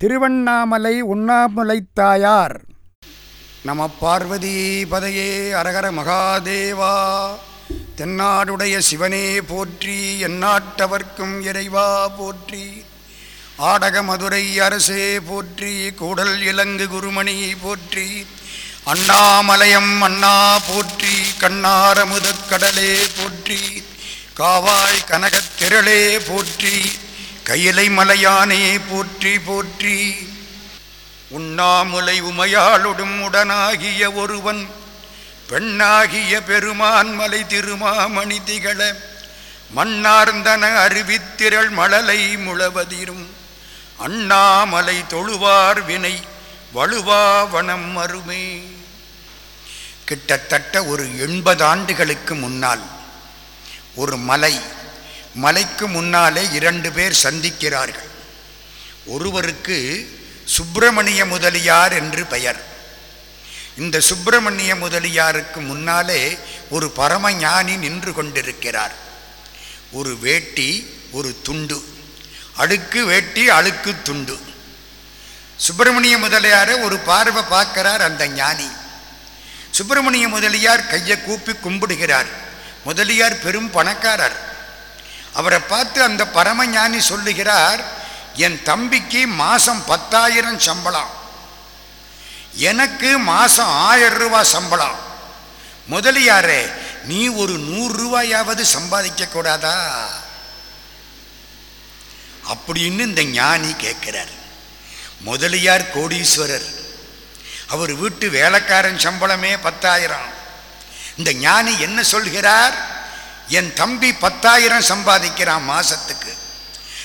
திருவண்ணாமலை உண்ணாமுலைத்தாயார் நம பார்வதி பதையே அரகர மகாதேவா தென்னாடுடைய சிவனே போற்றி எந்நாட்டவர்க்கும் இறைவா போற்றி ஆடக மதுரை அரசே போற்றி கூடல் இலங்கு குருமணி போற்றி அண்ணாமலயம் அண்ணா போற்றி கண்ணாரமுதக் கடலே போற்றி காவாய் கனகத் திரளே போற்றி கையிலை மலையானே போற்றி போற்றி. உண்ணாமுலை உமையாளுடும் உடனாகிய ஒருவன் பெண்ணாகிய பெருமான் மலை திருமாமணி திகழ மண்ணார்ந்தன அறிவித்திரள் மழலை முழவதிரும். அண்ணாமலை தொழுவார் வினை வலுவா வனம் மறுமே கிட்டத்தட்ட ஒரு எண்பது ஆண்டுகளுக்கு முன்னால் ஒரு மலை மலைக்கு முன்னாலே இரண்டு பேர் சந்திக்கிறார்கள். ஒருவருக்கு சுப்பிரமணிய முதலியார் என்று பெயர். இந்த சுப்பிரமணிய முதலியாருக்கு முன்னாலே ஒரு பரமஞானி நின்று கொண்டிருக்கிறார். ஒரு வேட்டி ஒரு துண்டு. அழுக்கு வேட்டி அழுக்கு துண்டு. சுப்பிரமணிய முதலியாரை ஒரு பார்வை பார்க்கிறார் அந்த ஞானி. சுப்பிரமணிய முதலியார் கையை கூப்பி கும்பிடுகிறார். முதலியார் பெரும் பணக்காரர். அவரை பார்த்து அந்த பரமஞானி சொல்லுகிறார் என் தம்பிக்கு மாதம் பத்தாயிரம் சம்பளம். எனக்கு மாதம் ஆயிரம் ரூபா சம்பளம். முதலியாரே நீ ஒரு நூறு ரூபாயாவது சம்பாதிக்க கூடாதா? அப்படின்னு இந்த ஞானி கேட்கிறார். முதலியார் கோடீஸ்வரர் அவர் வீட்டு வேலைக்காரன் சம்பளமே பத்தாயிரம். இந்த ஞானி என்ன சொல்கிறார்? என் தம்பி பத்தாயிரம் சம்பாதிக்கிறான் மாசத்துக்கு.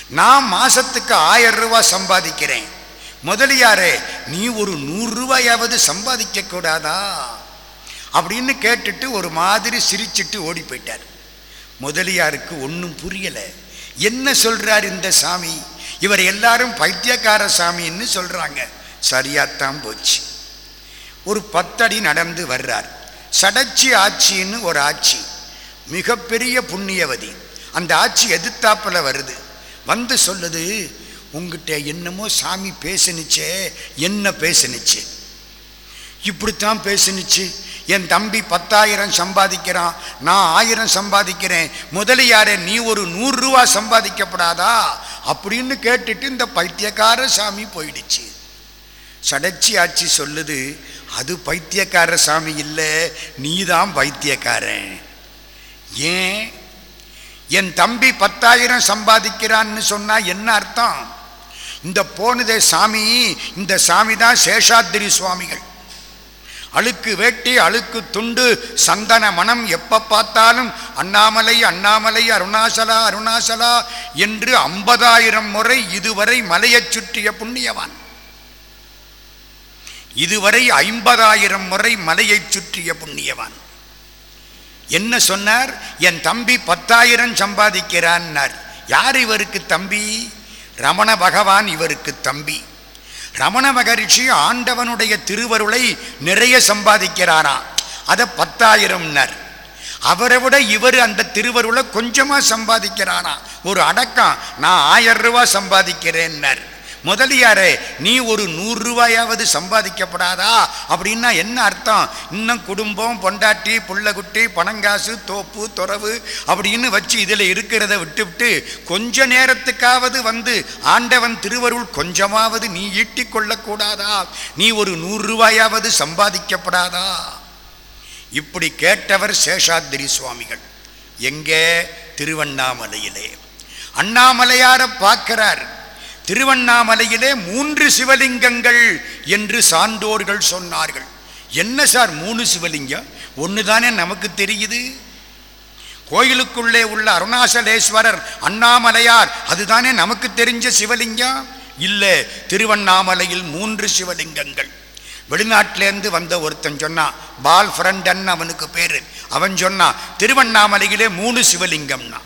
நான் மாசத்துக்கு ஆயிரம் ரூபாய் சம்பாதிக்கிறேன். முதலியாரே நீ ஒரு நூறு ரூபாயாவது சம்பாதிக்க கூடாதா? அப்படின்னு கேட்டுட்டு ஒரு மாதிரி சிரிச்சிட்டு ஓடி போயிட்டார். முதலியாருக்கு ஒன்றும் புரியலை. என்ன சொல்றார் இந்த சாமி? இவர் எல்லாரும் பைத்தியக்கார சாமின்னு சொல்றாங்க. சரியாத்தான் போச்சு. ஒரு பத்தடி நடந்து வர்றார். சடச்சி ஆட்சின்னு ஒரு ஆட்சி. மிகப்பெரிய புண்ணியவதி. அந்த ஆட்சி எதிர்த்தாப்பில் வருது. வந்து சொல்லுது உங்ககிட்ட என்னமோ சாமி பேசுனுச்சே என்ன பேசுனுச்சு? இப்படித்தான் பேசுனுச்சு. என் தம்பி பத்தாயிரம் சம்பாதிக்கிறான். நான் ஆயிரம் சம்பாதிக்கிறேன். முதலியாரே நீ ஒரு நூறுரூவா சம்பாதிக்கப்படாதா? அப்படின்னு கேட்டுட்டு இந்த பைத்தியக்கார சாமி போயிடுச்சு. சடச்சி ஆட்சி சொல்லுது அது பைத்தியக்கார சாமி இல்லை நீ தான் பைத்தியக்காரன். ஏன்? என் தம்பி பத்தாயிரம் சம்பாதிக்கிறான்னு சொன்னால் என்ன அர்த்தம்? இந்த போனதே சாமி இந்த சாமி தான் சேஷாத்திரி சுவாமிகள். அழுக்கு வேட்டி அழுக்கு துண்டு சந்தன மனம் எப்போ பார்த்தாலும் அண்ணாமலை அண்ணாமலை அருணாசலா அருணாசலா என்று ஐம்பதாயிரம் முறை இதுவரை மலையைச் சுற்றிய புண்ணியவான். இதுவரை ஐம்பதாயிரம் முறை மலையைச் சுற்றிய புண்ணியவான். என்ன சொன்னார்? என் தம்பி பத்தாயிரம் சம்பாதிக்கிறான்னார். யார் இவருக்கு தம்பி? ரமண பகவான் இவருக்கு தம்பி. ரமண மகரிஷி ஆண்டவனுடைய திருவருளை நிறைய சம்பாதிக்கிறாராம் அதை பத்தாயிரம்னர். அவரை விட இவர் அந்த திருவருளை கொஞ்சமாக சம்பாதிக்கிறாராம் ஒரு அடக்கம். நான் ஆயிரம் ரூபாய் சம்பாதிக்கிறேன்னர். முதலியாரே நீ ஒரு நூறு ரூபாயாவது சம்பாதிக்கப்படாதா? அப்படின்னா என்ன அர்த்தம்? இன்னும் குடும்பம் பொண்டாட்டி புள்ளகுட்டி பணங்காசு தோப்பு துறவு அப்படின்னு வச்சு இதில் இருக்கிறத விட்டுவிட்டு கொஞ்ச நேரத்துக்காவது வந்து ஆண்டவன் திருவருள் கொஞ்சமாவது நீ ஈட்டிக் கொள்ளக்கூடாதா? நீ ஒரு நூறு ரூபாயாவது சம்பாதிக்கப்படாதா? இப்படி கேட்டவர் சேஷாத்திரி சுவாமிகள். எங்கே? திருவண்ணாமலையிலே. அண்ணாமலையார பார்க்கிறார். திருவண்ணாமலையிலே மூன்று சிவலிங்கங்கள் என்று சான்றோர்கள் சொன்னார்கள். என்ன சார் மூணு சிவலிங்கம்? ஒன்று தானே நமக்கு தெரியுது? கோயிலுக்குள்ளே உள்ள அருணாசலேஸ்வரர் அண்ணாமலையார் அதுதானே நமக்கு தெரிஞ்ச சிவலிங்கம்? இல்லை திருவண்ணாமலையில் மூன்று சிவலிங்கங்கள். வெளிநாட்டிலேருந்து வந்த ஒருத்தன் சொன்னான் பால் ஃப்ரெண்டன் அவனுக்கு பேர். அவன் சொன்னான் திருவண்ணாமலையிலே மூணு சிவலிங்கம்னா.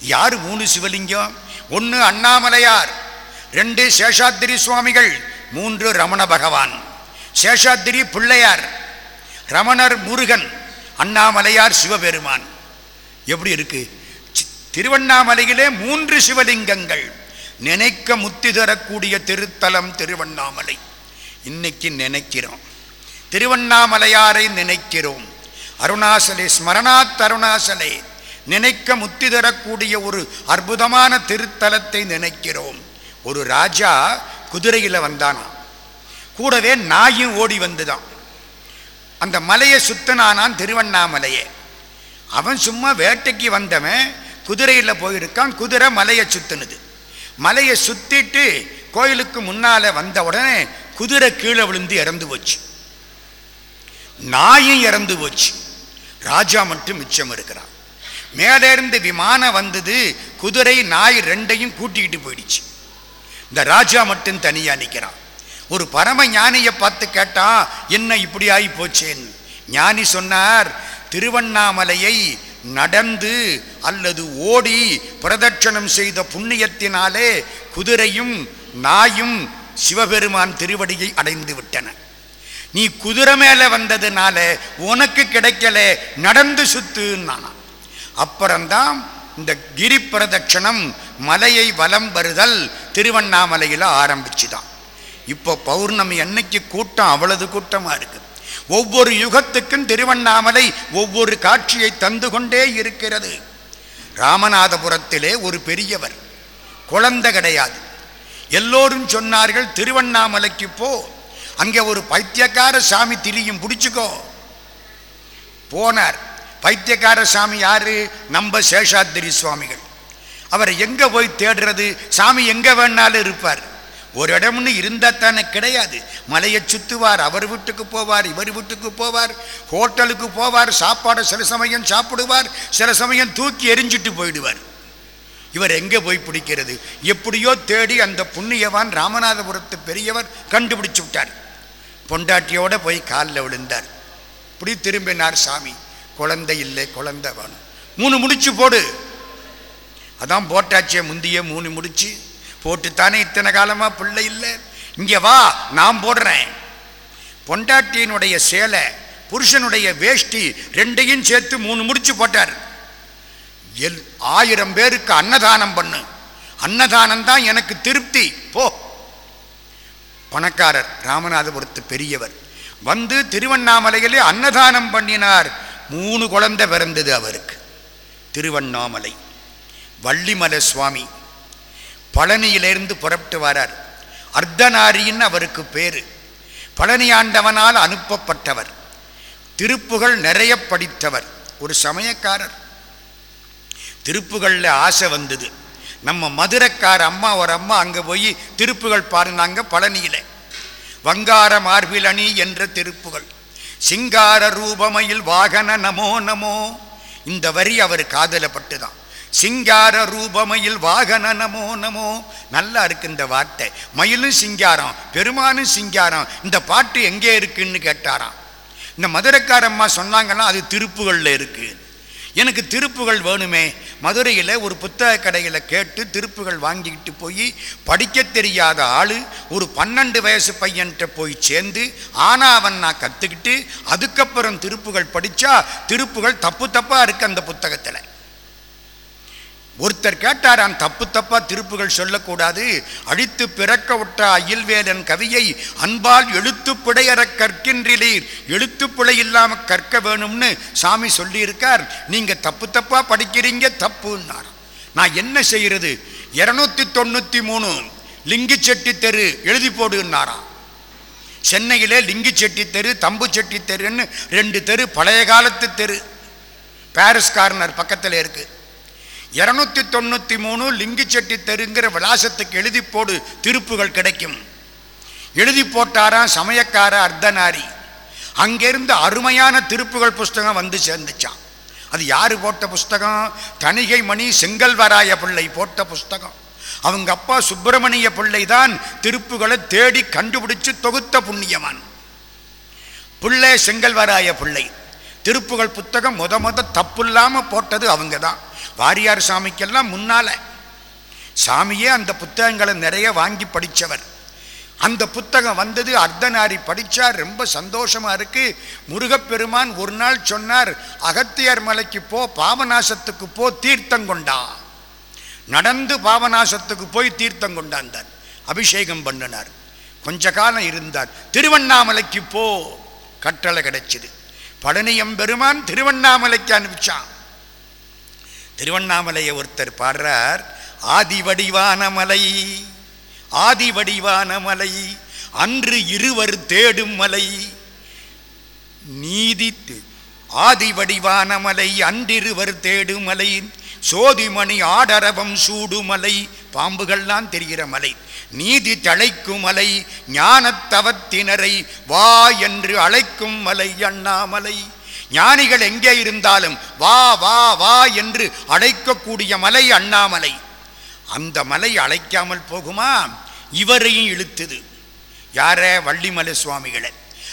யார் மூணு சிவலிங்கம்? ஒன்று அண்ணாமலையார் ரெண்டு சேஷாத்திரி சுவாமிகள் மூன்று ரமண பகவான். சேஷாத்திரி பிள்ளையார் ரமணர் முருகன் அண்ணாமலையார் சிவபெருமான். எப்படி இருக்கு? திருவண்ணாமலையிலே மூன்று சிவலிங்கங்கள். நினைக்க முத்தி தரக்கூடிய திருத்தலம் திருவண்ணாமலை. இன்னைக்கு நினைக்கிறோம். திருவண்ணாமலையாரை நினைக்கிறோம். அருணாசலே ஸ்மரணாத் அருணாசலே நினைக்க முத்தி தரக்கூடிய ஒரு அற்புதமான திருத்தலத்தை நினைக்கிறோம். ஒரு ராஜா குதிரையில் வந்தானாம் கூடவே நாயும் ஓடி வந்துதான். அந்த மலையை சுத்தனானான் திருவண்ணாமலையே. அவன் சும்மா வேட்டைக்கு வந்தவன் குதிரையில் போயிருக்கான் குதிரை மலையை சுத்தினது. மலையை சுத்திட்டு கோயிலுக்கு முன்னால வந்த உடனே குதிரை கீழே விழுந்து இறந்து போச்சு. நாயும் இறந்து போச்சு. ராஜா மட்டும் மிச்சம் இருக்கிறான். மேலே இருந்து விமானம் வந்தது குதிரை நாய் ரெண்டையும் கூட்டிக்கிட்டு போயிடுச்சு. இந்த ராஜா மட்டும் தனியா நிற்கிறான் ஒரு பரம ஞானியை பார்த்து கேட்டான் என்ன இப்படி ஆகி போச்சேன்னு ஞானி சொன்னார் திருவண்ணாமலையை நடந்து அல்லது ஓடி பிரதட்சணம் செய்த புண்ணியத்தினாலே குதிரையும் நாயும் சிவபெருமான் திருவடியை அடைந்து விட்டன. நீ குதிரை மேலே வந்ததுனால உனக்கு கிடைக்கல நடந்து சுத்துன்னானா அப்புறம்தான் இந்த கிரி பிரதட்சணம் மலையை வலம் வருதல் திருவண்ணாமலையில் ஆரம்பிச்சுதான். இப்போ பௌர்ணமி அன்னைக்கு கூட்டம் அவ்வளவு கூட்டமாக இருக்கு. ஒவ்வொரு யுகத்துக்கும் திருவண்ணாமலை ஒவ்வொரு காட்சியை தந்து கொண்டே இருக்கிறது. ராமநாதபுரத்திலே ஒரு பெரியவர் குழந்தை கிடையாது. எல்லோரும் சொன்னார்கள் திருவண்ணாமலைக்கு போ அங்கே ஒரு பைத்தியக்கார சாமி திரியும் பிடிச்சிக்கோ. போனார். பைத்தியக்கார சாமி யாரு? நம்ம சேஷாத்திரி சுவாமிகள். அவர் எங்க போய் தேடுறது? சாமி எங்க வேணாலும் இருப்பார். ஒரு இடம்னு இருந்தால் தானே கிடையாது. மலையை சுத்துவார் அவர் வீட்டுக்கு போவார் இவர் வீட்டுக்கு போவார் ஹோட்டலுக்கு போவார் சாப்பாடு சில சமயம் சாப்பிடுவார் சில சமயம் தூக்கி எரிஞ்சிட்டு போயிடுவார். இவர் எங்கே போய் பிடிக்கிறது? எப்படியோ தேடி அந்த புண்ணியவான் ராமநாதபுரத்து பெரியவர் கண்டுபிடிச்சு விட்டார். பொண்டாட்டியோட போய் காலில் விழுந்தார். இப்படி திரும்பினார் சாமி. குழந்தை இல்லை குழந்தை வேணும் மூணு முடிச்சு போடு. அதான் போட்டாச்சே முந்திய மூணு முடிச்சு. போட்டுத்தானே இத்தனை காலமாக பிள்ளை இல்லை? இங்கே வா நான் போடுறேன். பொண்டாட்டியினுடைய சேலை புருஷனுடைய வேஷ்டி ரெண்டையும் சேர்த்து மூணு முடிச்சு போட்டார். எல் ஆயிரம் பேருக்கு அன்னதானம் பண்ணு. அன்னதானம் தான் எனக்கு திருப்தி. போ. பணக்காரர் ராமநாதபுரத்து பெரியவர். வந்து திருவண்ணாமலையிலே அன்னதானம் பண்ணினார். மூணு குழந்தை பிறந்தது அவருக்கு. திருவண்ணாமலை. வள்ளிமலை சுவாமி. பழனியிலிருந்து புறப்பட்டு வரார். அர்த்தநாரின்னு அவருக்கு பேரு. பழனி ஆண்டவனால் அனுப்பப்பட்டவர். திருப்புகள் நிறைய படித்தவர். ஒரு சமயக்காரர். திருப்புகளில் ஆசை வந்தது. நம்ம மதுரைக்கார அம்மா ஒரு அம்மா அங்கே போய் திருப்புகள் பாருனாங்க பழனியில். வங்கார மார்பிலணி என்ற திருப்புகள் சிங்கார ரூபமயில் வாகன நமோ நமோ. இந்த வரி அவர் காதலப்பட்டு தான் சிங்கார ரூபமயில் வாகன நமோ நமோ. நல்லா இருக்கு இந்த வார்த்தை. மயிலும் சிங்காரம் பெருமானும் சிங்காரம். இந்த பாட்டு எங்கே இருக்குன்னு கேட்டாராம். இந்த மதுரக்காரம்மா சொன்னாங்கன்னா அது திருப்புகளில் இருக்குது எனக்கு திருப்புகள் வேணுமே. மதுரையில் ஒரு புத்தக கடையில் கேட்டு திருப்புகள் வாங்கிக்கிட்டு போய் படிக்க தெரியாத ஆள் ஒரு பன்னெண்டு வயசு பையன்கிட்ட போய் சேர்ந்து ஆனா அவன் நான் கற்றுக்கிட்டு அதுக்கப்புறம் திருப்புகள் படித்தா திருப்புகள் தப்பு தப்பாக இருக்குது அந்த புத்தகத்தில். ஒருத்தர் கேட்டாராம் தப்பு தப்பா திருப்புகள் சொல்லக்கூடாது. அழித்து பிறக்க விட்ட அயில்வேலன் கவியை அன்பால் எழுத்து பிழையற கற்கின்றீர். எழுத்து பிழை இல்லாம கற்க வேணும்னு சாமி சொல்லியிருக்கார். நீங்க தப்பு தப்பா படிக்கிறீங்க தப்புன்னார். நான் என்ன செய்யறது? இருநூத்தி தொண்ணூத்தி மூணு லிங்கிச்செட்டி தெரு எழுதி போடுன்னாராம். சென்னையிலே லிங்கிச்செட்டி தெரு தம்பு செட்டி தெருன்னு ரெண்டு தெரு பழைய காலத்து தெரு. பாரிஸ் கார்னர் பக்கத்தில் இருக்குது இருநூத்தி தொண்ணூத்தி மூணு லிங்கிச்செட்டி தெருங்கிற விலாசத்துக்கு எழுதி போடு திருப்புகள் கிடைக்கும். எழுதி போட்டாராம் சமயக்கார அர்த்தநாரி. அங்கிருந்து அருமையான திருப்புகள் புஸ்தகம் வந்து சேர்ந்துச்சான் அது யாரு போட்ட புஸ்தகம்? தணிகை மணி செங்கல்வராய பிள்ளை போட்ட புஸ்தகம். அவங்க அப்பா சுப்பிரமணிய பிள்ளை தான் திருப்புகளை தேடி கண்டுபிடிச்சு தொகுத்த புண்ணியவான். பிள்ளை செங்கல்வராய பிள்ளை. திருப்புகள் புத்தகம் முத முத தப்பு இல்லாமல் போட்டது அவங்க தான் வாரியார் சாமிக்கெல்லாம் முன்னால. சாமியே அந்த புத்தகங்களை நிறைய வாங்கி படித்தவர் அந்த புத்தகம் வந்தது அர்த்தநாரி படித்தார் ரொம்ப சந்தோஷமா இருக்கு. முருகப்பெருமான் ஒரு நாள் சொன்னார் அகத்தியர் மலைக்கு போ பாவநாசத்துக்கு போ தீர்த்தம் கொண்டா. நடந்து பாவநாசத்துக்கு போய் தீர்த்தம் கொண்டாந்தார். அபிஷேகம் பண்ணினார். கொஞ்ச காலம் இருந்தார். திருவண்ணாமலைக்கு போ கட்டளை கிடைச்சது. பழனியம் பெருமான் திருவண்ணாமலைக்கு அனுப்பிச்சான். திருவண்ணாமலையை ஒருத்தர் பாடுறார் ஆதி வடிவான மலை ஆதி வடிவான மலை அன்று இருவர் தேடும் மலை நீதி ஆதி வடிவான மலை அன்றிருவர் தேடும் மலை சோதிமணி ஆடரவம் சூடுமலை பாம்புகள்லாம் தெரிகிற மலை நீதி தழைக்கும் மலை ஞானத்தவத்தினரை வா என்று அழைக்கும் மலை அண்ணாமலை. ஞானிகள் எங்கே இருந்தாலும் வா வா வா என்று அழைக்கக்கூடிய மலை அண்ணாமலை. அந்த மலை அழைக்காமல் போகுமா? இவரையும் இழுத்துது. யார? வள்ளிமலை சுவாமிகளை.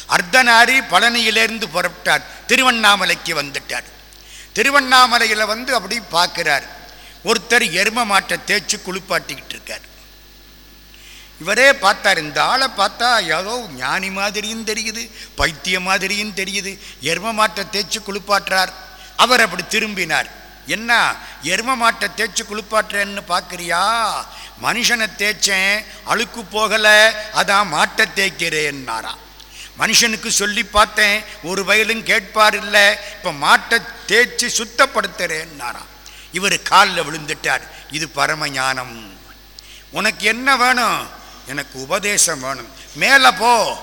அர்த்தநாரி பழனியிலேருந்து புறப்பட்டார். திருவண்ணாமலைக்கு வந்துட்டார். திருவண்ணாமலையில் வந்து அப்படி பார்க்கிறார். ஒருத்தர் எரும மாட்டை தேய்ச்சி குளிப்பாட்டிக்கிட்டு இருக்கார். இவரே பார்த்தார். இந்த ஆளை பார்த்தா ஏதோ ஞானி மாதிரியும் தெரியுது பைத்தியம் மாதிரியும் தெரியுது. எரும மாட்டை தேய்ச்சி குளிப்பாற்றார் அவர் அப்படி திரும்பினார். என்ன எரும மாட்டை தேய்ச்சி குளிப்பாட்டுறேன்னு பார்க்குறியா? மனுஷனை தேய்ச்சேன் அழுக்கு போகலை அதான் மாட்டை தேய்க்கிறேன்னாராம். மனுஷனுக்கு சொல்லி பார்த்தேன் ஒரு வயலும் கேட்பார் இல்லை இப்போ மாட்டை தேய்ச்சி சுத்தப்படுத்துறேன்னாராம். இவர் காலில் விழுந்துட்டார். இது பரம ஞானம் உனக்கு என்ன வேணும்? எனக்கு உபதேசம் வேணும். மேலே போ.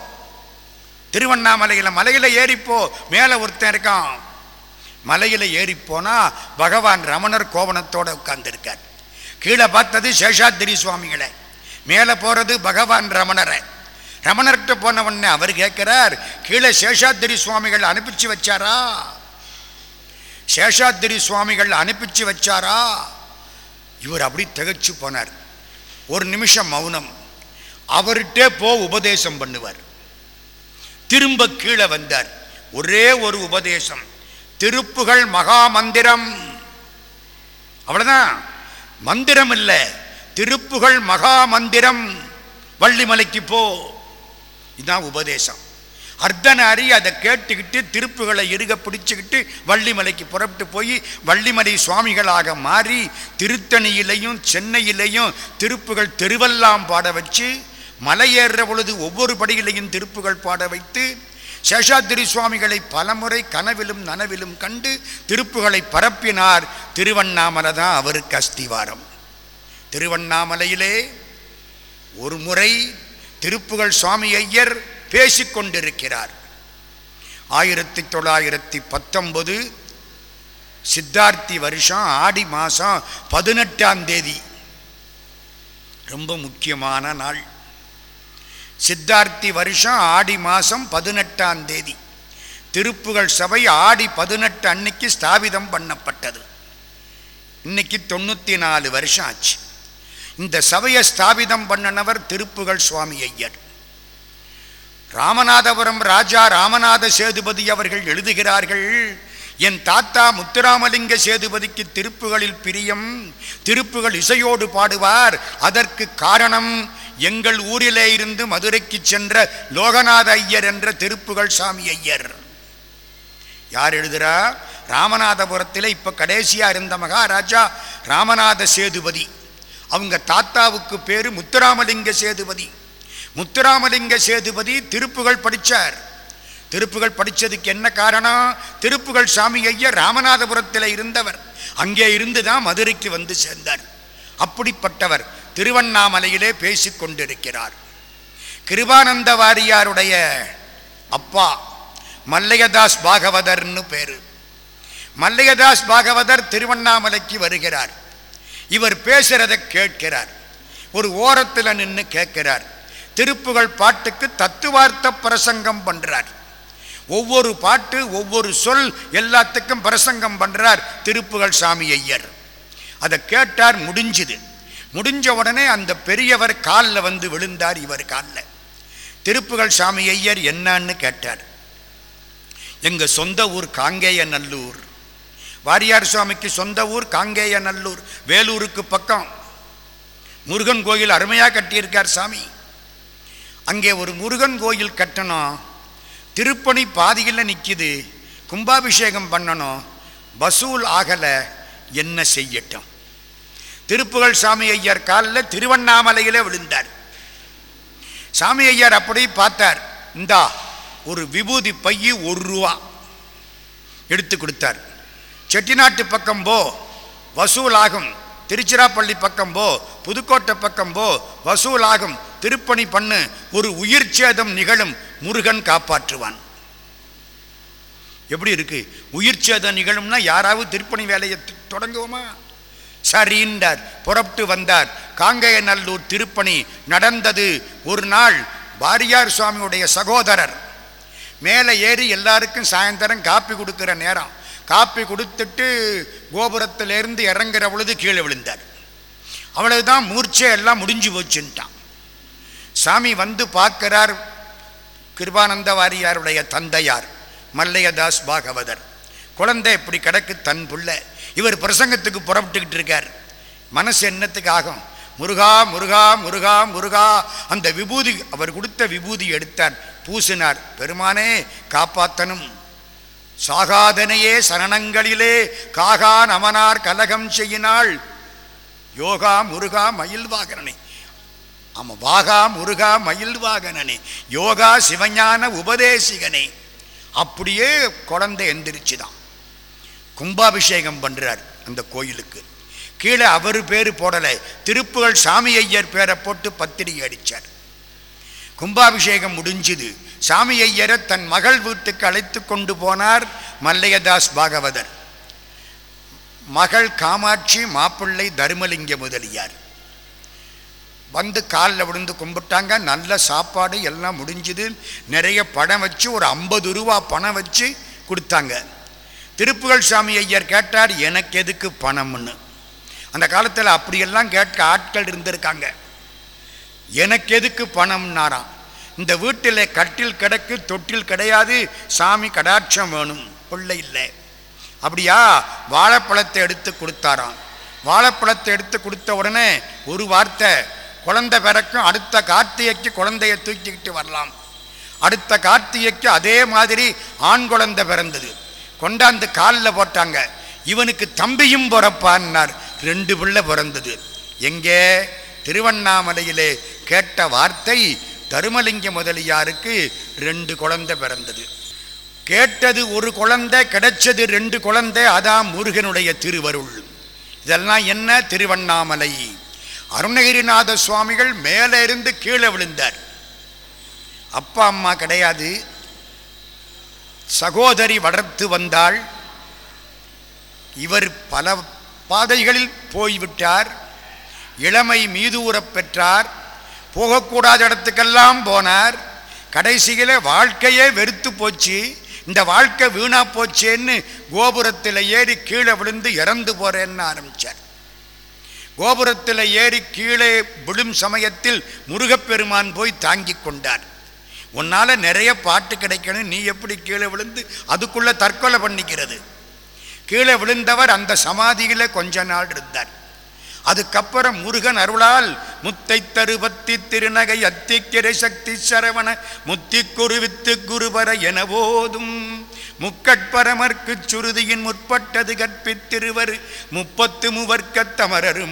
திருவண்ணாமலையில் மலையில் ஏறிப்போ. மேலே ஒருத்தன் இருக்கான். மலையில் ஏறிப்போனால் பகவான் ரமணர் கோவணத்தோடு உட்கார்ந்துருக்கார். கீழே பார்த்தது சேஷாத்திரி சுவாமிகளை. மேலே போகிறது பகவான் ரமணரை. ரமணர்கிட்ட போனவொடனே அவர் கேட்குறார் கீழே சேஷாத்திரி சுவாமிகள் அனுப்பிச்சு வச்சாரா? சேஷாத்திரி சுவாமிகள் அனுப்பிச்சு வச்சாரா? இவர் அப்படி திகச்சு போனார். ஒரு நிமிஷம் மௌனம். அவர்கிட்டே போ உபதேசம் பண்ணுவார். திரும்ப கீழே வந்தார். ஒரே ஒரு உபதேசம். திருப்புகள் மகா மந்திரம். அவ்வளவுதான். மந்திரம் இல்லை. திருப்புகள் மகா மந்திரம். வள்ளிமலைக்கு போ. இதுதான் உபதேசம். அர்த்தநாரி அதை கேட்டுக்கிட்டு திருப்புகளை இருக பிடிச்சுக்கிட்டு வள்ளிமலைக்கு புறப்பட்டு போய் வள்ளிமலை சுவாமிகளாக மாறி திருத்தணியிலையும் சென்னையிலையும் திருப்புகள் தெருவெல்லாம் பாட வச்சு மலை ஏறுற பொழுது ஒவ்வொரு படியிலையும் திருப்புகள் பாட வைத்து சேஷாத்திரி சுவாமிகளை பலமுறை கனவிலும் நனவிலும் கண்டு திருப்புகளை பரப்பினார் திருவண்ணாமலை தான் அவருக்கு அஸ்திவாரம். திருவண்ணாமலையிலே ஒரு முறை திருப்புகள் சுவாமி ஐயர் பேசிக்கொண்டிருக்கிறார் ஆயிரத்தி தொள்ளாயிரத்தி பத்தொன்பது சித்தார்த்தி வருஷம் ஆடி மாதம் பதினெட்டாம் தேதி. ரொம்ப முக்கியமான நாள். சித்தார்த்தி வருஷம் ஆடி மாதம் பதினெட்டாம் தேதி. திருப்புகள் சபை ஆடி பதினெட்டு அன்னைக்கு ஸ்தாபிதம் பண்ணப்பட்டது. இன்னைக்கு தொண்ணூற்றி நாலு வருஷம் ஆச்சு. இந்த சபையை ஸ்தாபிதம் பண்ணினவர் திருப்புகள் சுவாமி ஐயர். ராமநாதபுரம் ராஜா ராமநாத சேதுபதி அவர்கள் எழுதுகிறார்கள் என் தாத்தா முத்துராமலிங்க சேதுபதிக்கு திருப்புகளில் பிரியம் திருப்புகள் இசையோடு பாடுவார் அதற்கு காரணம் எங்கள் ஊரிலே இருந்து மதுரைக்கு சென்ற லோகநாத ஐயர் என்ற திருப்புகள் சாமி ஐயர். யார் எழுதுறா? ராமநாதபுரத்தில் இப்போ கடைசியாக இருந்த மகாராஜா ராமநாத சேதுபதி. அவங்க தாத்தாவுக்கு பேர் முத்துராமலிங்க சேதுபதி. முத்துராமலிங்க சேதுபதி திருப்புகள் படித்தார் திருப்புகள் படித்ததுக்கு என்ன காரணம்? திருப்புகள் சாமி ஐயர் ராமநாதபுரத்தில் இருந்தவர். அங்கே இருந்து தான் மதுரைக்கு வந்து சேர்ந்தார். அப்படிப்பட்டவர். திருவண்ணாமலையிலே பேசிக்கொண்டிருக்கிறார் கிருபானந்த வாரியாருடைய அப்பா மல்லையதாஸ் பாகவதர்னு பேரு. மல்லையதாஸ் பாகவதர் திருவண்ணாமலைக்கு வருகிறார். இவர் பேசுறதை கேட்கிறார். ஒரு ஓரத்தில் நின்று கேட்கிறார். திருப்புகள் பாட்டுக்கு தத்துவார்த்த பிரசங்கம் பண்றார். ஒவ்வொரு பாட்டு ஒவ்வொரு சொல் எல்லாத்துக்கும் பிரசங்கம் பண்றார் திருப்புகள் சாமி ஐயர். அதை கேட்டார் முடிஞ்சுது. முடிஞ்ச உடனே அந்த பெரியவர் காலில் வந்து விழுந்தார் இவர் காலில். திருப்புகள் சாமி ஐயர் என்னன்னு கேட்டார். எங்கள் சொந்த ஊர் காங்கேய நல்லூர் வாரியார் சுவாமிக்கு சொந்த ஊர் காங்கேய நல்லூர் வேலூருக்கு பக்கம். முருகன் கோயில் அருமையாக கட்டியிருக்கார் சாமி. அங்கே ஒரு முருகன் கோயில் கட்டணும். திருப்பணி பாதியில் நிற்கிது கும்பாபிஷேகம் பண்ணணும். வசூல் ஆகலை. என்ன செய்யட்டும்? திருப்புகழ் சாமி ஐயர் காலில் திருவண்ணாமலையிலே விழுந்தார். சாமி ஐயர் அப்படி பார்த்தார். இந்தா ஒரு விபூதி பையி ஒரு ரூபா எடுத்து கொடுத்தார். செட்டிநாட்டு பக்கம் போ வசூலாகும். திருச்சிராப்பள்ளி பக்கம் போ புதுக்கோட்டை பக்கம் போ வசூலாகும். திருப்பணி பண்ணு ஒரு உயிர் சேதம் நிகழும் முருகன் காப்பாற்றுவான். எப்படி இருக்கு? உயிர் சேதம் நிகழும்னா யாராவது திருப்பணி வேலையை தொடங்குவோமா? சரின்றார் புறப்பட்டு வந்தார். காங்கையநல்லூர் திருப்பணி நடந்தது. ஒரு நாள் வாரியார் சுவாமியுடைய சகோதரர் மேலே ஏறி எல்லாருக்கும் சாயந்தரம் காப்பி கொடுக்குற நேரம். காப்பி கொடுத்துட்டு கோபுரத்திலேருந்து இறங்குற பொழுது கீழே விழுந்தார். அவ்வளவுதான் மூர்ச்சை எல்லாம் முடிஞ்சு போச்சுன்ட்டான். சாமி வந்து பார்க்கிறார் கிருபானந்த வாரியாருடைய தந்தையார் மல்லையதாஸ் பாகவதர். குழந்தை இப்படி கிடக்கு தன் புள்ள. இவர் பிரசங்கத்துக்கு புறப்பட்டுக்கிட்டு இருக்கார். மனசு என்னத்துக்கு ஆகும்? முருகா முருகா முருகா முருகா. அந்த விபூதி அவர் கொடுத்த விபூதி எடுத்தார். பூசினார். பெருமானே காப்பாத்தனும் சாகாதனையே சரணங்களிலே காகா நமனார் கலகம் செய்யினாள். யோகா முருகா மயில் வாகனனை. ஆமாம் வாகா முருகா மயில் வாகனனே. யோகா சிவஞான உபதேசிகனே. அப்படியே குழந்தை எந்திரிச்சுதான். கும்பாபிஷேகம் பண்ணுறார் அந்த கோயிலுக்கு. கீழே அவர் பேர் போடலை. திருப்புகழ் சாமி ஐயர் பேரை போட்டு பத்திரிகை அடித்தார் கும்பாபிஷேகம் முடிஞ்சுது. சாமி ஐயரை தன் மகள் வீட்டுக்கு அழைத்து கொண்டு போனார் மல்லையதாஸ் பாகவதர். மகள் காமாட்சி மாப்பிள்ளை தருமலிங்க முதலியார். வந்து காலில் விழுந்து கும்பிட்டாங்க. நல்ல சாப்பாடு எல்லாம் முடிஞ்சுது. நிறைய பணம் வச்சு ஒரு ஐம்பது ரூபா பணம் வச்சு கொடுத்தாங்க. திருப்புகழ் சாமி ஐயர் கேட்டார் எனக்கு எதுக்கு பணம்னு? அந்த காலத்தில் அப்படியெல்லாம் கேட்க ஆட்கள் இருந்திருக்காங்க. எனக்கு எதுக்கு பணம்னாராம்? இந்த வீட்டில் கட்டில் கிடக்கு தொட்டில் கிடையாது சாமி கடாட்சம் வேணும் பிள்ளை இல்லை. அப்படியா? வாழைப்பழத்தை எடுத்து கொடுத்தாராம். வாழைப்பழத்தை எடுத்து கொடுத்த உடனே ஒரு வார்த்தை குழந்தை பிறக்கும் அடுத்த கார்த்திகைக்கு குழந்தைய தூக்கிக்கிட்டு வரலாம். அடுத்த கார்த்திகைக்கு அதே மாதிரி ஆண் குழந்தை பிறந்தது. கொண்டாந்து காலில் போட்டாங்க. இவனுக்கு தம்பியும் பிறப்பான்னார். ரெண்டு பிள்ளை பிறந்தது. எங்கே? திருவண்ணாமலையிலே கேட்ட வார்த்தை தருமலிங்க முதலியாருக்கு ரெண்டு குழந்தை பிறந்தது. கேட்டது ஒரு குழந்தை கிடைச்சது ரெண்டு குழந்தை அதான் முருகனுடைய திருவருள். இதெல்லாம் என்ன? திருவண்ணாமலை. அருணகிரிநாத சுவாமிகள் மேலே இருந்து கீழே விழுந்தார். அப்பா அம்மா கிடையாது. சகோதரி வளர்த்து வந்தாள். இவர் பல பாதைகளில் போய்விட்டார். இளமை மீதூரப் பெற்றார். போகக்கூடாத இடத்துக்கெல்லாம் போனார். கடைசியில் வாழ்க்கையே வெறுத்து போச்சு. இந்த வாழ்க்கை வீணா போச்சேன்னு கோபுரத்தில் ஏறி கீழே விழுந்து இறந்து போறேன்னு ஆரம்பிச்சார். கோபுரத்தில் ஏறி கீழே விழும் சமயத்தில் முருகப்பெருமான் போய் தாங்கிக் கொண்டார். உன்னால் நிறைய பாட்டு கிடைக்கணும். நீ எப்படி கீழே விழுந்து அதுக்குள்ளே தற்கொலை பண்ணிக்கிறது? கீழே விழுந்தவர் அந்த சமாதியில் கொஞ்ச நாள் இருந்தார். அதுக்கப்புறம் முருகன் அருளால் முத்தை தருபத்தி திருநகை அத்திக்கிரை சக்தி சரவண முத்தி குருவித்து குருவர என போதும் முக்கட்பரமர்க்கு சுருதியின் முற்பட்டது கற்பித்திருவர் முப்பத்து மூவர்க்கத் தமரரு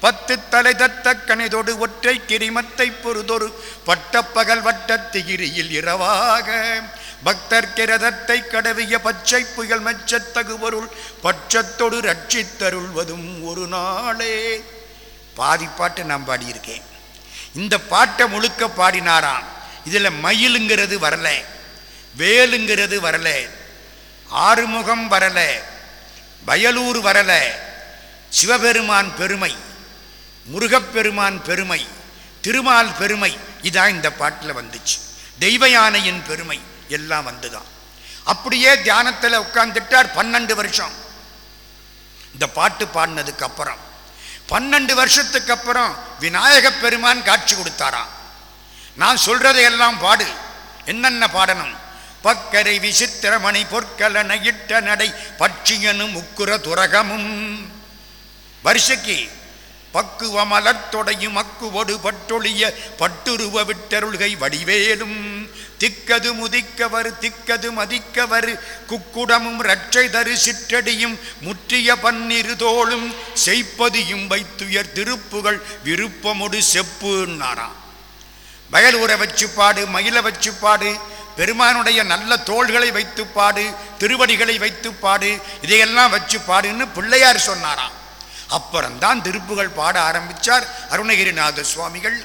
பத்து தலை தத்த கணிதொடு ஒற்றை கிரிமத்தை பொறுதொரு பட்டப்பகல் வட்டத்திகிரியில் இரவாக. பக்தர் கிரதத்தை கடவிய பச்சை புயல் மெச்சத்தகு பொருள் பட்சத்தொடு ரட்சித்தருள்வதும் ஒரு நாளே. பாதி பாட்டு நான் பாடியிருக்கேன். இந்த பாட்டை முழுக்க பாடினாராம். இதில் மயிலுங்கிறது வரல வேலுங்கிறது வரல ஆறுமுகம் வரல வயலூர் வரல சிவபெருமான் பெருமை. முருகப்பெருமான் பெருமை திருமால் பெருமை இதான் இந்த பாட்டில் வந்துச்சு. தெய்வ யானையின் பெருமை எல்லாம் வந்துதான். அப்படியே தியானத்தில் உட்கார்ந்துட்டார் பன்னெண்டு வருஷம். இந்த பாட்டு பாடினதுக்கு அப்புறம் பன்னெண்டு வருஷத்துக்கு அப்புறம் விநாயக பெருமான் காட்சி கொடுத்தாராம். நான் சொல்றதையெல்லாம் பாடு. என்னென்ன பாடணும்? பக்கரை விசித்திரமணி பொற்கலன இட்ட நடை பட்சியனும் உக்குர துரகமும். வருஷக்கு பக்குவ தொடையும் அக்குவொடு பட்டொழிய பட்டுருவ விட்டருள்கை வடிவேலும். திக்கது முதிக்கவர் திக்கது மதிக்கவர் குக்குடமும் இரட்சை தரு சிற்றடியும் முற்றிய பன்னிரு தோளும். செய்ப்பதியும் வைத்துயர் திருப்புகள் விருப்பமொடு செப்புன்னாராம் வயலூரை வச்சு பாடு மயில வச்சு பாடு பெருமானுடைய நல்ல தோள்களை வைத்து பாடு திருவடிகளை வைத்து பாடு இதையெல்லாம் வச்சு பாடுன்னு பிள்ளையார் சொன்னாராம். அப்புறம்தான் திருப்புகள் பாட ஆரம்பிச்சார் அருணகிரிநாத சுவாமிகள்.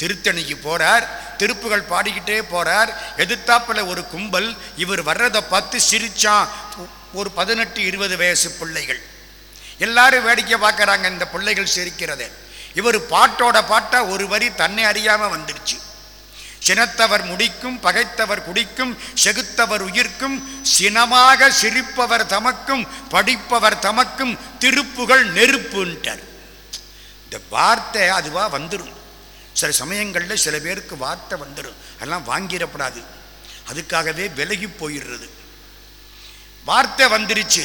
திருத்தணிக்கு போகிறார் திருப்புகள் பாடிக்கிட்டே போகிறார் எதிர்த்தாப்பில் ஒரு கும்பல் இவர் வர்றதை பார்த்து சிரிச்சான். ஒரு பதினெட்டு இருபது வயசு பிள்ளைகள். எல்லாரும் வேடிக்கை பார்க்குறாங்க இந்த பிள்ளைகள் சிரிக்கிறதை. இவர் பாட்டோட பாட்டாக ஒரு வரி தன்னை அறியாமல் வந்துடுச்சு. சினத்தவர் முடிக்கும் பகைத்தவர் குடிக்கும் செகுத்தவர் உயிர்க்கும் சினமாக சிரிப்பவர் தமக்கும் படிப்பவர் தமக்கும் திருப்புகள் நெருப்புன்ட்டார் இந்த வார்த்தை அதுவாக வந்துடும் சில சமயங்களில் சில பேருக்கு வார்த்தை வந்துடும் அதெல்லாம் வாங்கிடப்படாது. அதுக்காகவே விலகி போயிடுறது. வார்த்தை வந்துருச்சு.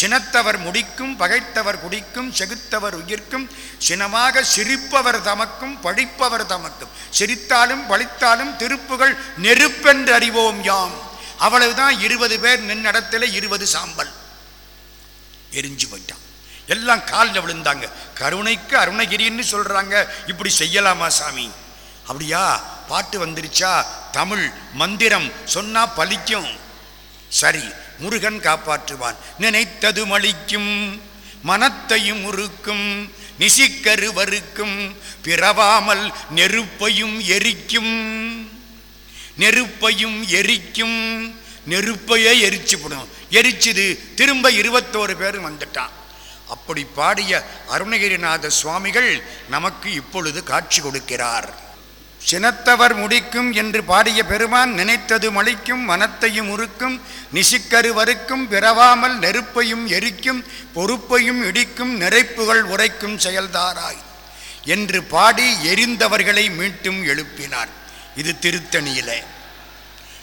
சினத்தவர் முடிக்கும் பகைத்தவர் குடிக்கும் செகுத்தவர் உயிர்க்கும் சினமாக சிரிப்பவர் தமக்கும் படிப்பவர் தமக்கும். சிரித்தாலும் பழித்தாலும் திருப்புகள் நெருப்பென்று அறிவோம் யாம். அவ்வளவுதான் இருபது பேர் நின்னடத்தில் இருபது சாம்பல். எரிஞ்சு போயிட்டான். எல்லாம் காலில் விழுந்தாங்க. கருணைக்கு அருணகிரின்னு சொல்றாங்க. இப்படி செய்யலாமா சாமி? அப்படியா? பாட்டு வந்துருச்சா? தமிழ் மந்திரம் சொன்னா பலிக்கும். சரி முருகன் காப்பாற்றுவான். நினைத்தது மளிக்கும் மனத்தையும் உருக்கும் நிசிக்கருவருக்கும் பிறவாமல் நெருப்பையும் எரிக்கும் நெருப்பையும் எரிக்கும் நெருப்பையே எரிச்சுப்படும் எரிச்சுது திரும்ப இருபத்தோரு பேரும் வந்துட்டான். அப்படி பாடிய அருணகிரிநாத சுவாமிகள் நமக்கு இப்பொழுது காட்சி கொடுக்கிறார். சினத்தவர் முடிக்கும் என்று பாடிய பெருமான் நினைத்தது மழிக்கும் மனத்தையும் உருக்கும் நிசிக்கரு வறுக்கும் பிறவாமல் நெருப்பையும் எரிக்கும் பொறுப்பையும் இடிக்கும் நிறைப்புகள் உரைக்கும் செயல்தாராய் என்று பாடி எரிந்தவர்களை மீட்டும் எழுப்பினார் இது திருத்தணியிலே.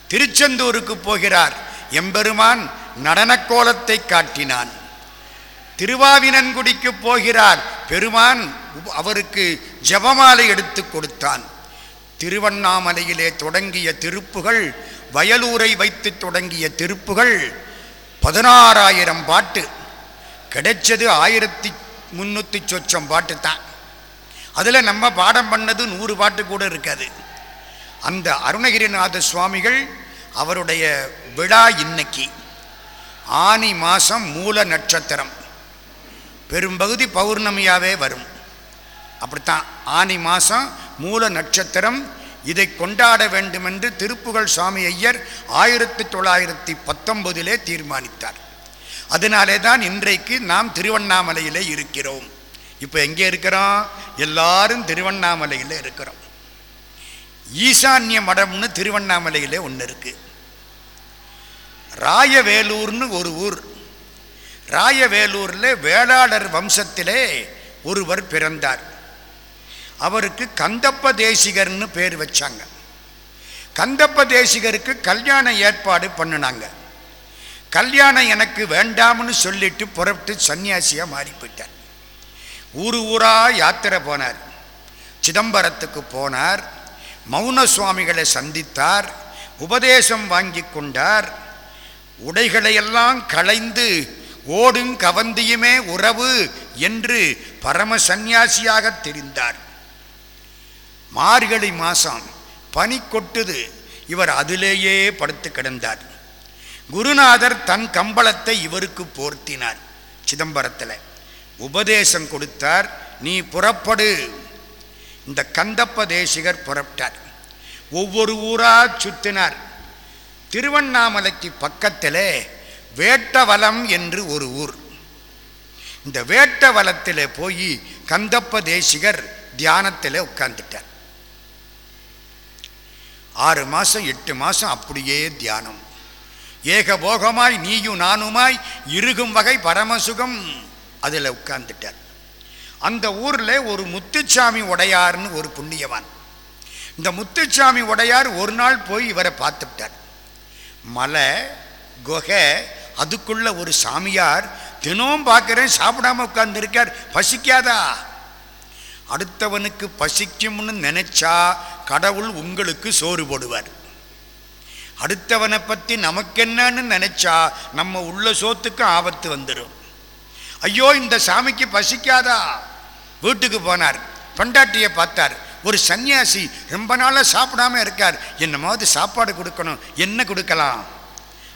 திருச்செந்தூருக்கு போகிறார் எம்பெருமான் நடனக்கோலத்தை காட்டினான். திருவாவினன்குடிக்கு போகிறார் பெருமான் அவருக்கு ஜபமாலை எடுத்து கொடுத்தான். திருவண்ணாமலையிலே தொடங்கிய திருப்புகள் வயலூரை வைத்து தொடங்கிய திருப்புகள் பதினாறாயிரம் பாட்டு. கிடைச்சது ஆயிரத்தி முன்னூற்றி சொச்சம் பாட்டு தான். அதில் நம்ம பாடம் பண்ணது நூறு பாட்டு கூட இருக்காது. அந்த அருணகிரிநாத சுவாமிகள் அவருடைய விழா இன்னைக்கு. ஆனி மாதம் மூல நட்சத்திரம். பெரும்பகுதி பௌர்ணமியாவே வரும். அப்படித்தான். ஆனி மாதம் மூல நட்சத்திரம் இதை கொண்டாட வேண்டுமென்று திருப்புகழ் சுவாமி ஐயர் ஆயிரத்தி தொள்ளாயிரத்தி பத்தொன்பதிலே தீர்மானித்தார். அதனாலே தான் இன்றைக்கு நாம் திருவண்ணாமலையிலே இருக்கிறோம். இப்போ எங்கே இருக்கிறோம்? எல்லாரும் திருவண்ணாமலையில் இருக்கிறோம். ஈசான்ய மடம்னு திருவண்ணாமலையிலே ஒன்று இருக்குது ராயவேலூர்னு ஒரு ஊர். ராயவேலூரில் வேளாளர் வம்சத்திலே ஒருவர் பிறந்தார். அவருக்கு கந்தப்ப தேசிகர்னு பேர் வச்சாங்க. கந்தப்ப தேசிகருக்கு கல்யாண ஏற்பாடு பண்ணினாங்க. கல்யாணம் எனக்கு வேண்டாம்னு சொல்லிட்டு புறப்பட்டு சன்னியாசியாக மாறி போயிட்டார் ஊரு ஊராக யாத்திரை போனார். சிதம்பரத்துக்கு போனார். மௌன சுவாமிகளை சந்தித்தார். உபதேசம் வாங்கி கொண்டார். உடைகளையெல்லாம் களைந்து ஓடும் கவந்தியுமே உறவு என்று பரம சந்நியாசியாக தெரிந்தார். மார்கழி மாதம் பனி கொட்டுது. இவர் அதிலேயே படுத்து கிடந்தார். குருநாதர் தன் கம்பளத்தை இவருக்கு போர்த்தினார். சிதம்பரத்தில் உபதேசம் கொடுத்தார் நீ புறப்படு. இந்த கந்தப்ப தேசிகர் புறப்பட்டார். ஒவ்வொரு ஊராக சுத்தினார் திருவண்ணாமலைக்கு பக்கத்திலே வேட்டவலம் என்று ஒரு ஊர். இந்த வேட்டவலத்தில் போய் கந்தப்ப தேசிகர் தியானத்தில் உட்கார்ந்துட்டார். ஆறு மாதம் எட்டு மாதம் அப்படியே தியானம். ஏகபோகமாய் நீயும் நானுமாய் இருகும் வகை பரமசுகம் அதில் உட்கார்ந்துட்டார். அந்த ஊரில் ஒரு முத்துச்சாமி உடையார்னு ஒரு புண்ணியவான். இந்த முத்துச்சாமி உடையார் ஒரு நாள் போய் இவரை பார்த்துட்டார் மலை குகை அதுக்குள்ள ஒரு சாமியார் தினம் பார்க்குறேன் சாப்பிடாம உட்கார்ந்துருக்கார் பசிக்காதா? அடுத்தவனுக்கு பசிக்கும்னு நினைச்சா கடவுள் உங்களுக்கு சோறு போடுவார். அடுத்தவனை பற்றி நமக்கென்னன்னு நினைச்சா நம்ம உள்ள சோத்துக்கும் ஆபத்து வந்துடும் ஐயோ இந்த சாமிக்கு பசிக்காதா? வீட்டுக்கு போனார். பொண்டாட்டியை பார்த்தார். ஒரு சன்னியாசி ரொம்ப நாளாக சாப்பிடாம இருக்கார். என்னமாவது சாப்பாடு கொடுக்கணும் என்ன கொடுக்கலாம்?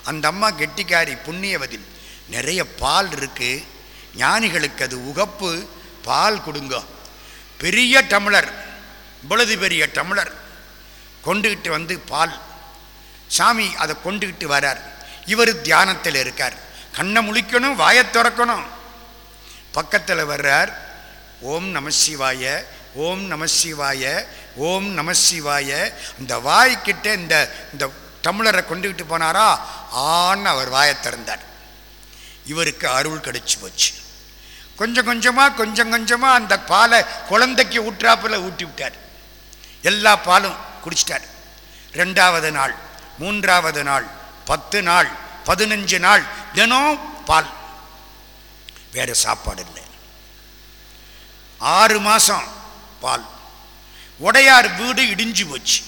அந்த அம்மா கெட்டிக்காரி புண்ணியவதி நிறைய பால் இருக்குது ஞானிகளுக்கு அது உகப்பு. பால் கொடுங்க. பெரிய டம்ளர் இவ்வளவு பெரிய டம்ளர். கொண்டுகிட்டு வந்து பால். சாமி அதை கொண்டுகிட்டு வரார். இவர் தியானத்தில் இருக்கார். கண்ணை முழிக்கணும் வாயை திறக்கணும். பக்கத்தில் வர்றார். ஓம் நம சிவாய ஓம் நம சிவாய ஓம் நம சிவாய. இந்த வாய்க்கிட்ட இந்த இந்த டம்ளரை கொண்டுகிட்டு போனாரா? ஆன்னு அவர் வாயை திறந்தார். இவருக்கு அருள் கிடைச்சி போச்சு. கொஞ்சம் கொஞ்சமாக கொஞ்சம் கொஞ்சமாக அந்த பாலை குழந்தைக்கு ஊற்றாப்பில் ஊட்டி விட்டார். எல்லா பாலும் குடிச்சிட்டார். ரெண்டாவது நாள் மூன்றாவது நாள் பத்து நாள் பதினஞ்சு நாள் தினம் பால். வேறு சாப்பாடு இல்லை. ஆறு மாதம் பால். உடையார் வீடு இடிஞ்சு போச்சு.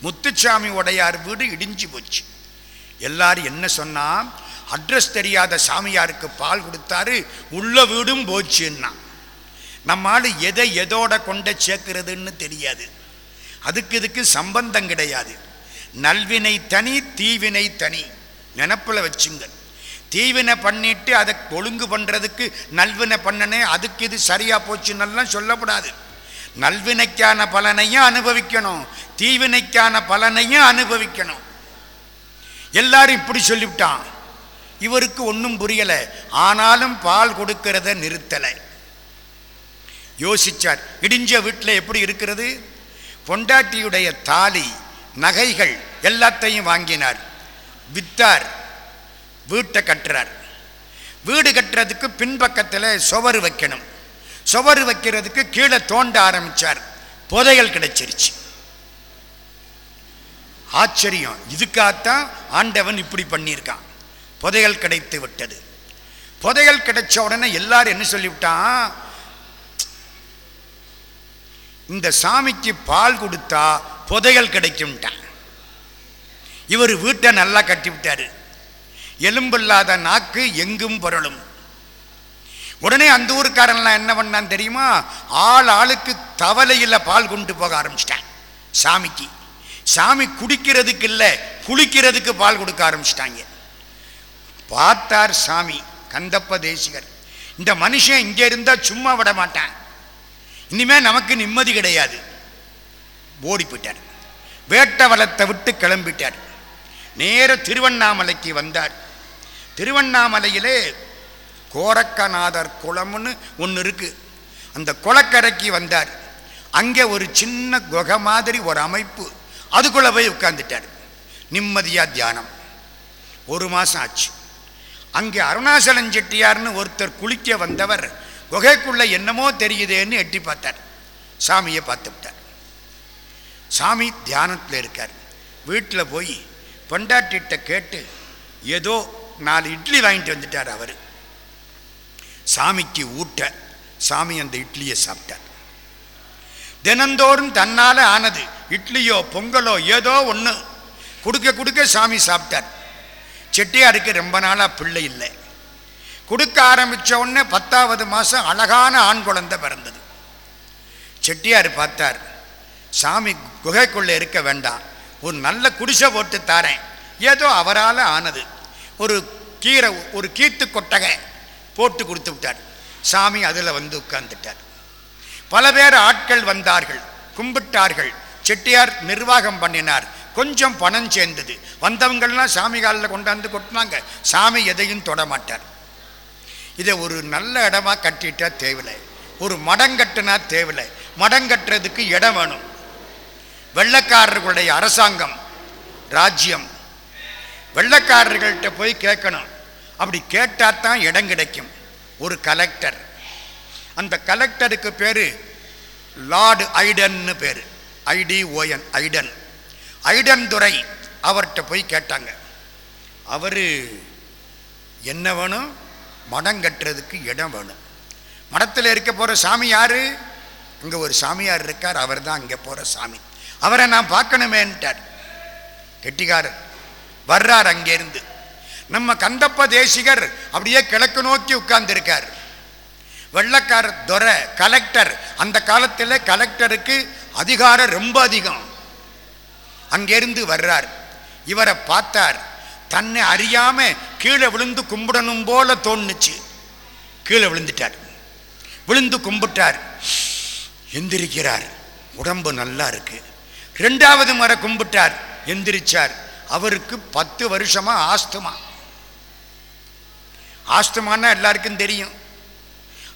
முத்துச்சாமி உடையார் வீடு இடிஞ்சு போச்சு. எல்லாரும் என்ன சொன்னால் அட்ரஸ் தெரியாத சாமியாருக்கு பால் கொடுத்தாரு உள்ள வீடும் போச்சுன்னா. நம்ம எதை எதோட கொண்ட சேர்க்கிறதுன்னு தெரியாது. அதுக்கு இதுக்கு சம்பந்தம் கிடையாது. நல்வினை தனி தீவினை தனி. நினப்பில் வச்சுங்க. தீவினை பண்ணிட்டு அதை ஒழுங்கு பண்ணுறதுக்கு நல்வினை பண்ணனே அதுக்கு இது சரியாக போச்சுன்னெல்லாம் சொல்லக்கூடாது. நல்வினைக்கான பலனையும் அனுபவிக்கணும். தீவினைக்கான பலனையும் அனுபவிக்கணும். எல்லாரும் இப்படி சொல்லிவிட்டான். இவருக்கு ஒன்றும் புரியலை. ஆனாலும் பால் கொடுக்கிறத நிறுத்தலை. யோசிச்சார் இடிஞ்ச வீட்டில் எப்படி இருக்கிறது? பொண்டாட்டியுடைய தாலி நகைகள் எல்லாத்தையும் வாங்கினார். வித்தார் வீட்டை கட்டுறார். வீடு கட்டுறதுக்கு பின்பக்கத்தில் சுவர் வைக்கணும். சுவர் வைக்கிறதுக்கு கீழே தோண்ட ஆரம்பிச்சார். புதையல் கிடைச்சிருச்சு. ஆச்சரியம். இதுக்காகத்தான் ஆண்டவன் இப்படி பண்ணியிருக்கான். புதையல் கிடைத்து விட்டது. புதையல் கிடைச்ச உடனே எல்லாரும் என்ன சொல்லிவிட்டான்? இந்த சாமிக்கு பால் கொடுத்தா புதையல் கிடைக்கும்ட்டான். இவர் வீட்டை நல்லா கட்டி விட்டாரு எலும்பில்லாத நாக்கு எங்கும் புரளும். உடனே அந்த ஊருக்காரன்லாம் என்ன பண்ணான் தெரியுமா? ஆள் ஆளுக்கு தவலையில் பால் கொண்டு போக ஆரம்பிச்சிட்டான் சாமிக்கு. சாமி குடிக்கிறதுக்கு இல்லை குளிக்கிறதுக்கு பால் கொடுக்க ஆரம்பிச்சிட்டாங்க. பார்த்தார் சாமி கந்தப்ப தேசிகர் இந்த மனுஷன் இங்கே இருந்தால் சும்மா விட மாட்டான். இனிமேல் நமக்கு நிம்மதி கிடையாது. ஓடி போயிட்டார் வேட்ட வளத்தை விட்டு கிளம்பிட்டார். நேர திருவண்ணாமலைக்கு வந்தார். திருவண்ணாமலையிலே கோரக்கநாதர் குளம்னு ஒன்று இருக்கு. அந்த குளக்கரைக்கு வந்தார். அங்கே ஒரு சின்ன குகை மாதிரி ஒரு அமைப்பு. அதுக்குள்ளே போய் உட்கார்ந்துட்டார். நிம்மதியாக தியானம். ஒரு மாதம் ஆச்சு. அங்கே அருணாசலம் செட்டியார்னு ஒருத்தர் குளிக்க வந்தவர் குகைக்குள்ளே என்னமோ தெரியுதேன்னு எட்டி பார்த்தார். சாமியை பார்த்து விட்டார். சாமி தியானத்தில் இருக்கார். வீட்டில் போய் பொண்டாட்டிட்ட கேட்டு ஏதோ நாலு இட்லி வாங்கிட்டு வந்துட்டார் அவர். சாமிக்கு ஊட்ட சாமி அந்த இட்லியை சாப்பிட்டார். தினந்தோறும் தன்னால் ஆனது இட்லியோ பொங்கலோ ஏதோ ஒன்று கொடுக்க கொடுக்க சாமி சாப்பிட்டார். செட்டியாருக்கு ரொம்ப நாளாக பிள்ளை இல்லை. கொடுக்க ஆரம்பித்த உடனே பத்தாவது மாதம் அழகான ஆண் குழந்தை பிறந்தது. செட்டியார் பார்த்தார் சாமி குகைக்குள்ளே இருக்க வேண்டாம். ஒரு நல்ல குடிசை போட்டு தாரேன். ஏதோ அவரால் ஆனது. ஒரு கீரை ஒரு கீத்து கொட்டகை போட்டு கொடுத்து விட்டார். சாமி அதில் வந்து உட்கார்ந்துட்டார். பல பேர் ஆட்கள் வந்தார்கள் கும்பிட்டார்கள். செட்டியார் நிர்வாகம் பண்ணினார். கொஞ்சம் பணம் சேர்ந்தது. வந்தவங்கள்லாம் சாமி காலில் கொண்டாந்து கொட்டினாங்க. சாமி எதையும் தொட மாட்டார் இதை ஒரு நல்ல இடமா கட்டிட்டா தேவையில்லை. ஒரு மடம் கட்டினா தேவையில்லை. மடம் கட்டுறதுக்கு இடம் வேணும். வெள்ளக்காரர்களுடைய அரசாங்கம் ராஜ்யம். வெள்ளக்காரர்கள்ட்ட போய் கேட்கணும். அப்படி கேட்டால் தான் இடம் கிடைக்கும். ஒரு கலெக்டர். அந்த கலெக்டருக்கு பேர் லார்டு ஐடன்னு பேர். ஐடிஓஎன் ஐடன். ஐடன் துறை அவர்கிட்ட போய் கேட்டாங்க. அவர் என்ன வேணும்? மடம் கட்டுறதுக்கு இடம் வேணும். மடத்தில் இருக்க போகிற சாமி யார்? இங்கே ஒரு சாமியார் இருக்கார். அவர் தான் அங்கே போகிற சாமி. அவரை நான் பார்க்கணுமேன்ட்டார். கெட்டிக்காரர். வர்றார் அங்கேருந்து. நம்ம கந்தப்ப தேசிகர் அப்படியே கிழக்கு நோக்கி உட்கார்ந்துருக்கார். வெள்ளக்கார துறை கலெக்டர் அந்த காலத்தில் கலெக்டருக்கு அதிகாரம் ரொம்ப அதிகம். அங்கேருந்து வர்றார். இவரை பார்த்தார். தன்னை அறியாம கீழே விழுந்து கும்பிடணும் போல தோணுச்சு. கீழே விழுந்துட்டார். விழுந்து கும்பிட்டார். எந்திரிக்கிறார். உடம்பு நல்லா இருக்கு. ரெண்டாவது முறை கும்பிட்டார். எந்திரிச்சார். அவருக்கு பத்து வருஷமா ஆஸ்துமா. ஆஸ்துமான்னா எல்லாருக்கும் தெரியும்.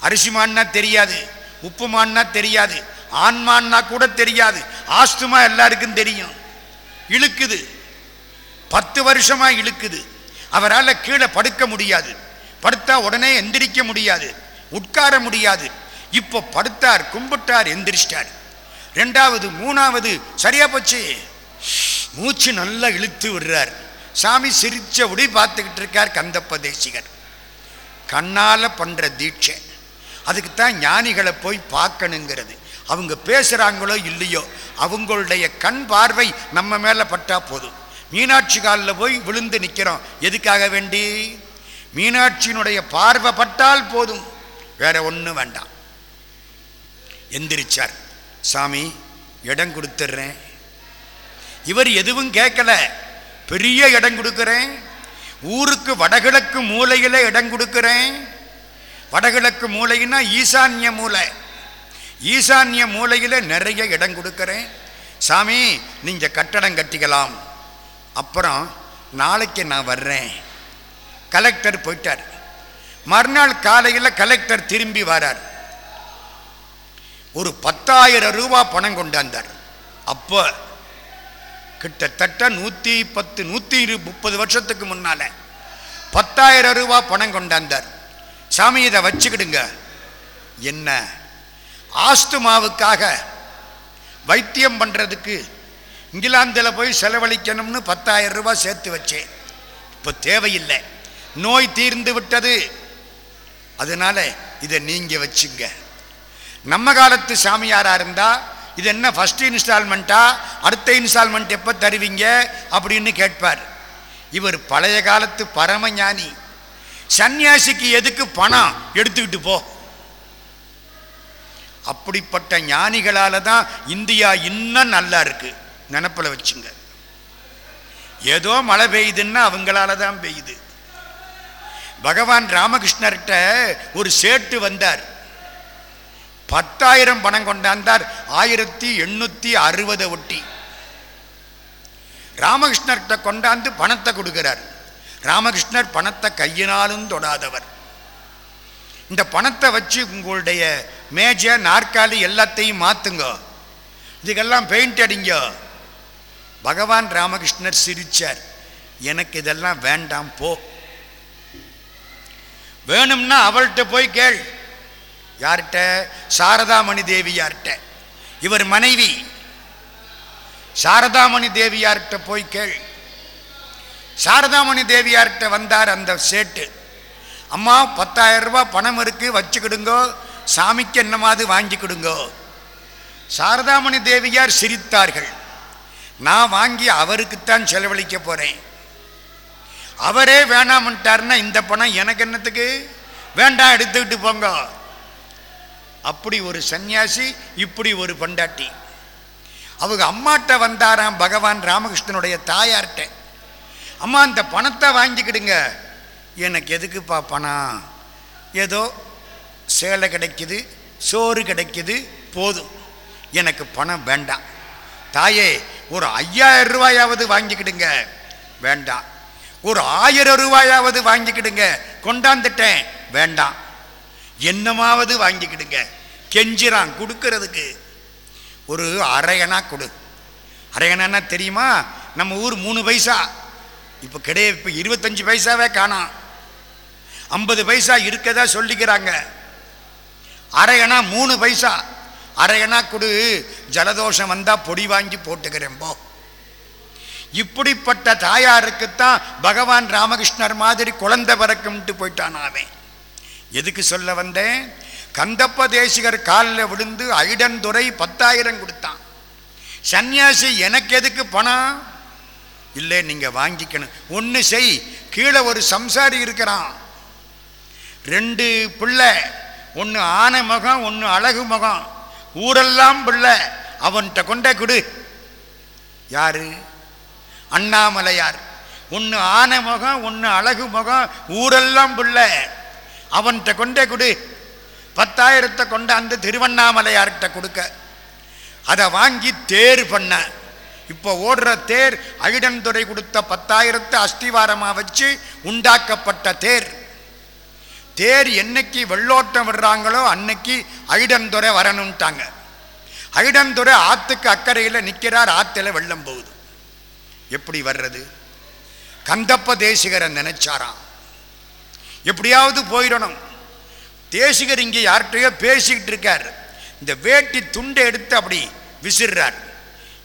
அரிசிமான்னா தெரியாது உப்புமான்னா தெரியாது ஆன்மான்னா கூட தெரியாது ஆஸ்துமா எல்லாருக்கும் தெரியும். இழுக்குது. பத்து வருஷமாக இழுக்குது. அவரால் கீழே படுக்க முடியாது. படுத்தா உடனே எந்திரிக்க முடியாது. உட்கார முடியாது. இப்போ படுத்தார் கும்பிட்டார் எந்திரிச்சிட்டார். ரெண்டாவது மூணாவது சரியா போச்சு? மூச்சு நல்லா இழுத்து விடுறார். சாமி சிரிச்சபடி பார்த்துக்கிட்டு இருக்கார் கந்தப்ப தேசிகர். கண்ணால் பண்ணுற தீட்சை. அதுக்கு தான் ஞானிகளை போய் பார்க்கணுங்கிறது. அவங்க பேசுகிறாங்களோ இல்லையோ அவங்களுடைய கண் பார்வை நம்ம மேலே பட்டா போதும். மீனாட்சி காலில் போய் விழுந்து நிற்கிறோம் எதுக்காக வேண்டி? மீனாட்சியினுடைய பார்வை பட்டால் போதும். வேற ஒன்றும் வேண்டாம். எந்திரிச்சார். சாமி இடம் கொடுத்துட்றேன். இவர் எதுவும் கேட்கல. பெரிய இடம் கொடுக்குறேன். ஊருக்கு வடகிழக்கு மூலையில் இடம் கொடுக்குறேன். வடகிழக்கு மூலைன்னா ஈசான்ய மூலை. ஈசான்ய மூலையில் நிறைய இடம் கொடுக்குறேன். சாமி நீங்கள் கட்டடம் கட்டிக்கலாம். அப்புறம் நாளைக்கு நான் வர்றேன். கலெக்டர் போயிட்டார். மறுநாள் காலையில் கலெக்டர் திரும்பி வரார். ஒரு பத்தாயிரம் ரூபா பணம் கொண்டாந்தார். அப்போ கிட்டத்தட்ட நூற்றி பத்து நூற்றி இரு முப்பது வருஷத்துக்கு முன்னால் பத்தாயிரம் ரூபா பணம் கொண்டாந்தார். சாமி இதை வச்சுக்கிடுங்க. என்ன? ஆஸ்துமாவுக்காக வைத்தியம் பண்ணுறதுக்கு இங்கிலாந்தில் போய் செலவழிக்கணும்னு பத்தாயிரம் ரூபாய் சேர்த்து வச்சேன். இப்போ தேவையில்லை. நோய் தீர்ந்து விட்டது. அதனால இதை நீங்கள் வச்சுங்க. நம்ம காலத்து சாமியாராக இருந்தால் இது என்ன ஃபஸ்ட் இன்ஸ்டால்மெண்ட்டா அடுத்த இன்ஸ்டால்மெண்ட் எப்போ தருவீங்க? அப்படின்னு கேட்பார். இவர் பழைய காலத்து பரமஞானி. சன்னியாசிக்கு எதுக்கு பணம்? எடுத்துக்கிட்டு போ. அப்படிப்பட்ட ஞானிகளால தான் இந்தியா இன்னும் நல்லா இருக்கு. நினப்பில் வச்சுங்க. ஏதோ மழை பெய்யுதுன்னா அவங்களால தான் பெய்யுது. பகவான் ராமகிருஷ்ணர்கிட்ட ஒரு சேட்டு வந்தார். பத்தாயிரம் பணம் கொண்டாந்தார். ஆயிரத்தி எண்ணூத்தி அறுபதை ஒட்டி. ராமகிருஷ்ணர்கிட்ட கொண்டாந்து பணத்தை கொடுக்கிறார். ராமகிருஷ்ணர் பணத்தை கையினாலும் தொடாதவர். இந்த பணத்தை வச்சு உங்களுடைய மேஜை நாற்காலி எல்லாத்தையும் மாத்துங்க. இதுக்கெல்லாம் பெயிண்ட் அடிங்க. பகவான் ராமகிருஷ்ணர் சிரிச்சார். எனக்கு இதெல்லாம் வேண்டாம் போ. வேணும்னா அவள்கிட்ட போய் கேள். யார்கிட்ட? சாரதாமணி தேவியார்கிட்ட. இவர் மனைவி. சாரதாமணி தேவியார்கிட்ட போய் கேள். சாரதாமணி தேவியார்கிட்ட வந்தார் அந்த சேட்டு. அம்மா பத்தாயிரம் ரூபா பணம் இருக்கு வச்சுக்கிடுங்கோ. சாமிக்கு என்னமாவது வாங்கிக்கிடுங்கோ. சாரதாமணி தேவியார் சிரித்தார்கள். நான் வாங்கி அவருக்குத்தான் செலவழிக்க போறேன். அவரே வேணாமன்ட்டாருன்னா இந்த பணம் எனக்கு என்னத்துக்கு? வேண்டாம் எடுத்துக்கிட்டு போங்க. அப்படி ஒரு சன்னியாசி இப்படி ஒரு பொண்டாட்டி. அவங்க அம்மாட்ட வந்தாராம் பகவான் ராமகிருஷ்ணனுடைய தாயார்கிட்ட. அம்மா அந்த பணத்தை வாங்கிக்கிடுங்க. எனக்கு எதுக்குப்பா பணம்? ஏதோ சேலை கிடைக்குது சோறு கிடைக்குது போதும். எனக்கு பணம் வேண்டாம். தாயே ஒரு ஐயாயிரம் ரூபாயாவது வாங்கிக்கிடுங்க. வேண்டாம். ஒரு ஆயிரம் ரூபாயாவது வாங்கிக்கிடுங்க. கொண்டாந்துட்டேன். வேண்டாம். என்னமாவது வாங்கிக்கிடுங்க. கெஞ்சிறான் கொடுக்கறதுக்கு. ஒரு அரையனா கொடு. அரையனா தெரியுமா? நம்ம ஊர் மூணு பைசா. இப்போ கிடையாது இப்போ இருபத்தஞ்சு பைசாவே காணாம். ஐம்பது பைசா இருக்கதா சொல்லிக்கிறாங்க. அரையனா மூணு பைசா. அரையனா கொடு ஜலதோஷம் வந்தால் பொடி வாங்கி போட்டுக்கிறேன் போ. இப்படிப்பட்ட தாயாருக்குத்தான் பகவான் ராமகிருஷ்ணர் மாதிரி குழந்தை பிறக்கும்ட்டு போயிட்டான் அவன். எதுக்கு சொல்ல வந்தேன்? கந்தப்ப தேசிகர் காலில் விழுந்து ஐடன் துறை பத்தாயிரம் கொடுத்தான். சன்னியாசி எனக்கு எதுக்கு பணம்? இல்லை நீங்கள் வாங்கிக்கணும். ஒன்று செய். கீழே ஒரு சம்சாரி இருக்கிறான். ரெண்டு பிள்ளை. ஒன்று ஆனை முகம் ஒன்று அழகு முகம். ஊரெல்லாம் பிள்ளை. அவன்கிட்ட கொண்டே கொடு. யாரு? அண்ணாமலையார் ஒன்று ஆனை முகம் ஒன்று அழகு முகம் ஊரெல்லாம் பிள்ளை. அவன்கிட்ட கொண்டே கொடு. பத்தாயிரத்தை கொண்டாந்து திருவண்ணாமலையார்கிட்ட கொடுக்க. அதை வாங்கி தேர் பண்ண. இப்போ ஓடுற தேர் அகிடன்துறை கொடுத்த பத்தாயிரத்தை அஸ்திவாரமாக வச்சு உண்டாக்கப்பட்ட தேர். தேர் என்னைக்கு வெள்ளோட்டம் விடுறாங்களோ அன்னைக்கு அகிடன்துறை வரணும்ட்டாங்க. அகிடன்துறை ஆத்துக்கு அக்கறையில் நிற்கிறார் ஆற்றுல வெள்ளம் போகுது. எப்படி வர்றது? கந்தப்ப தேசிகரை நினைச்சாராம். எப்படியாவது போயிடணும். தேசிகர் இங்கே யார்கிட்டயோ பேசிக்கிட்டு இருக்கார். இந்த வேட்டி துண்டை எடுத்து அப்படி விசிறார்.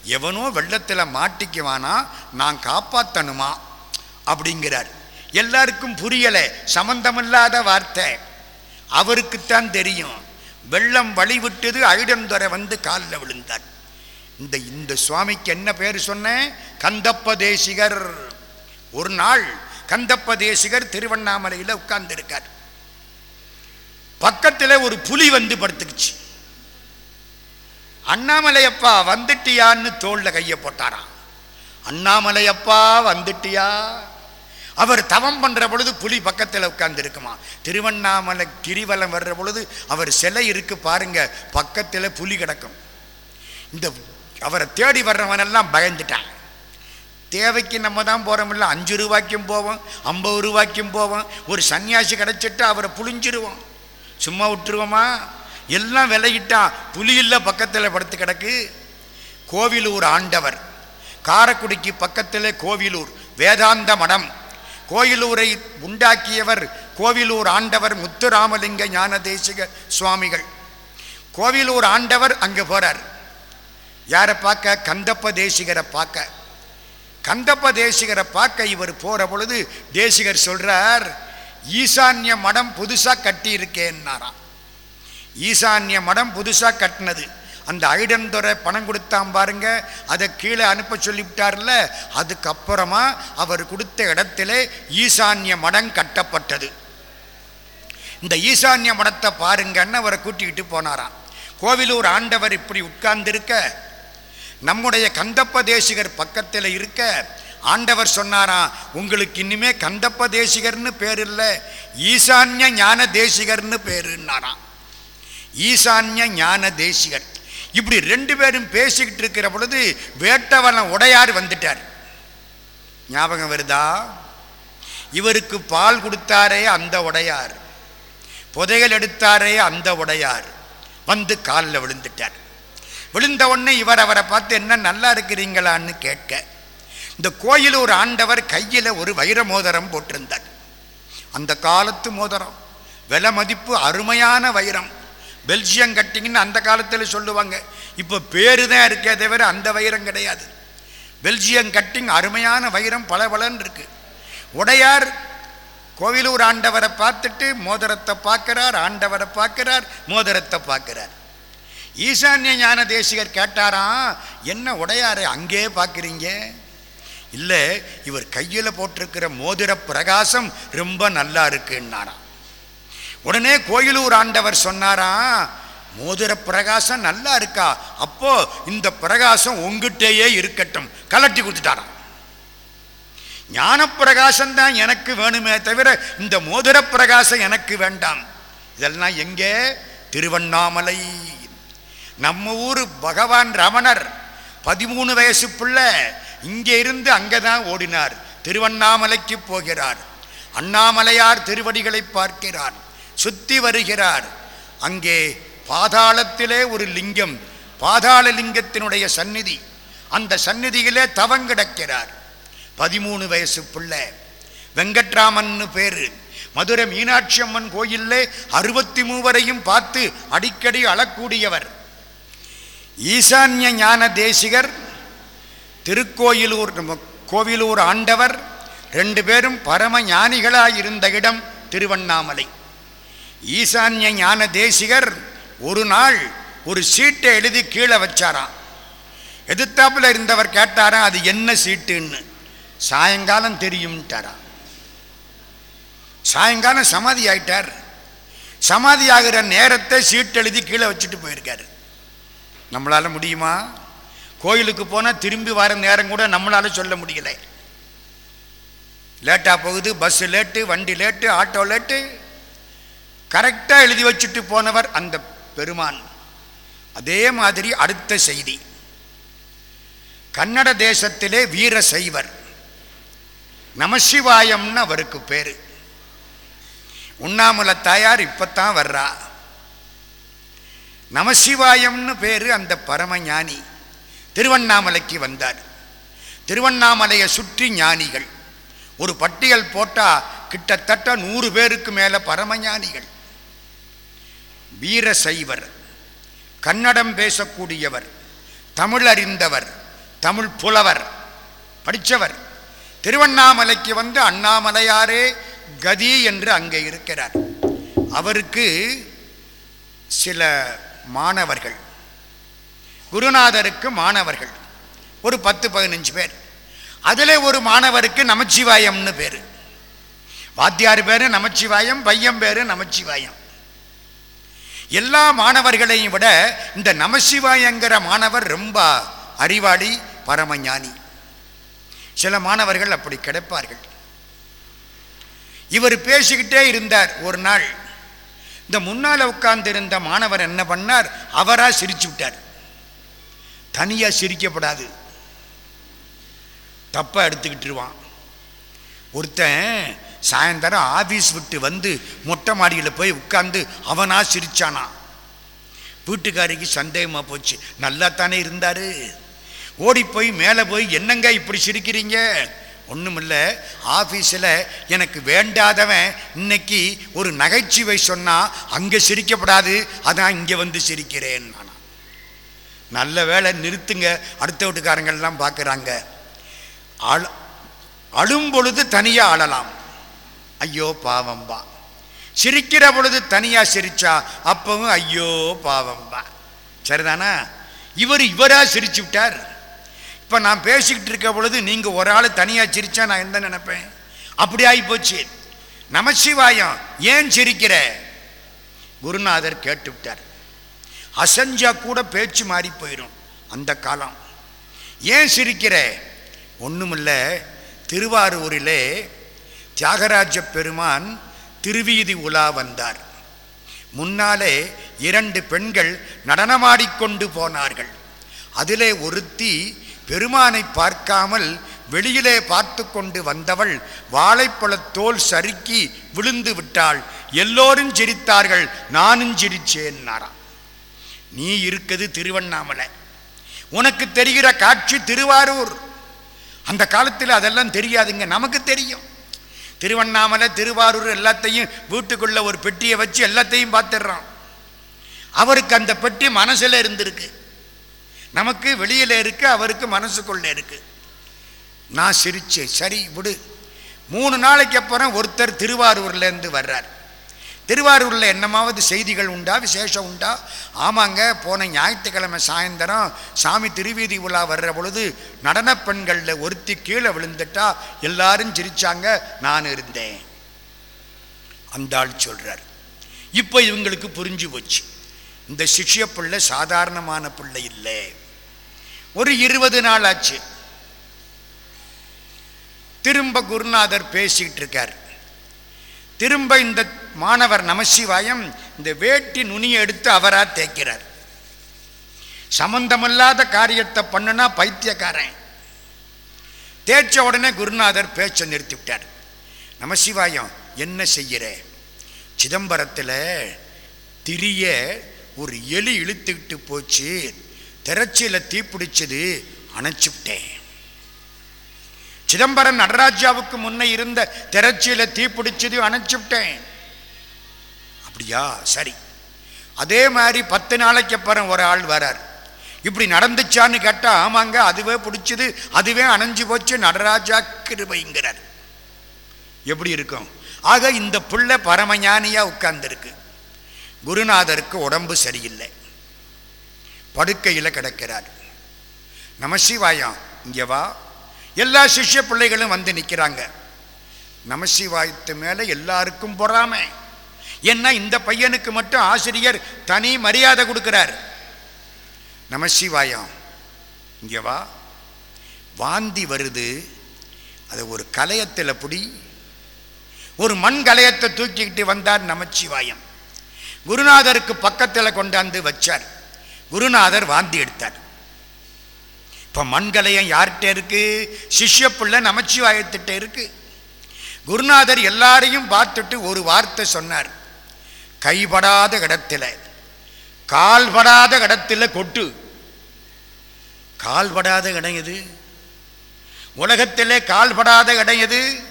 எவனோ வெள்ளத்தில் மாட்டிக்குவானா நான் காப்பாற்றணுமா அப்படிங்கிறார். எல்லாருக்கும் புரியலை சம்பந்தமில்லாத வார்த்தை. அவருக்குத்தான் தெரியும். வெள்ளம் வழிவிட்டது அழிடந்துறை வந்து காலில் விழுந்தார். இந்த இந்த சுவாமிக்கு என்ன பேர் சொன்னேன்? கந்தப்ப தேசிகர். ஒரு நாள் கந்தப்ப தேசிகர் திருவண்ணாமலையில் உட்கார்ந்துருக்கார். பக்கத்தில் ஒரு புலி வந்து படுத்துக்குச்சு. அண்ணாமலையப்பா வந்துட்டியான்னு தோல்ல கையை போட்டாராம். அண்ணாமலையப்பா வந்துட்டியா? அவர் தவம் பண்ணுற பொழுது புலி பக்கத்தில் உட்கார்ந்து இருக்குமா திருவண்ணாமலை கிரிவலம் வர்ற பொழுது அவர் சிலை இருக்கு பாருங்க பக்கத்தில் புலி கிடக்கும். இந்த அவரை தேடி வர்றவனெல்லாம் பயந்துட்டான். தேவைக்கு நம்ம தான் போகிறோமில்ல அஞ்சு ரூபாய்க்கும் போவோம் ஐம்பது ரூபாய்க்கும் போவோம். ஒரு சன்னியாசி கிடச்சிட்டு அவரை புளிஞ்சிருவோம் சும்மா விட்டுருவோமா? எல்லாம் விலகிட்டான் புலியில்ல பக்கத்தில் படுத்து கிடக்கு. கோவிலூர் ஆண்டவர். காரக்குடிக்கு பக்கத்தில் கோவிலூர் வேதாந்த மடம். கோயிலூரை உண்டாக்கியவர் கோவிலூர் ஆண்டவர் முத்துராமலிங்க ஞான தேசிக சுவாமிகள். கோவிலூர் ஆண்டவர் அங்கே போகிறார் யாரை பார்க்க? கந்தப்ப தேசிகரை பார்க்க. கந்தப்ப தேசிகரை பார்க்க இவர் போகிற பொழுது தேசிகர் சொல்கிறார் ஈசான்ய மடம் புதுசாக கட்டியிருக்கேன்னாராம். ஈசான்ய மடம் புதுசாக கட்டினது. அந்த ஐடன்துறை பணம் கொடுத்தான் பாருங்க. அதை கீழே அனுப்ப சொல்லிவிட்டார்ல அதுக்கப்புறமா அவர் கொடுத்த இடத்துல ஈசான்ய மடம் கட்டப்பட்டது. இந்த ஈசான்ய மடத்தை பாருங்கன்னு அவரை கூட்டிக்கிட்டு போனாராம். கோவிலூர் ஆண்டவர் இப்படி உட்கார்ந்திருக்க நம்முடைய கந்தப்ப தேசிகர் பக்கத்தில் இருக்க ஆண்டவர் சொன்னாராம் உங்களுக்கு இனிமே கந்தப்ப தேசிகர்னு பேர் இல்லை ஈசான்ய ஞான தேசிகர்னு பேருன்னாராம். ஈசான்ய ஞான தேசிகர். இப்படி ரெண்டு பேரும் பேசிக்கிட்டு இருக்கிற பொழுது வேட்டவனம் உடையார் வந்துட்டார். ஞாபகம் வருதா? இவருக்கு பால் கொடுத்தாரே அந்த உடையார். புதையல் எடுத்தாரே அந்த உடையார். வந்து காலில் விழுந்துட்டார். விழுந்த உடனே இவர் அவரை பார்த்து என்ன நல்லா இருக்கிறீங்களான்னு கேட்க. இந்த கோயில் ஒரு ஆண்டவர் கையில் ஒரு வைர மோதிரம் போட்டிருந்தார். அந்த காலத்து மோதிரம். விலை மதிப்பு அருமையான வைரம். பெல்ஜியம் கட்டிங்கன்னு அந்த காலத்தில் சொல்லுவாங்க. இப்போ பேரு தான் இருக்கே தவிர அந்த வைரம் கிடையாது. பெல்ஜியம் கட்டிங் அருமையான வைரம் பல பலன் உடையார் கோவிலூர் ஆண்டவரை பார்த்துட்டு மோதிரத்தை பார்க்கிறார் ஆண்டவரை பார்க்கிறார் மோதிரத்தை பார்க்கிறார். ஈசான்ய ஞான தேசிகர் கேட்டாராம் என்ன உடையாரை அங்கே பார்க்குறீங்க? இல்லை இவர் கையில் போட்டிருக்கிற மோதிர பிரகாசம் ரொம்ப நல்லா இருக்குன்னாராம். உடனே கோயிலூர் ஆண்டவர் சொன்னாராம் மோதிர பிரகாசம் நல்லா இருக்கா? அப்போ இந்த பிரகாசம் உங்ககிட்டேயே இருக்கட்டும். கலட்டி கொடுத்துட்டாராம். ஞான பிரகாசம் தான் எனக்கு வேணுமே தவிர இந்த மோதிர பிரகாசம் எனக்கு வேண்டாம். இதெல்லாம் எங்கே? திருவண்ணாமலை. நம்ம ஊர் பகவான் ரமணர் பதிமூணு வயசு பிள்ளை இங்கே இருந்து அங்கே தான் ஓடினார். திருவண்ணாமலைக்கு போகிறார். அண்ணாமலையார் திருவடிகளை பார்க்கிறார். சுத்தி வருகிறார். அங்கே பாதாளத்திலே ஒரு லிங்கம் பாதாள லிங்கத்தினுடைய சந்நிதி. அந்த சந்நிதியிலே தவங்கிடக்கிறார் பதிமூணு வயசு பிள்ளை. வெங்கட்ராமன்னு பேரு. மதுரை மீனாட்சி அம்மன் கோயிலே அறுபத்தி மூவரையும் பார்த்து அடிக்கடி அழக்கூடியவர். ஈசான்ய ஞான தேசிகர் திருக்கோயிலூர் கோவிலூர் ஆண்டவர் ரெண்டு பேரும் பரம ஞானிகளாக இருந்த இடம் திருவண்ணாமலை. ஈசான்ய ஞான தேசிகர் ஒரு நாள் ஒரு சீட்டை எழுதி கீழே வச்சாராம். எதிர்த்தாப்புல இருந்தவர் கேட்டாராம் அது என்ன சீட்டுன்னு? சாயங்காலம் தெரியும்ட்டாராம். சாயங்காலம் சமாதி ஆயிட்டார். சமாதி ஆகிற நேரத்தை சீட்டு எழுதி கீழே வச்சுட்டு போயிருக்காரு. நம்மளால் முடியுமா? கோயிலுக்கு போனால் திரும்பி வர நேரம் கூட நம்மளால் சொல்ல முடியலை. லேட்டாக போகுது பஸ்ஸு லேட்டு வண்டி லேட்டு ஆட்டோ லேட்டு. கரெக்டாக எழுதி வச்சுட்டு போனவர் அந்த பெருமான். அதே மாதிரி அடுத்த செய்தி. கன்னட தேசத்திலே வீர சைவர். நமசிவாயம்னு அவருக்கு பேர். உண்ணாமலை தாயார் இப்பத்தான் வர்றா. நமசிவாயம்னு பேர் அந்த பரமஞானி. திருவண்ணாமலைக்கு வந்தார். திருவண்ணாமலையை சுற்றி ஞானிகள். ஒரு பட்டியல் போட்டால் கிட்டத்தட்ட நூறு பேருக்கு மேலே பரமஞானிகள். வீர சைவர் கன்னடம் பேசக்கூடியவர் தமிழ் அறிந்தவர் தமிழ் புலவர் படித்தவர் திருவண்ணாமலைக்கு வந்து அண்ணாமலையாரே கதி என்று அங்கே இருக்கிறார். அவருக்கு சில மாணவர்கள் குருநாதருக்கு மாணவர்கள் ஒரு பத்து பதினஞ்சு பேர். அதில் ஒரு மாணவருக்கு நமச்சிவாயம்னு பேர். வாத்தியார் பேர் நமச்சிவாயம் பையன் பேர் நமச்சிவாயம். எல்லா மாணவர்களையும் விட இந்த நமசிவாயங்கிற மாணவர் ரொம்ப அறிவாளி பரமஞானி. சில மாணவர்கள் அப்படி கிடைப்பார்கள். இவர் பேசிக்கிட்டே இருந்தார் ஒரு நாள். இந்த முன்னால் உட்கார்ந்திருந்த மாணவர் என்ன பண்ணார்? அவராக சிரிச்சு விட்டார். தனியா சிரிக்கப்படாது. தப்பாக எடுத்துக்கிட்டுருவான். ஒருத்தன் சாயந்தரம் ஆஃபீஸ் விட்டு வந்து மொட்டை மாடியில் போய் உட்காந்து அவனா சிரிச்சானா? வீட்டுக்காரிக்கு சந்தேகமாக போச்சு. நல்லா தானே இருந்தார்? ஓடி போய் மேலே போய் என்னங்க இப்படி சிரிக்கிறீங்க? ஒன்றுமில்ல ஆஃபீஸில் எனக்கு வேண்டாதவன் இன்னைக்கு ஒரு நகைச்சுவை சொன்னால் அங்கே சிரிக்கப்படாது. அதான் இங்கே வந்து சிரிக்கிறேன் நான். நல்ல வேலை நிறுத்துங்க. அடுத்த வீட்டுக்காரங்கள்லாம் பார்க்குறாங்க அழு அழும் பொழுது தனியாக அழலாம் ஐயோ பாவம்பா. சிரிக்கிற பொழுது தனியாக சிரிச்சா அப்பவும் ஐயோ பாவம்பா. சரிதானா? இவர் இவராக சிரிச்சு விட்டார். இப்போ நான் பேசிக்கிட்டு இருக்க பொழுது நீங்கள் ஒரு ஆள் தனியாக சிரிச்சா நான் என்ன நினைப்பேன்? அப்படி ஆகிப்போச்சு நமசிவாயம் ஏன் சிரிக்கிற? குருநாதர் கேட்டு விட்டார். அசஞ்சா கூட பேச்சு மாறி போயிடும் அந்த காலம். ஏன் சிரிக்கிற? ஒன்றுமில்ல திருவாரூரிலே தியாகராஜ பெருமான் திருவீதி உலா வந்தார். முன்னாலே இரண்டு பெண்கள் நடனமாடிக்கொண்டு போனார்கள். அதிலே ஒருத்தி பெருமானை பார்க்காமல் வெளியிலே பார்த்து கொண்டு வந்தவள் வாழைப்பழத்தோல் சறுக்கி விழுந்து விட்டாள். எல்லோரும் சிரித்தார்கள். நானும் சிரிச்சேன்னாராம் நீ இருக்குது திருவண்ணாமலை. உனக்கு தெரிகிற காட்சி திருவாரூர். அந்த காலத்தில் அதெல்லாம் தெரியாதுங்க. நமக்கு தெரியும். திருவண்ணாமலை திருவாரூர் எல்லாத்தையும் வீட்டுக்குள்ள ஒரு பெட்டியை வச்சு எல்லாத்தையும் பார்த்துடுறான். அவருக்கு அந்த பெட்டி மனசில் இருந்திருக்கு. நமக்கு வெளியில் இருக்கு அவருக்கு மனசுக்குள்ள இருக்கு. நான் சிரிச்சேன் சரி விடு. மூணு நாளைக்கு அப்புறம் ஒருத்தர் திருவாரூர்லேருந்து வர்றார். திருவாரூரில் என்னமாவது செய்திகள் உண்டா விசேஷம் உண்டா? ஆமாங்க போன ஞாயிற்றுக்கிழமை சாயந்தரம் சாமி திருவீதி உலா வர்ற பொழுது நடனப் பெண்களில் ஒருத்தி கீழே விழுந்துட்டா எல்லாரும் சிரிச்சாங்க நான் இருந்தேன். அந்த ஆள் சொல்றார். இப்போ இவங்களுக்கு புரிஞ்சு போச்சு. இந்த சிஷ்ய பிள்ளை சாதாரணமான பிள்ளை இல்லை. ஒரு இருபது நாள் ஆச்சு. திரும்ப குருநாதர் பேசிக்கிட்டு இருக்கார். திரும்ப இந்த மாணவர் நமசிவாயம் இந்த வேட்டி நுனியை எடுத்து அவரா தேய்க்கிறார். சம்பந்தமில்லாத காரியத்தை பண்ணுனா பைத்தியக்காரன். தேய்ச்ச உடனே குருநாதர் பேச்சை நிறுத்திவிட்டார். நமசிவாயம் என்ன செய்கிற சிதம்பரத்தில் திரிய ஒரு எலி இழுத்துக்கிட்டு போச்சு. திரச்சியில் தீப்பிடிச்சது அணைச்சு விட்டேன் சிதம்பரம் நடராஜாவுக்கு முன்னே இருந்த திரச்சியில் தீப்பிடிச்சது அணைச்சுட்டேன் அப்படியா? சரி. அதே மாதிரி பத்து நாளைக்கு அப்புறம் ஒரு ஆள் வரார். இப்படி நடந்துச்சான்னு கேட்டால் ஆமாங்க அதுவே பிடிச்சது அதுவே அணைஞ்சு போச்சு நடராஜா கிருபைங்கிறார். எப்படி இருக்கும்? ஆக இந்த பிள்ளை பரமஞானியாக உட்கார்ந்துருக்கு. குருநாதருக்கு உடம்பு சரியில்லை. படுக்கையில் கிடக்கிறார். நமசிவாயம் இங்கே வா. எல்லா சிஷ்ய பிள்ளைகளும் வந்து நிற்கிறாங்க நமசிவாயத்து மேலே எல்லாருக்கும் பொறாமை. ஏன்னா இந்த பையனுக்கு மட்டும் ஆசிரியர் தனி மரியாதை கொடுக்கிறார்? நமசிவாயம் இங்கே வா. வாந்தி வருது. அதை ஒரு கலையத்தில் புடி. ஒரு மண் கலையத்தை தூக்கிக்கிட்டு வந்தார் நமச்சிவாயம் குருநாதருக்கு பக்கத்தில் கொண்டாந்து வச்சார். குருநாதர் வாந்தி எடுத்தார். இப்போ மண்கலையம் யார்கிட்ட இருக்கு? சிஷ்ய பிள்ளை நமச்சிவாயத்திட்ட இருக்கு. குருநாதர் எல்லாரையும் பார்த்துட்டு ஒரு வார்த்தை சொன்னார். கைபடாத இடத்துல கால்படாத இடத்துல கொட்டு. கால்படாத இடம் எது? உலகத்திலே கால்படாத இடம் எது?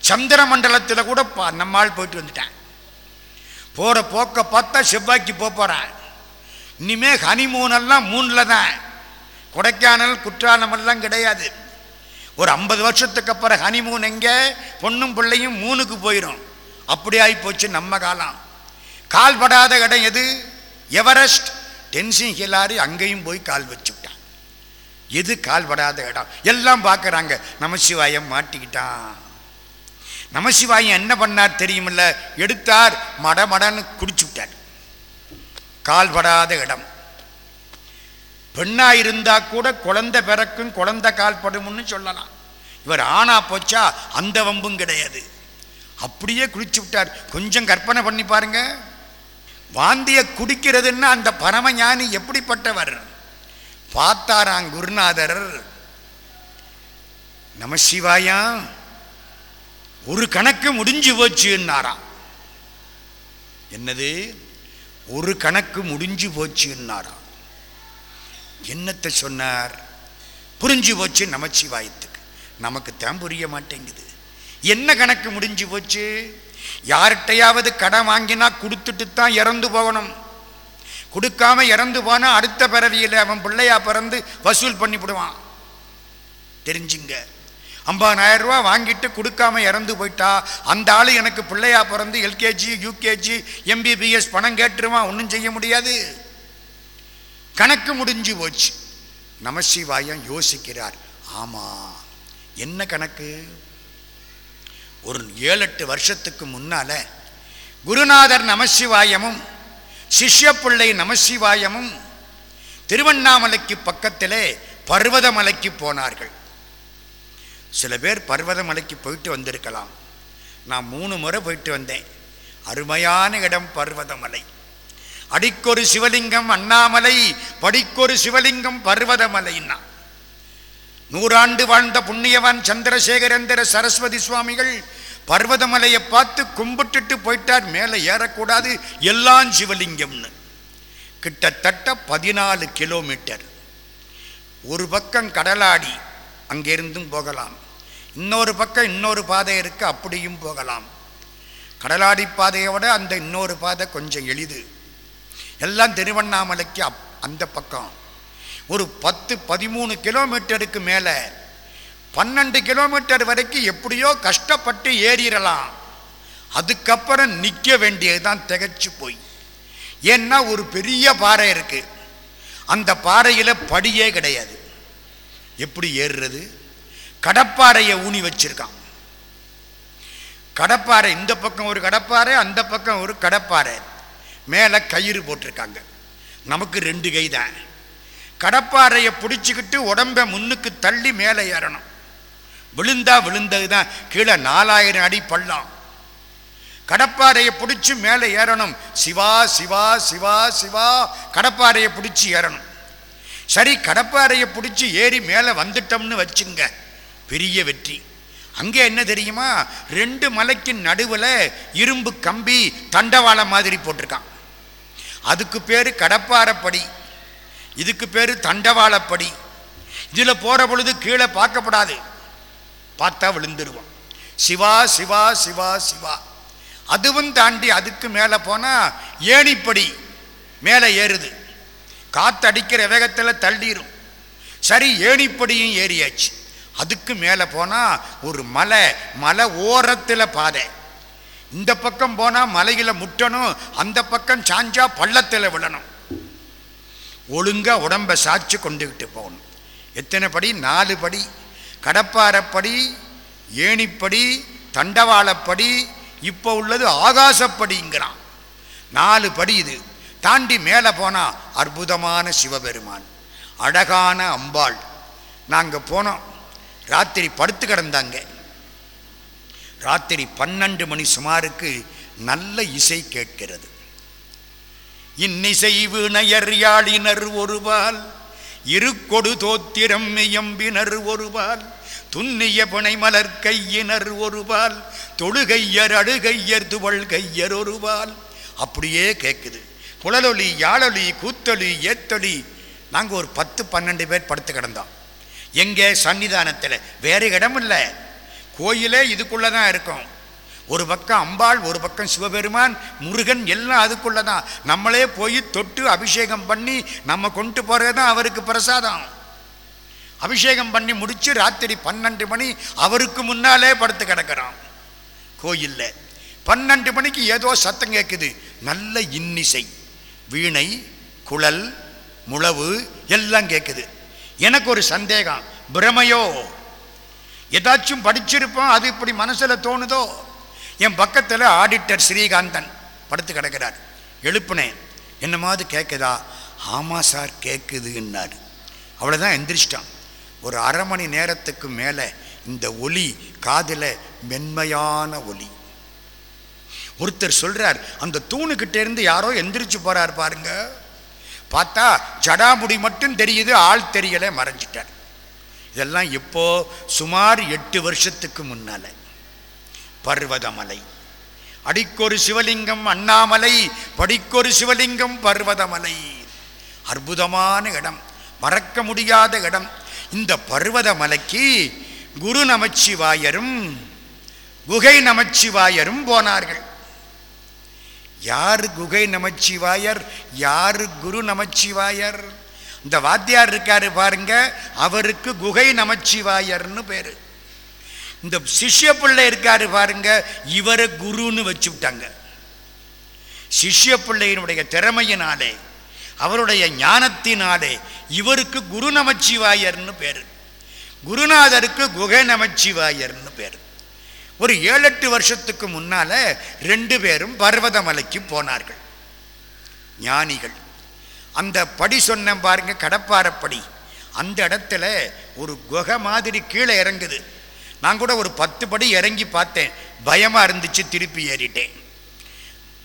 சந்திர மண்டலத்தில் கூட பா- நம்மால் போயிட்டு வந்துட்டேன். போகிற போக்க பார்த்தா செவ்வாய்க்கு போக போகிறேன் இனிமே ஹனிமூனெல்லாம் மூணில் தான். கொடைக்கானல் குற்றாலமெல்லாம் கிடையாது. ஒரு ஐம்பது வருஷத்துக்கு அப்புறம் ஹனிமூன் எங்கே? பொண்ணும் பிள்ளையும் மூணுக்கு போயிடும் அப்படி ஆகி போச்சு நம்ம காலம். கால்படாத இடம் எது? எவரெஸ்ட்? டென்ஷன் ஹிலாரி அங்கேயும் போய் கால் வச்சு விட்டான். எது கால்படாத இடம்? எல்லாம் பார்க்குறாங்க. நமசிவாயம் மாட்டிக்கிட்டான். நமசிவாயம் என்ன பண்ணார் தெரியுமில்ல? எடுத்தார் மடமடன்னு குடிச்சு விட்டார். கால்படாத இடம். பெண்ணாக இருந்தால் கூட குழந்தை பிறக்கும் குழந்தை கால்படும்னு சொல்லலாம். இவர் ஆணா போச்சா அந்த வம்பும் கிடையாது. அப்படியே குளிச்சு விட்டார். கொஞ்சம் கற்பனை பண்ணி பாருங்க. வாந்தியை குடிக்கிறதுன்னா அந்த பரமஞானி எப்படிப்பட்டவர்? பார்த்தாராம் குருநாதர். நமசிவாயா ஒரு கணக்கு முடிஞ்சு போச்சுன்னாராம் என்னது? ஒரு கணக்கு முடிஞ்சு போச்சுன்னாராம் என்னத்தை சொன்னார்? புரிஞ்சு போச்சு நமச்சிவாயத்துக்கு நமக்கு தான் புரிய மாட்டேங்குது. என்ன கணக்கு முடிஞ்சு போச்சு? யார்கிட்டையாவது கடன் வாங்கினா கொடுத்துட்டு தான் இறந்து போகணும். கொடுக்காம இறந்து போனா அடுத்த பிறவியில் அவன் பிள்ளையா பிறந்து வசூல் பண்ணிவிடுவான். தெரிஞ்சுங்க. ஐம்பதாயிரம் ரூபா வாங்கிட்டு கொடுக்காம இறந்து போயிட்டா அந்த ஆள் எனக்கு பிள்ளையா பிறந்து எல்கேஜி யூகேஜி எம்பிபிஎஸ் பணம் கேட்டுருவான் ஒன்றும் செய்ய முடியாது. கணக்கு முடிஞ்சு போச்சு. நமசிவாயம் யோசிக்கிறார். ஆமா. என்ன கணக்கு? ஒரு ஏழு எட்டு வருஷத்துக்கு முன்னால் குருநாதர் நமசிவாயமும் சிஷ்ய பிள்ளை நமசிவாயமும் திருவண்ணாமலைக்கு பக்கத்திலே பர்வதமலைக்கு போனார்கள். சில பேர் பர்வதமலைக்கு போயிட்டு வந்திருக்கலாம். நான் மூணு முறை போயிட்டு வந்தேன். அருமையான இடம் பர்வதமலை. அடிக்கொரு சிவலிங்கம் அண்ணாமலை படிக்கொரு சிவலிங்கம் பர்வதமலைன்னா. நூறாண்டு வாழ்ந்த புண்ணியவான் சந்திரசேகரேந்திர சரஸ்வதி சுவாமிகள் பர்வதமலையை பார்த்து கும்பிட்டுட்டு போயிட்டார். மேலே ஏறக்கூடாது. எல்லாம் சிவலிங்கம்னு. கிட்டத்தட்ட பதினாலு கிலோமீட்டர். ஒரு பக்கம் கடலாடி அங்கிருந்தும் போகலாம். இன்னொரு பக்கம் இன்னொரு பாதை இருக்கு அப்படியும் போகலாம். கடலாடி பாதையை விட அந்த இன்னொரு பாதை கொஞ்சம் எளிது. எல்லாம் திருவண்ணாமலைக்கு அப் அந்த பக்கம். ஒரு பத்து பதிமூணு கிலோமீட்டருக்கு மேலே பன்னெண்டு கிலோமீட்டர் வரைக்கும் எப்படியோ கஷ்டப்பட்டு ஏறிடலாம். அதுக்கப்புறம் நிற்க வேண்டியதுதான் திகச்சு போய். ஏன்னா ஒரு பெரிய பாறை இருக்கு. அந்த பாறையில் படியே கிடையாது. எப்படி ஏறுறது? கடப்பாறையை ஊனி வச்சிருக்கான். கடப்பாறை இந்த பக்கம் ஒரு கடப்பாறை அந்த பக்கம் ஒரு கடப்பாறை. மேலே கயிறு போட்டிருக்காங்க. நமக்கு ரெண்டு கை தான் கடப்பாறையை பிடிச்சிக்கிட்டு உடம்ப முன்னுக்கு தள்ளி மேலே ஏறணும். விழுந்தா விழுந்தது தான் கீழே நாலாயிரம் அடி பள்ளம். கடப்பாறையை பிடிச்சி மேலே ஏறணும். சிவா சிவா சிவா சிவா கடப்பாறையை பிடிச்சி ஏறணும். சரி கடப்பாறையை பிடிச்சி ஏறி மேலே வந்துட்டோம்னு வச்சுங்க. பெரிய வெற்றி. அங்கே என்ன தெரியுமா? ரெண்டு மலைக்கு நடுவில் இரும்பு கம்பி தண்டவாளம் மாதிரி போட்டிருக்கான். அதுக்கு பேர் கடப்பாறைப்படி. இதுக்கு பேர் தண்டவாளப்படி. இதில் போகிற பொழுது கீழே பார்க்கப்படாது. பார்த்தா விழுந்துருவோம் சிவா சிவா சிவா சிவா. அதுவும் தாண்டி அதுக்கு மேலே போனால் ஏணிப்படி மேலே ஏறுது. காத்தடிக்கிற வேகத்தில் தள்ளிடும் சரி ஏணிப்படியும் ஏறியாச்சு. அதுக்கு மேலே போனால் ஒரு மலை மலை ஓரத்தில் பாதை. இந்த பக்கம் போனால் மலையில் முட்டணும் அந்த பக்கம் சாஞ்சா பள்ளத்தில் விழணும். ஒழுங்காக உடம்பை சாய்ச்சி கொண்டுக்கிட்டு போகணும். எத்தனை படி? நாலு படி. கடப்பாரப்படி ஏணிப்படி தண்டவாளப்படி இப்போ உள்ளது ஆகாசப்படிங்கிறான். நாலு படி இது. தாண்டி மேலே போனால் அற்புதமான சிவபெருமான். அழகான அம்பாள். நாங்கள் போனோம். ராத்திரி படுத்து கிடந்தாங்க. ராத்திரி பன்னெண்டு மணி சுமாருக்கு நல்ல இசை கேட்கிறது. இன்னிசை வினையர் யாழினர் ஒருபால் இருக்கொடு தோத்திரம் இயம்பினர் ஒருவால் துன்னிய மலர் கையினர் ஒருவால் தொழுகையர் அழுகையர் துவள் கையர் ஒருவால். அப்படியே கேட்குது குழலொலி யாழொலி கூத்தொலி ஏத்தொலி நாங்கள் ஒரு பத்து பன்னெண்டு பேர் படுத்து கிடந்தோம். எங்கே? சன்னிதானத்தில் வேறு இடம் இல்லை கோயிலே இதுக்குள்ளே தான் இருக்கும். ஒரு பக்கம் அம்பாள் ஒரு பக்கம் சிவபெருமான் முருகன் எல்லாம் அதுக்குள்ளே தான் நம்மளே போய் தொட்டு அபிஷேகம் பண்ணி நம்ம கொண்டு போகிறது தான் அவருக்கு பிரசாதம். அபிஷேகம் பண்ணி முடித்து ராத்திரி பன்னெண்டு மணி அவருக்கு முன்னாலே படுத்து கிடக்கிறோம் கோயிலில். பன்னெண்டு மணிக்கு ஏதோ சத்தம் கேட்குது நல்ல இன்னிசை. வீணை குழல் முழவு எல்லாம் கேட்குது எனக்கு ஒரு சந்தேகம். பிரமையோ? ஏதாச்சும் படிச்சிருப்போம் அது இப்படி மனசில் தோணுதோ? என் பக்கத்தில் ஆடிட்டர் ஸ்ரீகாந்தன் படுத்து கிடக்கிறார். எழுப்புனேன். என்னமாவது கேட்குதா ஆமாம் சார் கேட்குதுன்னார் அவ்வளோதான் எந்திரிச்சிட்டான். ஒரு அரை மணி நேரத்துக்கு மேலே இந்த ஒலி காதில் மென்மையான ஒலி. ஒருத்தர் சொல்கிறார் அந்த தூணுக்கிட்டேருந்து யாரோ எந்திரிச்சு போகிறார் பாருங்க. பார்த்தா ஜடாமுடி மட்டும் தெரியுது ஆள் தெரியலை மறைஞ்சிட்டார். இதெல்லாம் இப்போது சுமார் எட்டு வருஷத்துக்கு முன்னால். பர்வதமலை. அடிக்கொரு சிவலிங்கம் அண்ணாமலை படிக்கொரு சிவலிங்கம் பர்வதமலை. அற்புதமான இடம் மறக்க முடியாத இடம். இந்த பர்வதமலைக்கு குரு நமச்சிவாயரும் குகை நமச்சிவாயரும் போனார்கள். யார் குகை நமச்சிவாயர் யார் குரு நமச்சிவாயர்? இந்த வாத்தியார் இருக்காரு பாருங்க அவருக்கு குகை நமச்சிவாயர்னு பேரு. இந்த சிஷ்ய பிள்ளை இருக்காரு பாருங்க இவரை குருன்னு வச்சு விட்டாங்க சிஷ்ய பிள்ளையினுடைய திறமையினாலே அவருடைய ஞானத்தினாலே இவருக்கு குரு நமச்சிவாயர்னு பேர். குருநாதருக்கு குகை நமச்சிவாயர்னு பேர். ஒரு ஏழு எட்டு வருஷத்துக்கு முன்னால ரெண்டு பேரும் பர்வதமலைக்கு போனார்கள். ஞானிகள். அந்த படி சொன்ன பாருங்க கடப்பாரப்படி. அந்த இடத்துல ஒரு குகை மாதிரி கீழே இறங்குது. நான் கூட ஒரு பத்து படி இறங்கி பார்த்தேன். பயமாக இருந்துச்சு திருப்பி ஏறிட்டேன்.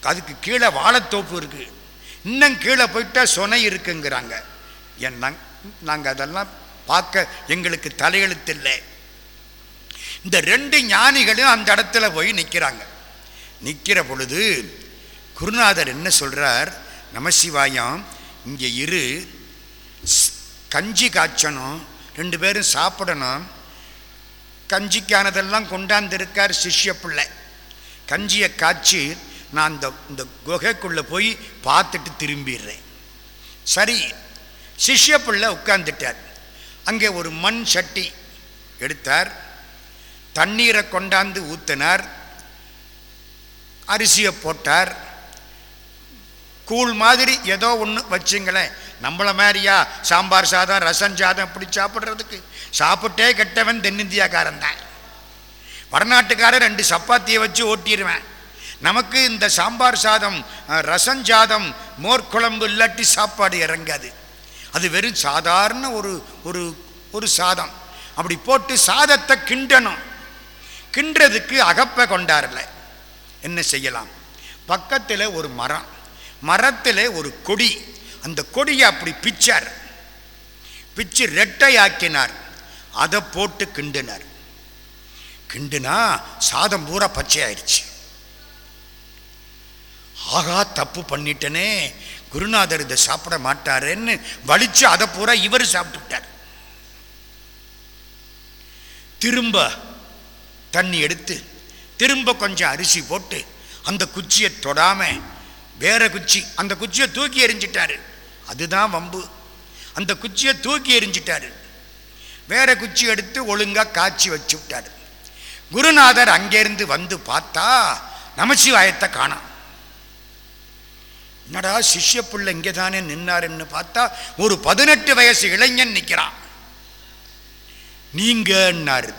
அதுக்கு கீழே வாழைத்தோப்பு இருக்குது இன்னும் கீழே போயிட்டால் சொனை இருக்குங்கிறாங்க. என் நாங்கள் அதெல்லாம் பார்க்க எங்களுக்கு தலையெழுத்து இல்லை. இந்த ரெண்டு ஞானிகளும் அந்த இடத்துல போய் நிற்கிறாங்க நிற்கிற பொழுது குருநாதர் என்ன சொல்கிறார் நமசிவாயம் இங்கே இரு. ஸ்- கஞ்சி காய்ச்சணும் ரெண்டு பேரும் சாப்பிடணும். கஞ்சிக்கானதெல்லாம் கொண்டாந்திருக்கார் சிஷ்ய பிள்ளை. கஞ்சியை காய்ச்சி நான் இந்த இந்த குகைக்குள்ளே போய் பார்த்துட்டு திரும்பிடுறேன். சரி சிஷ்ய பிள்ளை உட்கார்ந்துட்டார். அங்கே ஒரு மண் சட்டி எடுத்தார். தண்ணீரை கொண்டாந்து ஊற்றினார் அரிசியை போட்டார். கூழ் மாதிரி ஏதோ ஒன்று வச்சுங்களேன். நம்மள மாதிரியா? சாம்பார் சாதம் ரசம் சாதம் இப்படி சாப்பிட்றதுக்கு. சாப்பிட்டே கெட்டவன் தென்னிந்தியாக்காரன் தான். வடநாட்டுக்காரன் ரெண்டு சப்பாத்தியை வச்சு ஓட்டிடுவேன். நமக்கு இந்த சாம்பார் சாதம் ரசம் சாதம் மோர்க்குழம்பு இல்லாட்டி சாப்பாடு இறங்காது. அது வெறும் சாதாரண ஒரு ஒரு ஒரு சாதம். அப்படி போட்டு சாதத்தை கிண்டணும். கிண்டுறதுக்கு அகப்பை கொண்டாடலை என்ன செய்யலாம்? பக்கத்தில் ஒரு மரம். மரத்தில் ஒரு கொடி. அந்த கொடியை அப்படி பிச்சார். பிச்சு ரெட்டையாக்கினார். அதை போட்டு கிண்டினார். கிண்டுனா சாதம் பூரா பச்சையாயிருச்சு. ஆகா தப்பு பண்ணிட்டனே. குருநாதர் இதை சாப்பிட மாட்டாருன்னு வலிச்சு அதை பூரா இவர் சாப்பிட்டுட்டார். திரும்ப தண்ணி எடுத்து திரும்ப கொஞ்சம் அரிசி போட்டு அந்த குச்சியை தொடாமல் வேற குச்சி. அந்த குச்சியை தூக்கி எரிஞ்சிட்டாரு அதுதான் வம்பு. அந்த குச்சியை தூக்கி எரிஞ்சிட்டாரு வேற குச்சி எடுத்து ஒழுங்கா காய்ச்சி வச்சு விட்டாரு. குருநாதர் அங்கேருந்து வந்து பார்த்தா நமச்சிவாயத்தை காணாம் என்னடா சிஷ்ய புள்ள இங்கே தானே நின்னாருன்னு பார்த்தா ஒரு பதினெட்டு வயசு இளைஞன் நிற்கிறான் நீங்கன்னாரு.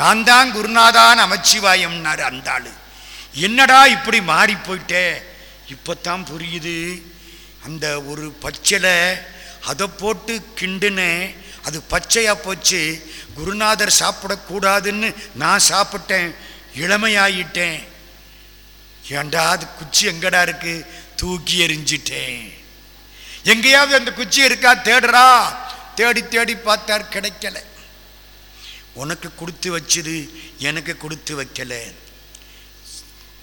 நான் தான் குருநாதான் நமச்சிவாயம்னாரு அந்த ஆளு. என்னடா இப்படி மாறி போயிட்டே? இப்போத்தான் புரியுது. அந்த ஒரு பச்சையில் அதை போட்டு கிண்டுனேன் அது பச்சையாக போச்சு. குருநாதர் சாப்பிடக்கூடாதுன்னு நான் சாப்பிட்டேன். இளமையாயிட்டேன். ஏண்டா அது குச்சி எங்கடா இருக்கு? தூக்கி எறிஞ்சிட்டேன். எங்கேயாவது அந்த குச்சி இருக்கா? தேடுறா. தேடி தேடி பார்த்தார் கிடைக்கல. உனக்கு கொடுத்து வச்சது எனக்கு கொடுத்து வைக்கல.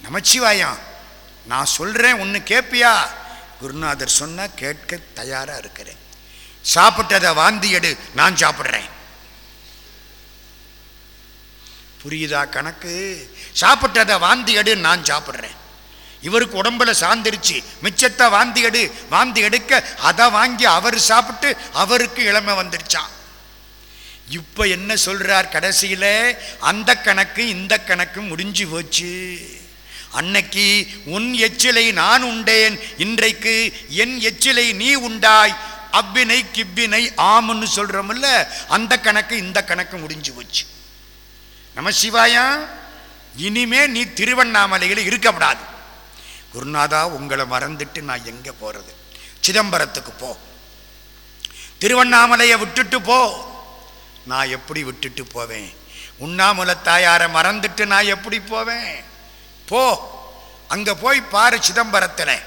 நமச்சிவாயான் நான் சொல்கிறேன் ஒன்று கேட்பியா குருநாதர் சொன்னால் கேட்க தயாராக இருக்கிறேன். சாப்பிட்டதை வாந்தி எடு நான் சாப்பிட்றேன். புரியுதா கணக்கு? சாப்பிட்டதை வாந்தி எடு நான் சாப்பிட்றேன். இவருக்கு உடம்புல சாந்திருச்சு. மிச்சத்தை வாந்தி எடு வாந்தி எடுக்க அதை வாங்கி அவர் சாப்பிட்டு அவருக்கு இளமை வந்துருச்சான் இப்போ என்ன சொல்கிறார் கடைசியில? அந்த கணக்கு இந்த கணக்கு முடிஞ்சு போச்சு. அன்னைக்கு உன் எச்சிலை நான் உண்டேன். இன்றைக்கு என் எச்சிலை நீ உண்டாய். அவ்வினை கிவ்வினை ஆமுன்னு சொல்றோம்ல அந்த கணக்கு இந்த கணக்கு முடிஞ்சு போச்சு. நம சிவாயா இனிமே நீ திருவண்ணாமலையில் இருக்கப்படாது குருநாதா உங்களை மறந்துட்டு நான் எங்க போறது? சிதம்பரத்துக்கு போ. திருவண்ணாமலையை விட்டுட்டு போ. நான் எப்படி விட்டுட்டு போவேன்? உண்ணாமுல தாயாரை மறந்துட்டு நான் எப்படி போவேன்? போ. அங்க போய் பாரு சிதம்பரத்தில்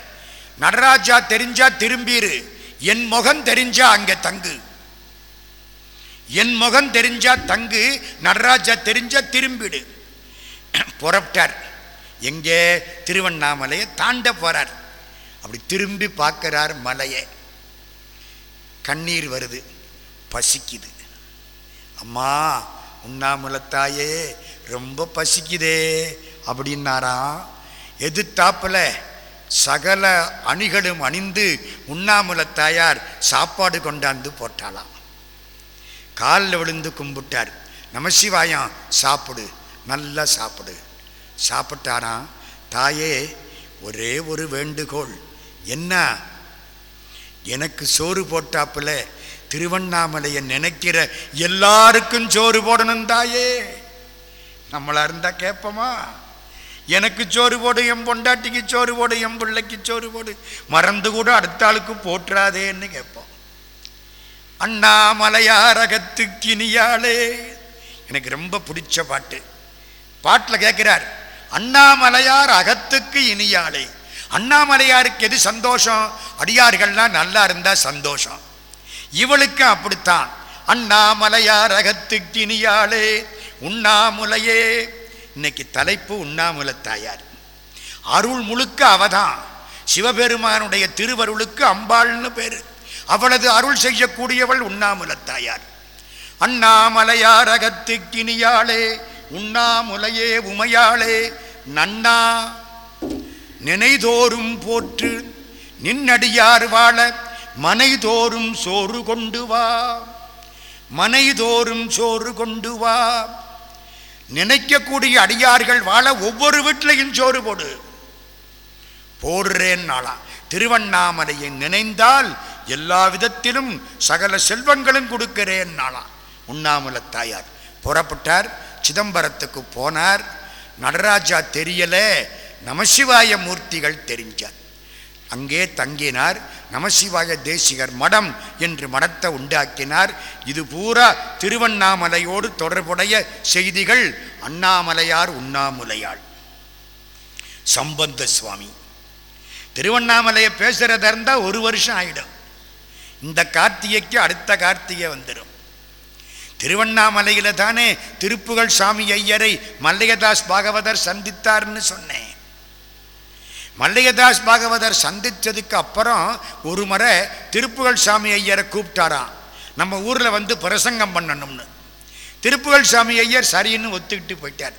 நடராஜா தெரிஞ்சா திரும்பிரு. என் முகம் தெரிஞ்சா அங்க தங்கு. என் முகம் தெரிஞ்சா தங்கு நடராஜா தெரிஞ்சா திரும்பிடு. புறப்பட்டார். எங்கே? திருவண்ணாமலையை தாண்ட போறார். அப்படி திரும்பி பார்க்கிறார் மலையை. கண்ணீர் வருது பசிக்குது. அம்மா உண்ணாமலத்தாயே ரொம்ப பசிக்குதே. அப்படின்னாராம் எதிர்த்தாப்புல சகல அணிகளும் அணிந்து உண்ணாமுலத்தாயார் சாப்பாடு கொண்டாந்து போட்டாளாம். காலில் விழுந்து கும்பிட்டார். நமசிவாயம் சாப்பிடு நல்லா சாப்பிடு. சாப்பிட்டாராம் தாயே ஒரே ஒரு வேண்டுகோள். என்ன? எனக்கு சோறு போட்டாப்புல திருவண்ணாமலையை நினைக்கிற எல்லாருக்கும் சோறு போடணும் தாயே. நம்மளா இருந்தா கேட்போமா? எனக்கு சோறு போடு என் பொண்டாட்டிக்கு சோறு போடு என் பிள்ளைக்கு சோறு போடு. மறந்து கூட அடுத்த ஆளுக்கு போற்றாதேன்னு கேட்போம். அண்ணாமலையாரகத்து கினியாளே எனக்கு ரொம்ப பிடிச்ச பாட்டு. பாட்டில் கேட்குறார் அண்ணாமலையார் அகத்துக்கு இனியாளே. அண்ணாமலையாருக்கு எது சந்தோஷம்? அடியார்கள்லாம் நல்லா இருந்தால் சந்தோஷம். இவளுக்கு அப்படித்தான். அண்ணாமலையார் அகத்துக்கு இனியாளே உண்ணாமுலையே. இன்னைக்கு தலைப்பு உண்ணாமுல தாயார். அருள் முழுக்க அவதான். சிவபெருமானுடைய திருவருளுக்கு அம்பாள்னு பேரு. அவளது அருள் செய்யக்கூடியவள் உண்ணாமுல தாயார். அண்ணாமலையார் அகத்துக்கினியாளே உண்ணாமுலையே உமையாளே நன்னா நினைதோறும் போற்று நின்னடியார் வாழ மனைதோறும் சோறு கொண்டு வா மனைதோறும் சோறு கொண்டு வா. நினைக்கக்கூடிய அடியார்கள் வாழ ஒவ்வொரு வீட்டிலையும் சோறு போடு. போடுறேன் நாளா. திருவண்ணாமலையை நினைந்தால் எல்லா விதத்திலும் சகல செல்வங்களும் கொடுக்கிறேன் நாளா. உண்ணாமல தாயார் புறப்பட்டார் சிதம்பரத்துக்கு போனார். நடராஜா தெரியல நமசிவாய மூர்த்திகள் தெரிஞ்சார். அங்கே தங்கினார். நமசிவாய தேசிகர் மடம் என்று மடத்தை உண்டாக்கினார். இது பூரா திருவண்ணாமலையோடு தொடர்புடைய செய்திகள். அண்ணாமலையார் உண்ணாமுலையாள். சம்பந்த சுவாமி திருவண்ணாமலையை பேசுறதா இருந்தால் ஒரு வருஷம் ஆயிடும். இந்த கார்த்திகைக்கு அடுத்த கார்த்திகை வந்துடும் திருவண்ணாமலையில தானே திருப்புகழ் சாமி ஐயரை மல்லையதாஸ் பாகவதர் சந்தித்தார்னு சொன்னேன். மல்லிகதாஸ் பாகவதர் சந்தித்ததுக்கு அப்புறம் ஒரு முறை திருப்புகழ் சாமி ஐயரை கூப்பிட்டாராம். நம்ம ஊரில் வந்து பிரசங்கம் பண்ணணும்னு. திருப்புகழ் சாமி ஐயர் சரின்னு ஒத்துக்கிட்டு போயிட்டார்.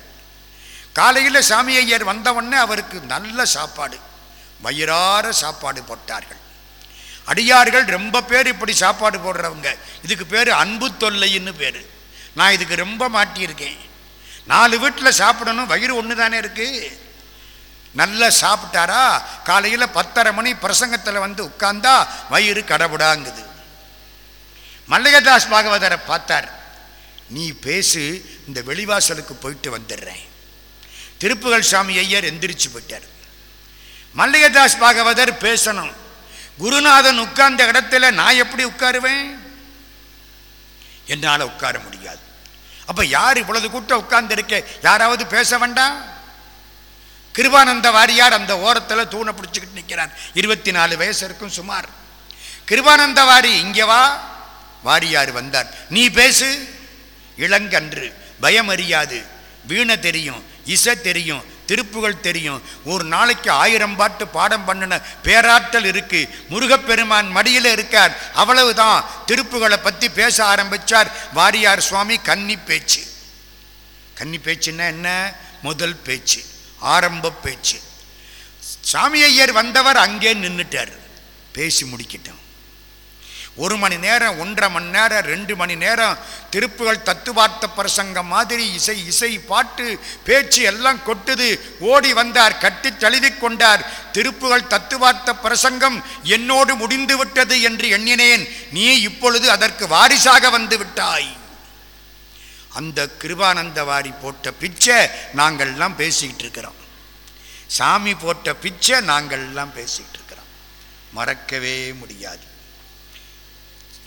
காலையில் சாமி ஐயர் வந்தவுடனே அவருக்கு நல்ல சாப்பாடு வயிறார சாப்பாடு போட்டார்கள். அடியார்கள் ரொம்ப பேர் இப்படி சாப்பாடு போடுறவங்க. இதுக்கு பேர் அன்பு தொல்லைன்னு பேர். நான் இதுக்கு ரொம்ப மாட்டியிருக்கேன். நாலு வீட்டில் சாப்பிடணும் வயிறு ஒன்று தானே இருக்குது நல்லா சாப்பிட்டாரா? காலையில் பத்தரை மணி பிரசங்கத்தில் வந்து உட்கார்ந்தா வயிறு கடவுடாங்குது. மல்லிகதாஸ் பாகவதரை பார்த்தார். நீ பேசு இந்த வெளிவாசலுக்கு போயிட்டு வந்துடுறேன். திருப்புகழ் சாமி ஐயர் எந்திரிச்சு போயிட்டார். மல்லிகதாஸ் பாகவதர் பேசணும். குருநாதன் உட்கார்ந்த இடத்துல நான் எப்படி உட்காருவேன்? என்னால் உட்கார முடியாது. அப்போ யார் இவ்வளவு கூட்டம் உட்கார்ந்து இருக்க யாராவது பேச வேண்டாம்? கிருபானந்த வாரியார் அந்த ஓரத்தில் தூணை பிடிச்சிக்கிட்டு நிற்கிறார் இருபத்தி நாலு வயசு இருக்கும் சுமார். கிருபானந்த வாரி இங்கே வா. வாரியார் வந்தார். நீ பேசு. இளங்கன்று. பயம் அறியாது. வீணை தெரியும். இசை தெரியும். திருப்புகள் தெரியும். ஒரு நாளைக்கு ஆயிரம் பாட்டு பாடம் பண்ணின பேராற்றல் இருக்கு. முருகப்பெருமான் மடியில் இருக்கார். அவ்வளவுதான். திருப்புகளை பற்றி பேச ஆரம்பிச்சார் வாரியார் சுவாமி கன்னி பேச்சு. கன்னி பேச்சுன்னா என்ன? முதல் பேச்சு. ஆரம்ப பேச்சு. சாமி ஐயர் வந்தவர் அங்கே நின்றுட்டார் பேசி முடிக்கிட்டோம். ஒரு மணி நேரம் ஒன்றரை மணி நேரம் ரெண்டு மணி நேரம் திருப்புகள் தத்துவார்த்த பிரசங்கம் மாதிரி இசை இசை பாட்டு பேச்சு எல்லாம் கொட்டுது. ஓடி வந்தார் கட்டி தழுவி கொண்டார். திருப்புகள் தத்துவார்த்த பிரசங்கம் என்னோடு முடிந்து விட்டது என்று எண்ணினேன். நீ இப்பொழுது அதற்கு வாரிசாக வந்து விட்டாய். அந்த கிருபானந்த வாரி போட்ட பிச்சை நாங்கள்லாம் பேசிக்கிட்டு இருக்கிறோம். சாமி போட்ட பிச்சை நாங்கள்லாம் பேசிக்கிட்டு இருக்கிறோம். மறக்கவே முடியாது.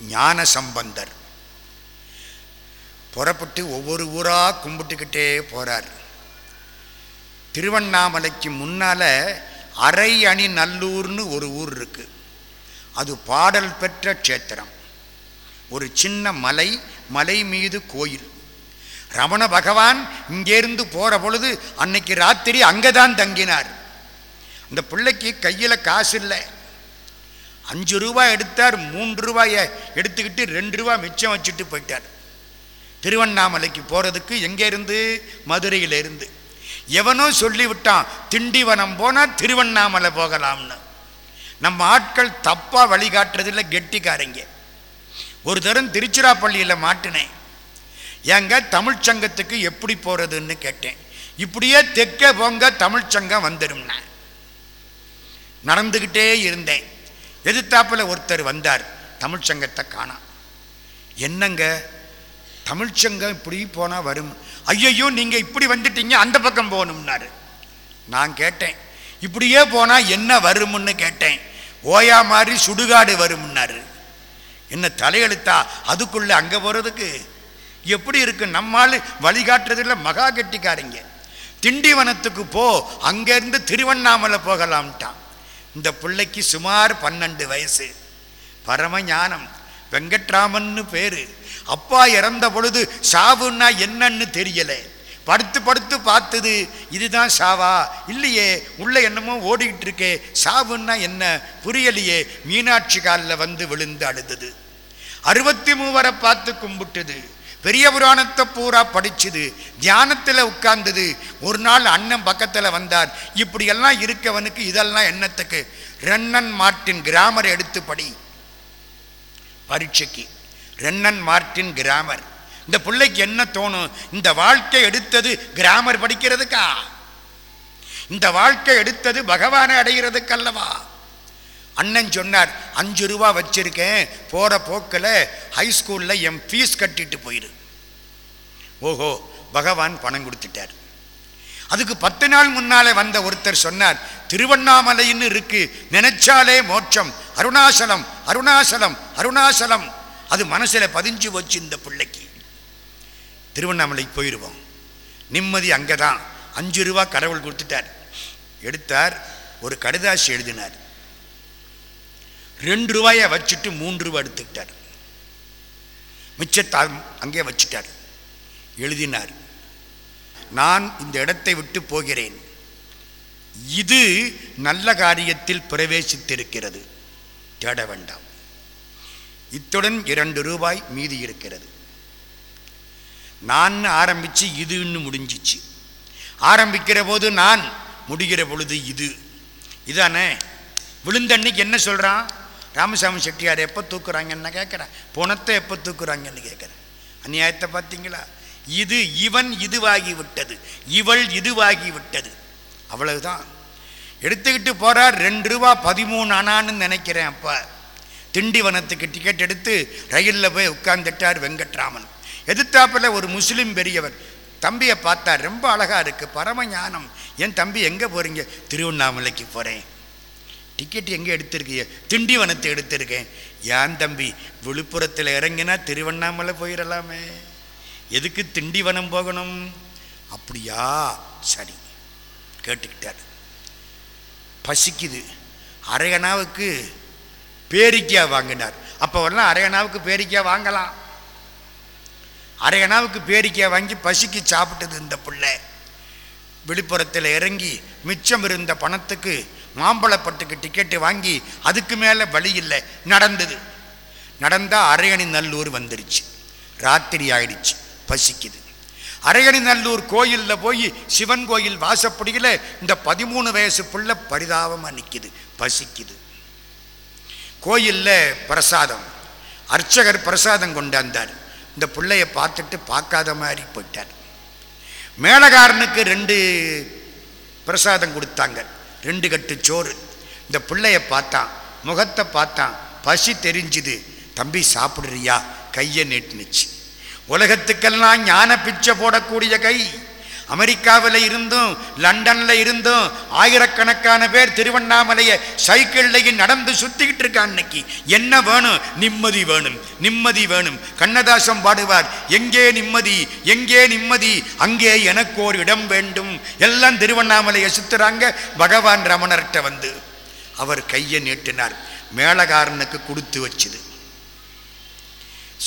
ஞான சம்பந்தர் புறப்பட்டு ஒவ்வொரு ஊராக கும்பிட்டுக்கிட்டே போகிறார் திருவண்ணாமலைக்கு முன்னால் அரை அணி நல்லூர்னு ஒரு ஊர் இருக்குது அது பாடல் பெற்ற க்ஷேத்திரம். ஒரு சின்ன மலை மலை மீது கோயில். ரமண பகவான் இங்கேருந்து போகிற பொழுது அன்னைக்கு ராத்திரி அங்கே தான் தங்கினார். அந்த பிள்ளைக்கு கையில் காசு இல்லை. அஞ்சு ரூபா எடுத்தார் மூன்று ரூபாயை எடுத்துக்கிட்டு ரெண்டு ரூபா மிச்சம் வச்சுட்டு போயிட்டார். திருவண்ணாமலைக்கு போகிறதுக்கு எங்கேருந்து? மதுரையிலேருந்து. எவனோ சொல்லிவிட்டான் திண்டிவனம் போனால் திருவண்ணாமலை போகலாம்னு. நம்ம ஆட்கள் தப்பாக வழிகாட்டுறதில்ல கெட்டிக்காரங்க. ஒரு தரம் திருச்சிராப்பள்ளியில் மாட்டினேன். ஏங்க தமிழ்ச்சங்கத்துக்கு எப்படி போகிறதுன்னு கேட்டேன். இப்படியே தெற்கே போங்க தமிழ்ச்சங்கம் வந்துடும்னா நடந்துக்கிட்டே இருந்தேன். எதிர்த்தாப்பில் ஒருத்தர் வந்தார் தமிழ்ச்சங்கத்தை காணாம் என்னங்க? தமிழ்ச்சங்கம் இப்படி போனால் வரும்? ஐயையோ நீங்கள் இப்படி வந்துட்டீங்க அந்த பக்கம் போகணும்னாரு. நான் கேட்டேன் இப்படியே போனால் என்ன வரும்னு கேட்டேன். ஓயா மாதிரி சுடுகாடு வரும்னாரு. என்ன தலையெழுத்தா? அதுக்குள்ளே அங்கே போகிறதுக்கு எப்படி இருக்கு? நம்மால் வழிகாட்டுறதில் மகா கெட்டிக்காரங்க. திண்டிவனத்துக்கு போ அங்கேருந்து திருவண்ணாமலை போகலாம்ட்டான். இந்த பிள்ளைக்கு சுமார் பன்னெண்டு வயசு. பரம ஞானம் வெங்கட்ராமன்னு பேரு. அப்பா இறந்த பொழுது சாவுன்னா என்னன்னு தெரியலை. படுத்து படுத்து பார்த்தது இதுதான் சாவா? இல்லையே உள்ள என்னமோ ஓடிக்கிட்டு இருக்கே சாவுன்னா என்ன? புரியலையே. மீனாட்சி காலில் வந்து விழுந்து அழுதது. அறுபத்தி மூவரை பார்த்து கும்பிட்டுது. பெரிய புராணத்தை பூரா படிச்சுது தியானத்தில் உட்கார்ந்தது. ஒரு நாள் அண்ணன் பக்கத்தில் வந்தார். இப்படியெல்லாம் இருக்கவனுக்கு இதெல்லாம் என்னத்துக்கு? ரென்னன் மார்ட்டின் கிராமர் எடுத்து படி. பரீட்சைக்கு. Wren and Martin grammar. இந்த பிள்ளைக்கு என்ன தோணும்? இந்த வாழ்க்கை எடுத்தது கிராமர் படிக்கிறதுக்கா? இந்த வாழ்க்கை எடுத்தது பகவானை அடைகிறதுக்கல்லவா அண்ணன் சொன்னார் அஞ்சு ரூபா வச்சுருக்கேன் போகிற போக்கில் ஹைஸ்கூலில் என் ஃபீஸ் கட்டிட்டு போயிரு. ஓஹோ பகவான் பணம் கொடுத்துட்டார். அதுக்கு பத்து நாள் முன்னாலே வந்த ஒருத்தர் சொன்னார் திருவண்ணாமலைன்னு இருக்கு நினைச்சாலே மோட்சம் அருணாசலம் அருணாசலம் அருணாசலம். அது மனசில் பதிஞ்சு வச்சு இந்த பிள்ளைக்கு. திருவண்ணாமலைக்கு போயிடுவோம் நிம்மதி அங்கே தான் அஞ்சு ரூபா கடவுள் கொடுத்துட்டார். எடுத்தார் ஒரு கடிதாசி எழுதினார். ரெண்டு ரூபாயை வச்சுட்டு மூன்று ரூபாய் எடுத்துக்கிட்டார். மிச்சத்தை அங்கே வச்சுட்டார். எழுதினார் நான் இந்த இடத்தை விட்டு போகிறேன். இது நல்ல காரியத்தில் பிரவேசித்திருக்கிறது. தேட வேண்டாம். இத்துடன் இரண்டு ரூபாய் மீதி இருக்கிறது. நான் ஆரம்பித்து இதுன்னு முடிஞ்சிச்சு. ஆரம்பிக்கிற போது நான் முடிகிற பொழுது இது. இதானே? விழுந்தன்னைக்கு என்ன சொல்கிறான் ராமசாமி செட்டியார் எப்போ தூக்குறாங்கன்னு கேட்குறேன். புணத்தை எப்போ தூக்குறாங்கன்னு கேட்குறேன். அநியாயத்தை பார்த்தீங்களா? இது இவன் இதுவாகி விட்டது. இவள் இதுவாகி விட்டது. அவ்வளவுதான். எடுத்துக்கிட்டு போகிறார் ரெண்டு ரூபா பதிமூணு அண்ணான்னு நினைக்கிறேன் அப்போ. திண்டிவனத்துக்கு டிக்கெட் எடுத்து ரயிலில் போய் உட்கார்ந்துட்டார் வெங்கட்ராமன். எதிர்த்தாப்பில் ஒரு முஸ்லீம் பெரியவர். தம்பியை பார்த்தா ரொம்ப அழகாக இருக்குது பரம ஞானம் என் தம்பி எங்கே போகிறீங்க திருவண்ணாமலைக்கு போகிறேன் டிக்கெட் எங்கே எடுத்திருக்கீங்க திண்டிவனத்தை எடுத்திருக்கேன். ஏன் தம்பி விழுப்புரத்தில் இறங்கினா திருவண்ணாமலை போயிடலாமே எதுக்கு திண்டிவனம் போகணும்? அப்படியா? சரி கேட்டுக்கிட்டார். பசிக்குது. அரையனாவுக்கு பேரிக்காய் வாங்கினார். அப்போ வரலாம் அரையனாவுக்கு பேரிக்காய் வாங்கலாம். அரையனாவுக்கு பேரிக்காய் வாங்கி பசிக்கு சாப்பிட்டது இந்த பிள்ளை. விழுப்புரத்தில் இறங்கி மிச்சம் இருந்த பணத்துக்கு மாம்பழப்பட்டுக்கு டிக்கெட்டு வாங்கி அதுக்கு மேலே வழி இல்லை. நடந்தது. நடந்தால் அரையணி நல்லூர் வந்துருச்சு. ராத்திரி ஆயிடுச்சு. பசிக்குது. அரையணி நல்லூர் கோயிலில் போய் சிவன் கோயில் வாசப்படியில் இந்த பதிமூணு வயசு பிள்ளை பரிதாபமாக நிற்கிது பசிக்குது. கோயிலில் பிரசாதம். அர்ச்சகர் பிரசாதம் கொண்டாந்தார். இந்த பிள்ளைய பார்த்துட்டு பார்க்காத மாதிரி போயிட்டார். மேலகாரனுக்கு ரெண்டு பிரசாதம் கொடுத்தாங்க. ரெண்டு கட்டு சோறு. இந்த பிள்ளைய பார்த்தான் முகத்தை பார்த்தான் பசி தெரிஞ்சுது. தம்பி சாப்பிடுறியா? கையை நீட்டுனுச்சு. உலகத்துக்கெல்லாம் ஞான பிச்சை போடக்கூடிய கை. அமெரிக்காவில் இருந்தும் லண்டன்ல இருந்தும் ஆயிரக்கணக்கான பேர் திருவண்ணாமலையை சைக்கிள்லையும் நடந்து சுத்திக்கிட்டு இருக்கான் இன்னைக்கு என்ன வேணும்? நிம்மதி வேணும். நிம்மதி வேணும். கண்ணதாசம் பாடுவார் எங்கே நிம்மதி? எங்கே நிம்மதி? அங்கே எனக்கு ஒரு இடம் வேண்டும். எல்லாம் திருவண்ணாமலையை சுத்துறாங்க பகவான் ரமணர்கிட்ட வந்து. அவர் கையை நீட்டினார். மேலகாரனுக்கு கொடுத்து வச்சுது.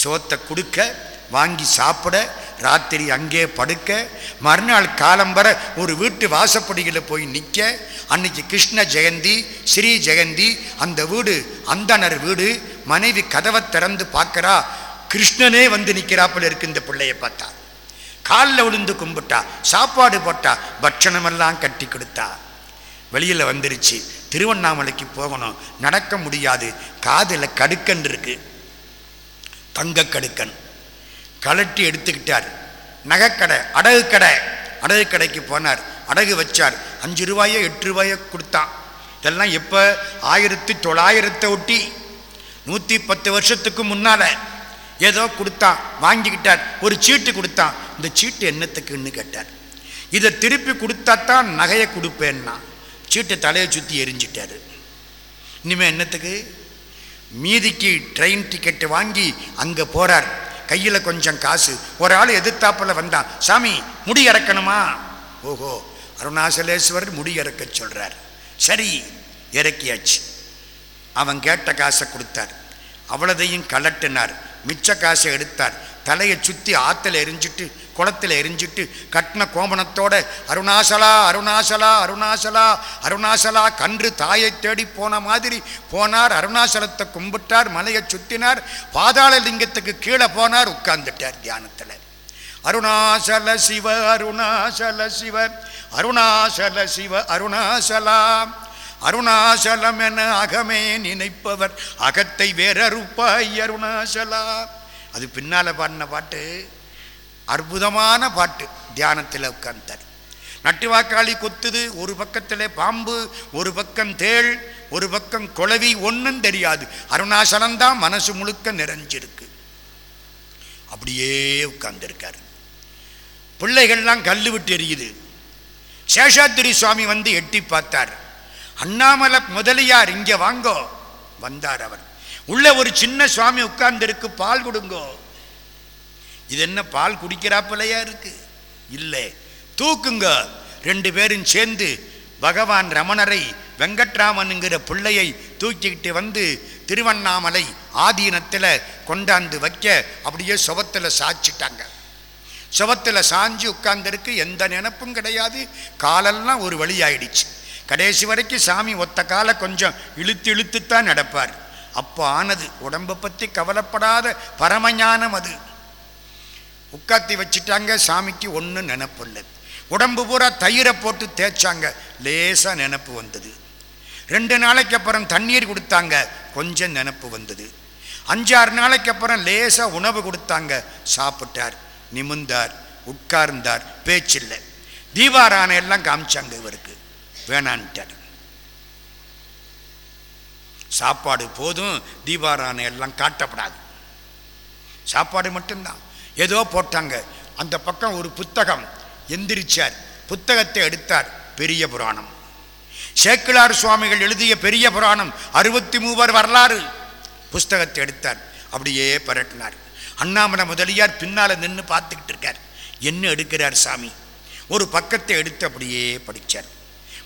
சோத்தை கொடுக்க வாங்கி சாப்பிட ராத்திரி அங்கே படுக்க மறுநாள் காலம்பர ஒரு வீட்டு வாசப்படியில் போய் நிற்க அன்னைக்கு கிருஷ்ண ஜெயந்தி ஸ்ரீ ஜெயந்தி அந்த வீடு அந்தனர் வீடு மனைவி கதவை திறந்து பார்க்கறா. கிருஷ்ணனே வந்து நிற்கிறாப்புல இருக்கு இந்த பிள்ளையை பார்த்தா. காலில் விழுந்து கும்பிட்டா சாப்பாடு போட்டா பட்சணமெல்லாம் கட்டி கொடுத்தா. வெளியில் வந்துருச்சு. திருவண்ணாமலைக்கு போகணும். நடக்க முடியாது. காதில் கடுக்கன் இருக்கு. தங்க கடுக்கன். கலட்டி எடுத்துக்கிட்டார். நகைக்கடை அடகு கடை அடகு கடைக்கு போனார். அடகு வச்சார். அஞ்சு ரூபாயோ எட்டு ரூபாயோ கொடுத்தான். இதெல்லாம் எப்போ ஆயிரத்தி தொள்ளாயிரத்தை ஒட்டி நூற்றி பத்து வருஷத்துக்கு முன்னால் ஏதோ கொடுத்தான் வாங்கிக்கிட்டார். ஒரு சீட்டு கொடுத்தான். இந்த சீட்டு என்னத்துக்குன்னு கேட்டார். இதை திருப்பி கொடுத்தா தான் நகையை கொடுப்பேன்னா சீட்டை தலையை சுற்றி எரிஞ்சிட்டார். இனிமேல் என்னத்துக்கு? மீதிக்கு ட்ரெயின் டிக்கெட்டு வாங்கி அங்கே போகிறார் கையில் கொஞ்சம் காசு. ஒரு ஆள் எதிர்த்தாப்பில் வந்தான் சாமி முடி இறக்கணுமா ஓஹோ அருணாசலேஸ்வரர் முடி இறக்க சொல்கிறார் சரி இறக்கியாச்சு. அவன் கேட்ட காசை கொடுத்தார். அவ்வளதையும் கலட்டினார். மிச்ச காசை எடுத்தார். தலையை சுற்றி ஆற்றில் எரிஞ்சிட்டு குளத்தில் எரிஞ்சிட்டு கட்டின கோமணத்தோட அருணாசலா அருணாசலா அருணாசலா அருணாசலா கன்று தாயை தேடி போன மாதிரி போனார். அருணாசலத்தை கும்பிட்டார் மலையை சுற்றினார் பாதாள லிங்கத்துக்கு கீழே போனார் உட்கார்ந்துட்டார் தியானத்தில். அருணாசல சிவ அருணாசல சிவ அருணாசல சிவ அருணாசலா அருணாசலம் என அகமே நினைப்பவர். அகத்தை வேறறுப்பாய் அருணாசலா. அது பின்னால் பாடின பாட்டு அற்புதமான பாட்டு. தியானத்தில் உட்கார்ந்தார். நட்டுவாக்காளி கொத்துது ஒரு பக்கத்தில் பாம்பு ஒரு பக்கம் தேள் ஒரு பக்கம் குளவி ஒன்றும் தெரியாது. அருணாசலம்தான் மனசு முழுக்க நிறைஞ்சிருக்கு. அப்படியே உட்கார்ந்துருக்காரு. பிள்ளைகள்லாம் கல் விட்டு எரியுது. சேஷாத்திரி சுவாமி வந்து எட்டி பார்த்தார். அண்ணாமலை முதலியார் இங்கே வாங்கோ வந்தார் அவர். உள்ள ஒரு சின்ன சுவாமி உட்கார்ந்துருக்கு பால் கொடுங்கோ. இது என்ன பால் குடிக்கிறாப்பிலையா இருக்கு? இல்லை. தூக்குங்க. ரெண்டு பேரும் சேர்ந்து பகவான் ரமணரை வெங்கட்ராமனுங்கிற பிள்ளையை தூக்கிக்கிட்டு வந்து திருவண்ணாமலை ஆதீனத்தில் கொண்டாந்து வைக்க அப்படியே சுபத்தில் சாய்ச்சிட்டாங்க. சுபத்தில் சாஞ்சு உட்கார்ந்துருக்கு எந்த நினப்பும் கிடையாது. காலெல்லாம் ஒரு வழி ஆயிடுச்சு கடைசி வரைக்கும் சாமி ஒத்த காலை கொஞ்சம் இழுத்து இழுத்துத்தான் நடப்பார். அப்போ ஆனது உடம்பை பற்றி கவலைப்படாத பரமஞானம் அது. உட்காத்தி வச்சுட்டாங்க சாமிக்கு ஒன்றும் நினப்பு இல்லை உடம்பு பூரா தயிரை போட்டு தேய்ச்சாங்க. லேசாக நினப்பு வந்தது. ரெண்டு நாளைக்கு அப்புறம் தண்ணீர் கொடுத்தாங்க. கொஞ்சம் நினப்பு வந்தது. அஞ்சாறு நாளைக்கு அப்புறம் லேசாக உணவு கொடுத்தாங்க. சாப்பிட்டார் நிமிந்தார் உட்கார்ந்தார் பேச்சில்லை. தீபாராணம் எல்லாம் காமிச்சாங்க இவருக்கு. வேணான்ட்டார். சாப்பாடு போதும் தீபாராணம் எல்லாம் காட்டப்படாது. சாப்பாடு மட்டும்தான். ஏதோ போட்டாங்க. அந்த பக்கம் ஒரு புத்தகம் எந்திரிச்சார். புத்தகத்தை எடுத்தார். பெரிய புராணம். சேக்கிழார் சுவாமிகள் எழுதிய பெரிய புராணம். அறுபத்தி மூவர் வரலாறு. புஸ்தகத்தை எடுத்தார். அப்படியே பரட்டினார். அண்ணாமலை முதலியார் பின்னால் நின்று பார்த்துக்கிட்டு இருக்கார். என்ன எடுக்கிறார் சாமி? ஒரு பக்கத்தை எடுத்து அப்படியே படிச்சார்.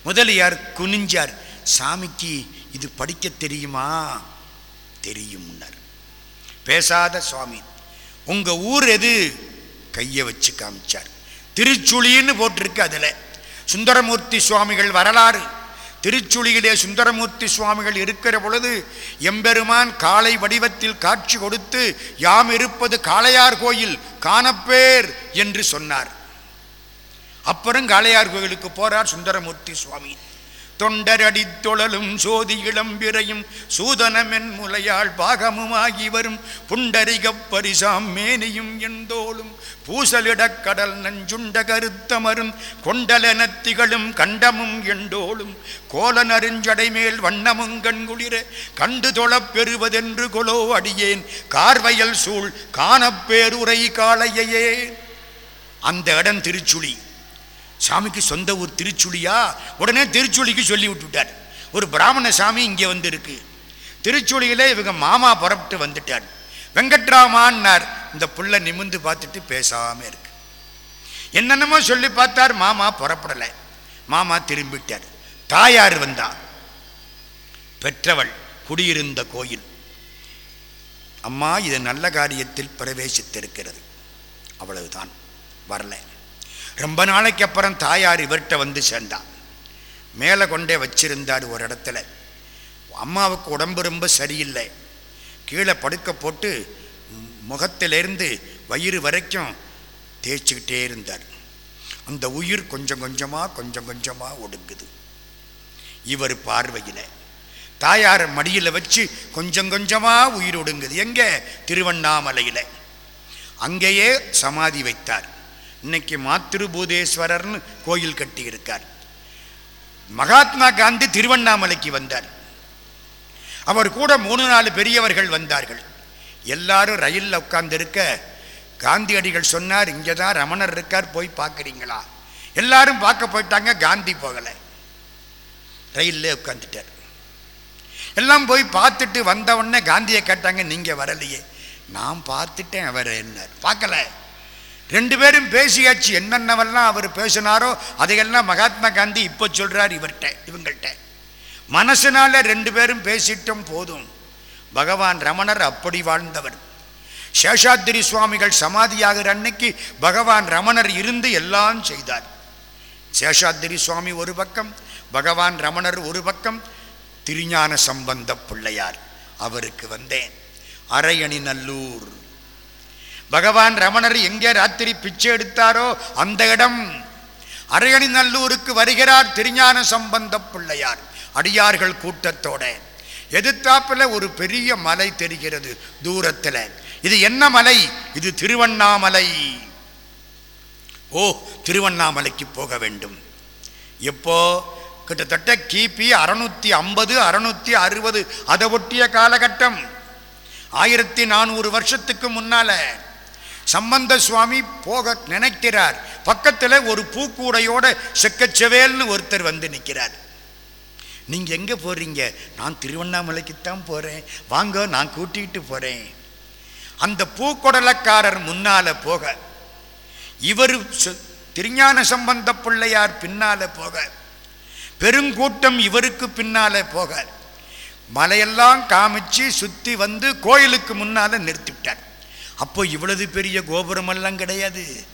முதலியார் குனிஞ்சார். சாமிக்கு இது படிக்க தெரியுமா? தெரியும்னார். பேசாத சுவாமி உங்கள் ஊர் எது? கையை வச்சு காமிச்சார். திருச்சுழின்னு போட்டிருக்கு அதில். சுந்தரமூர்த்தி சுவாமிகள் வரலாறு. திருச்சுழியிலே சுந்தரமூர்த்தி சுவாமிகள் இருக்கிற பொழுது எம்பெருமான் காளை வடிவத்தில் காட்சி கொடுத்து யாம் இருப்பது காளையார் கோயில் காணப்பேர் என்று சொன்னார். அப்புறம் காளையார் கோயிலுக்கு போறார் சுந்தரமூர்த்தி சுவாமி. தொண்டரடி தொழலும் சோதி இளம்பிரையும் சூதனமென் முலையாள் பாகமுமாகி வரும் புண்டரிகப் பரிசாம் மேனியும் எந்தோளும் பூசலிடக் கடல் நஞ்சுண்ட கருத்தமரும் கொண்டலனத்திகளும் கண்டமும் எண்டோளும் கோல நறுஞ்சடை மேல் வண்ணமும் கண்குளிர கண்டு தொழப் பெறுவதென்று கொலோ அடியேன் கார்வையல் சூழ் காணப்பேருரை காளையையே. அந்த இடம் திருச்சுழி. சாமிக்கு சொந்த ஊர் திருச்சுழியா? உடனே திருச்சுழிக்கு சொல்லி விட்டுவிட்டார் ஒரு பிராமண சாமி இங்கே வந்திருக்கு. திருச்சுழியில் இவங்க மாமா புறப்பட்டு வந்துட்டார். வெங்கட்ராமான்னார். இந்த புள்ள நிமிந்து பார்த்துட்டு பேசாம இருக்கு. என்னென்னமோ சொல்லி பார்த்தார் மாமா புறப்படலை. மாமா திரும்பிட்டார். தாயார் வந்தா. பெற்றவள் குடியிருந்த கோயில். அம்மா இது நல்ல காரியத்தில் பிரவேசித்திருக்கிறது. அவ்வளவுதான். வரலை. ரொம்ப நாளைக்கு அப்புறம் தாயார் இவர்கிட்ட வந்து சேர்ந்தான் மேலே கொண்டே வச்சிருந்தார் ஒரு இடத்துல. அம்மாவுக்கு உடம்பு ரொம்ப சரியில்லை. கீழே படுக்க போட்டு ம், முகத்திலிருந்து வயிறு வரைக்கும் தேய்ச்சிக்கிட்டே இருந்தார். அந்த உயிர் கொஞ்சம் கொஞ்சமாக கொஞ்சம் கொஞ்சமாக ஒடுங்குது. இவர் பார்வையில். தாயார் மடியில் வச்சு கொஞ்சம் கொஞ்சமாக உயிர் ஒடுங்குது. எங்கே? திருவண்ணாமலையில். அங்கேயே சமாதி வைத்தார். இன்னைக்கு மாத்திருபூதேஸ்வரர்னு கோயில் கட்டி இருக்கார் மகாத்மா காந்தி திருவண்ணாமலைக்கு வந்தார். அவர் கூட மூணு நாலு பெரியவர்கள் வந்தார்கள். எல்லாரும் ரயிலில் உட்கார்ந்துருக்க காந்தியடிகள் சொன்னார் இங்கே தான் ரமணர் இருக்கார் போய் பார்க்குறீங்களா? எல்லாரும் பார்க்க போயிட்டாங்க காந்தி போகலை. ரயிலில் உட்காந்துட்டார் எல்லாம் போய் பார்த்துட்டு வந்தவுடனே காந்தியை கேட்டாங்க நீங்கள் வரலையே. நான் பார்த்துட்டேன் அவர் என்ன பார்க்கலை. ரெண்டு பேரும் பேசியாச்சு. என்னென்னவெல்லாம் அவர் பேசினாரோ அதையெல்லாம் மகாத்மா காந்தி இப்போ சொல்கிறார் இவர்கிட்ட இவங்கள்ட்ட. மனசுனால ரெண்டு பேரும் பேசிட்டோம் போதும். பகவான் ரமணர் அப்படி வாழ்ந்தவர். சேஷாத்திரி சுவாமிகள் சமாதியாகிற அன்னைக்கு பகவான் ரமணர் இருந்து எல்லாம் செய்தார். சேஷாத்திரி சுவாமி ஒரு பக்கம் பகவான் ரமணர் ஒரு பக்கம் திருஞான சம்பந்த பிள்ளையார் அவருக்கு வந்தேன். அரையணி நல்லூர் பகவான் ரமணர் எங்கே ராத்திரி பிச்சை எடுத்தாரோ அந்த இடம். அரையணி நல்லூருக்கு வருகிறார் திருஞான சம்பந்த பிள்ளையார் அடியார்கள் கூட்டத்தோட. எதிர்த்தாப்புல ஒரு பெரிய மலை தெரிகிறது தூரத்தில். இது என்ன மலை? இது திருவண்ணாமலை. ஓ திருவண்ணாமலைக்கு போக வேண்டும். எப்போ? கிட்டத்தட்ட கிபி அறுநூத்தி ஐம்பது அறுநூத்தி அறுபது அதை ஒட்டிய காலகட்டம். ஆயிரத்தி நானூறு வருஷத்துக்கு முன்னால. சம்பந்த சுவாமி போக நினைக்கிறார். பக்கத்தில் ஒரு பூக்கூடையோட செக்கச்செவேல்னு ஒருத்தர் வந்து நிற்கிறார் நீங்கள் எங்கே போகிறீங்க நான் திருவண்ணாமலைக்குத்தான் போகிறேன் வாங்க நான் கூட்டிகிட்டு போகிறேன் அந்த பூக்குடலக்காரர் முன்னால போக. இவர் சு- திருஞான சம்பந்த பிள்ளையார் பின்னால போக. பெருங்கூட்டம் இவருக்கு பின்னால போக. மலையெல்லாம் காமிச்சு சுற்றி வந்து கோயிலுக்கு முன்னால நிறுத்திவிட்டார். அப்போ இவ்வளவு பெரிய கோபுரமெல்லாம் கிடையாது.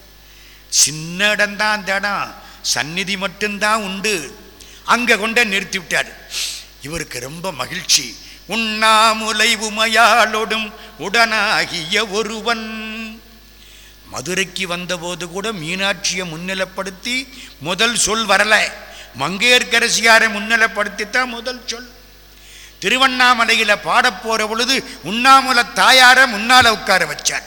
சின்ன இடம்தான் அந்த இடம். சந்நிதி மட்டும்தான் உண்டு. அங்கே கொண்டே நிறுத்தி விட்டார். இவருக்கு ரொம்ப மகிழ்ச்சி. உண்ணாமுலை உமையாளோடும் உடனாகிய ஒருவன். மதுரைக்கு வந்தபோது கூட மீனாட்சியை முன்னிலைப்படுத்தி முதல் சொல் வரலை. மங்கையர்கரசியாரை முன்னிலப்படுத்தி தான் முதல் சொல். திருவண்ணாமலையில் பாடப் பொழுது உண்ணாமுல தாயார முன்னால் உட்கார வச்சார்.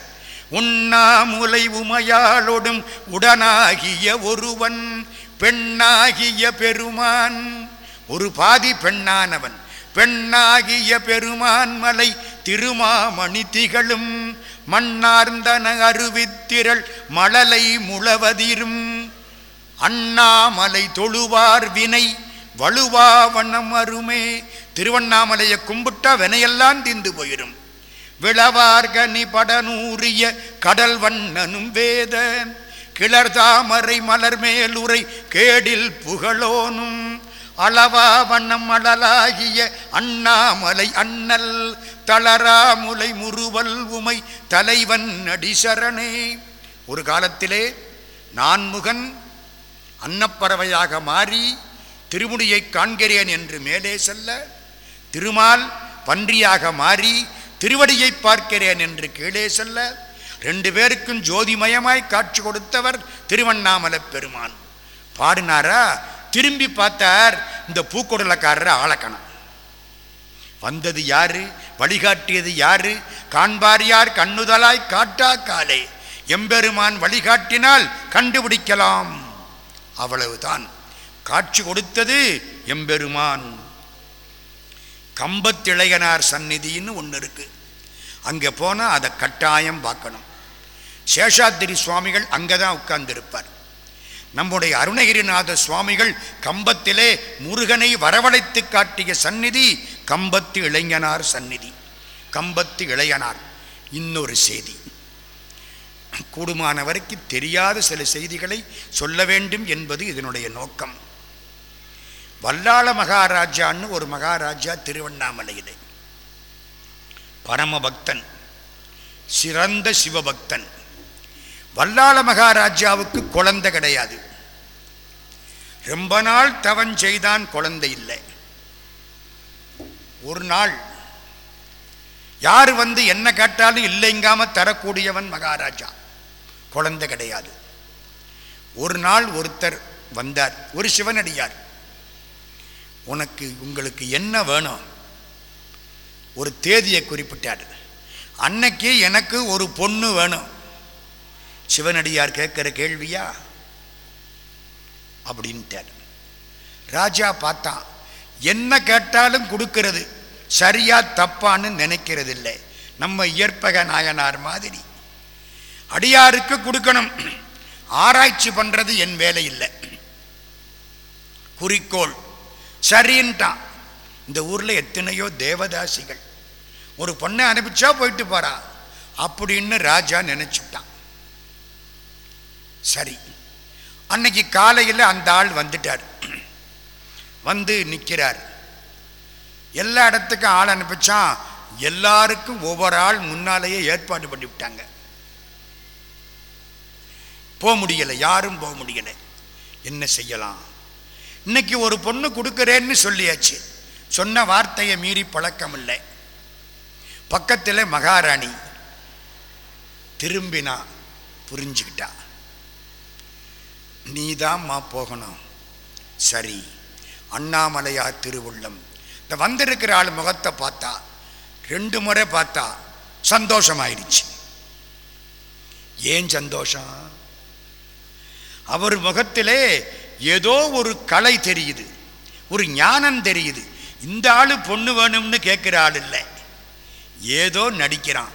உண்ணாமுலை உமையாளோடும் உடனாகிய ஒருவன் பெண்ணாகிய பெருமான். ஒரு பாதி பெண்ணானவன் பெண்ணாகிய பெருமான் மலை திருமாமணி திகழும். மண்ணார்ந்தன அருவித்திரள் மழலை முழவதிரும். அண்ணாமலை தொழுவார் வினை வலுவா வண்ணம் அருமே. திருவண்ணாமலையை கும்பிட்டா வினையெல்லாம் தீந்து போயிடும் விளவார்கனி படனூரிய கடல் வண்ணனும் வேத. கிளர் தாமரை மலர் மேலுரை கேடில் புகழோனும். அளவா வண்ணம் அழலாகிய அண்ணாமலை அண்ணல். தளராமுலை முறுவல் உமை தலைவன் அடிசரணே. ஒரு காலத்திலே நான்முகன் அன்னப்பறவையாக மாறி திருமுடியை காண்கிறேன் என்று மேலே செல்ல திருமால் பன்றியாக மாறி திருவடியை பார்க்கிறேன் என்று கீழே செல்ல ரெண்டு பேருக்கும் ஜோதிமயமாய் காட்சி கொடுத்தவர் திருவண்ணாமலை பெருமான். பாடினாரா? திரும்பி பார்த்தார் இந்த பூக்குடலக்காரரை ஆளக்கணும் வந்தது யாரு? வழிகாட்டியது யாரு? காண்பார் யார்? கண்ணுதலாய் காட்டா காலே. எம்பெருமான் வழிகாட்டினால் கண்டுபிடிக்கலாம். அவ்வளவுதான். காட்சி கொடுத்தது எம்பெருமான். கம்பத்திளையனார் சந்நிதின்னு ஒன்று இருக்கு. அங்கே போனால் அதை கட்டாயம் பார்க்கணும். சேஷாத்திரி சுவாமிகள் அங்கே தான் உட்கார்ந்திருப்பார். நம்முடைய அருணகிரிநாத சுவாமிகள் கம்பத்திலே முருகனை வரவழைத்து காட்டிய சந்நிதி கம்பத்து இளைஞனார் சந்நிதி. கம்பத்து இளையனார். இன்னொரு செய்தி. கூடுமானவருக்கு தெரியாத சில செய்திகளை சொல்ல வேண்டும் என்பது இதனுடைய நோக்கம். வல்லாள மகாராஜான்னு ஒரு மகாராஜா திருவண்ணாமலையிலே. பரமபக்தன் சிறந்த சிவபக்தன். வல்லாள மகாராஜாவுக்கு குழந்தை கிடையாது. ரொம்ப நாள் தவன் செய்தான் குழந்தை இல்லை. ஒரு நாள் யார் வந்து என்ன கேட்டாலும் இல்லைங்காம தரக்கூடியவன் மகாராஜா. குழந்தை கிடையாது. ஒரு நாள் ஒருத்தர் வந்தார் ஒரு சிவனடியார். உனக்கு உங்களுக்கு என்ன வேணும்? ஒரு தேதியை குறிப்பிட்டார். அன்னைக்கு எனக்கு ஒரு பொண்ணு வேணும். சிவனடியார் கேட்குற கேள்வியா? அப்படின்ட்டார். ராஜா பார்த்தான். என்ன கேட்டாலும் கொடுக்கறது சரியா தப்பான்னு நினைக்கிறது இல்லை நம்ம இயற்பக நாயனார் மாதிரி. அடியாருக்கு கொடுக்கணும். ஆராய்ச்சி பண்ணுறது என் வேலை இல்லை. குறிக்கோள். சரின்ட்டான். இந்த ஊரில் எத்தனையோ தேவதாசிகள். ஒரு பொண்ணை அனுப்பிச்சா போயிட்டு போறா. அப்படின்னு ராஜா நினைச்சுட்டான். சரி. அன்னைக்கு காலையில் அந்த ஆள் வந்துட்டார். வந்து நிற்கிறார் எல்லா இடத்துக்கும் ஆள் அனுப்பிச்சான். எல்லாருக்கும் ஒவ்வொரு ஆள் முன்னாலேயே ஏற்பாடு பண்ணி விட்டாங்க. போக முடியலை. யாரும் போக முடியலை. என்ன செய்யலாம்? இன்னைக்கு ஒரு பொண்ணு கொடுக்குறேன்னு சொல்லியாச்சு. சொன்ன வார்த்தையை மீறி பழக்கம் இல்லை பக்கத்தில் மகாராணி திரும்பினா புரிஞ்சுக்கிட்டா. நீதாம்மா போகணும். சரி. அண்ணாமலையார் திருவுள்ளம். இந்த வந்திருக்கிற ஆள் முகத்தை பார்த்தா ரெண்டு முறை பார்த்தா சந்தோஷமாயிடுச்சு. ஏன் சந்தோஷம்? அவர் முகத்திலே ஏதோ ஒரு கலை தெரியுது ஒரு ஞானம் தெரியுது. இந்த ஆள் பொண்ணு வேணும்னு கேட்குற ஆள் இல்லை. ஏதோ நடிக்கிறான்.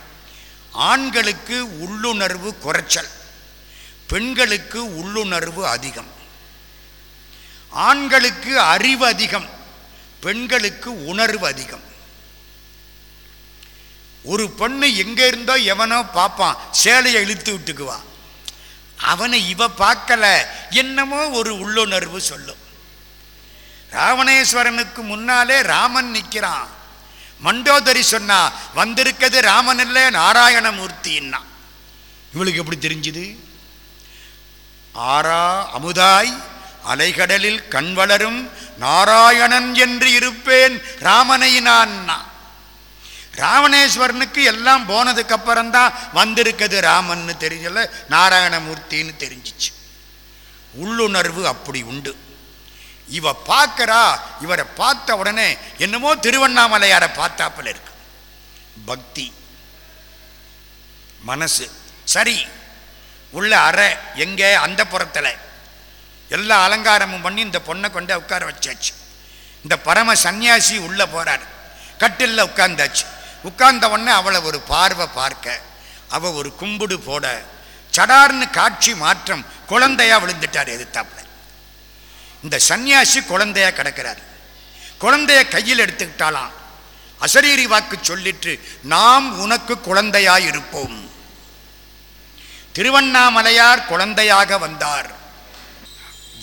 ஆண்களுக்கு உள்ளுணர்வு குறைச்சல் பெண்களுக்கு உள்ளுணர்வு அதிகம். ஆண்களுக்கு அறிவு அதிகம் பெண்களுக்கு உணர்வு அதிகம். ஒரு பொண்ணு எங்கே இருந்தோ எவனோ பார்ப்பான் சேலையை இழுத்து விட்டுக்குவான் அவனை இவ பார்க்கல. என்னமோ ஒரு உள்ளுணர்வு சொல்லும். ராவணேஸ்வரனுக்கு முன்னாலே ராமன் நிற்கிறான் மண்டோதரி சொன்னா வந்திருக்கிறது ராமன் இல்லை நாராயணமூர்த்தின்னா. இவளுக்கு எப்படி தெரிஞ்சுது? ஆரா அமுதாய் அலைகடலில் கண் வளரும் நாராயணன் என்று இருப்பேன் ராமனை நான் ராவணேஸ்வரனுக்கு எல்லாம் போனதுக்கு அப்புறம்தான் வந்திருக்கிறது ராமன்னு தெரியல நாராயணமூர்த்தின்னு தெரிஞ்சிச்சு. உள்ளுணர்வு அப்படி உண்டு. இவ பார்க்கறா இவரை பார்த்த உடனே என்னமோ திருவண்ணாமலையாரை பார்த்தாப்பில் இருக்கு. பக்தி மனசு சரி உள்ள அறை எங்கே அந்த புறத்தில். எல்லா அலங்காரமும் பண்ணி இந்த பொண்ணை கொண்டு உட்கார வச்சாச்சு. இந்த பரம சந்நியாசி உள்ள போறார். கட்டிலில் உட்கார்ந்தாச்சு. உட்கார்ந்த உடனே அவளை ஒரு பார்வை பார்க்க அவ ஒரு கும்பிடு போட சடார்னு காட்சி மாற்றம் குழந்தையா விழுந்துட்டார் எதிர்த்தாப்புல. இந்த சன்னியாசி குழந்தையா கிடக்கிறார். குழந்தைய கையில் எடுத்துக்கிட்டாலாம் அசரீரி வாக்கு சொல்லிட்டு நாம் உனக்கு குழந்தையாயிருப்போம் திருவண்ணாமலையார் குழந்தையாக வந்தார்.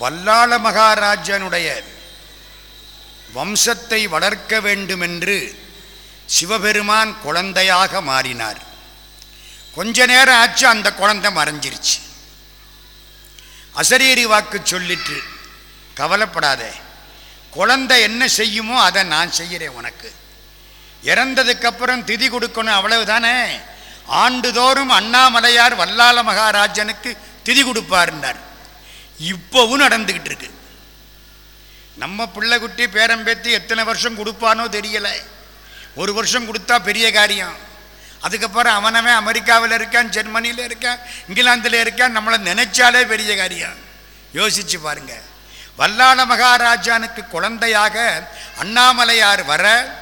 வல்லாள மகாராஜனுடைய வம்சத்தை வளர்க்க வேண்டுமென்று சிவபெருமான் குழந்தையாக மாறினார். கொஞ்ச நேரம் ஆச்சு அந்த குழந்தை மறைஞ்சிருச்சு. அசரீரி வாக்கு சொல்லிட்டு கவலைப்படாதே. குழந்தை என்ன செய்யுமோ அதை நான் செய்கிறேன் உனக்கு. இறந்ததுக்கப்புறம் திதி கொடுக்கணும் அவ்வளவு தானே ஆண்டுதோறும் அண்ணாமலையார் வல்லால மகாராஜனுக்கு திதி கொடுப்பாருன்னார். இப்போவும் நடந்துக்கிட்டு இருக்கு. நம்ம பிள்ளைக்குட்டி பேரம்பேத்தி எத்தனை வருஷம் கொடுப்பானோ தெரியலை. ஒரு வருஷம் கொடுத்தா பெரிய காரியம். அதுக்கப்புறம் அவனவன் அமெரிக்காவில் இருக்கான் ஜெர்மனியில் இருக்கான் இங்கிலாந்தில் இருக்கான் நம்மளை நினைச்சாலே பெரிய காரியம். யோசிச்சு பாருங்க. வல்லாள மகாராஜானுக்கு குழந்தையாக அண்ணாமலையார் வர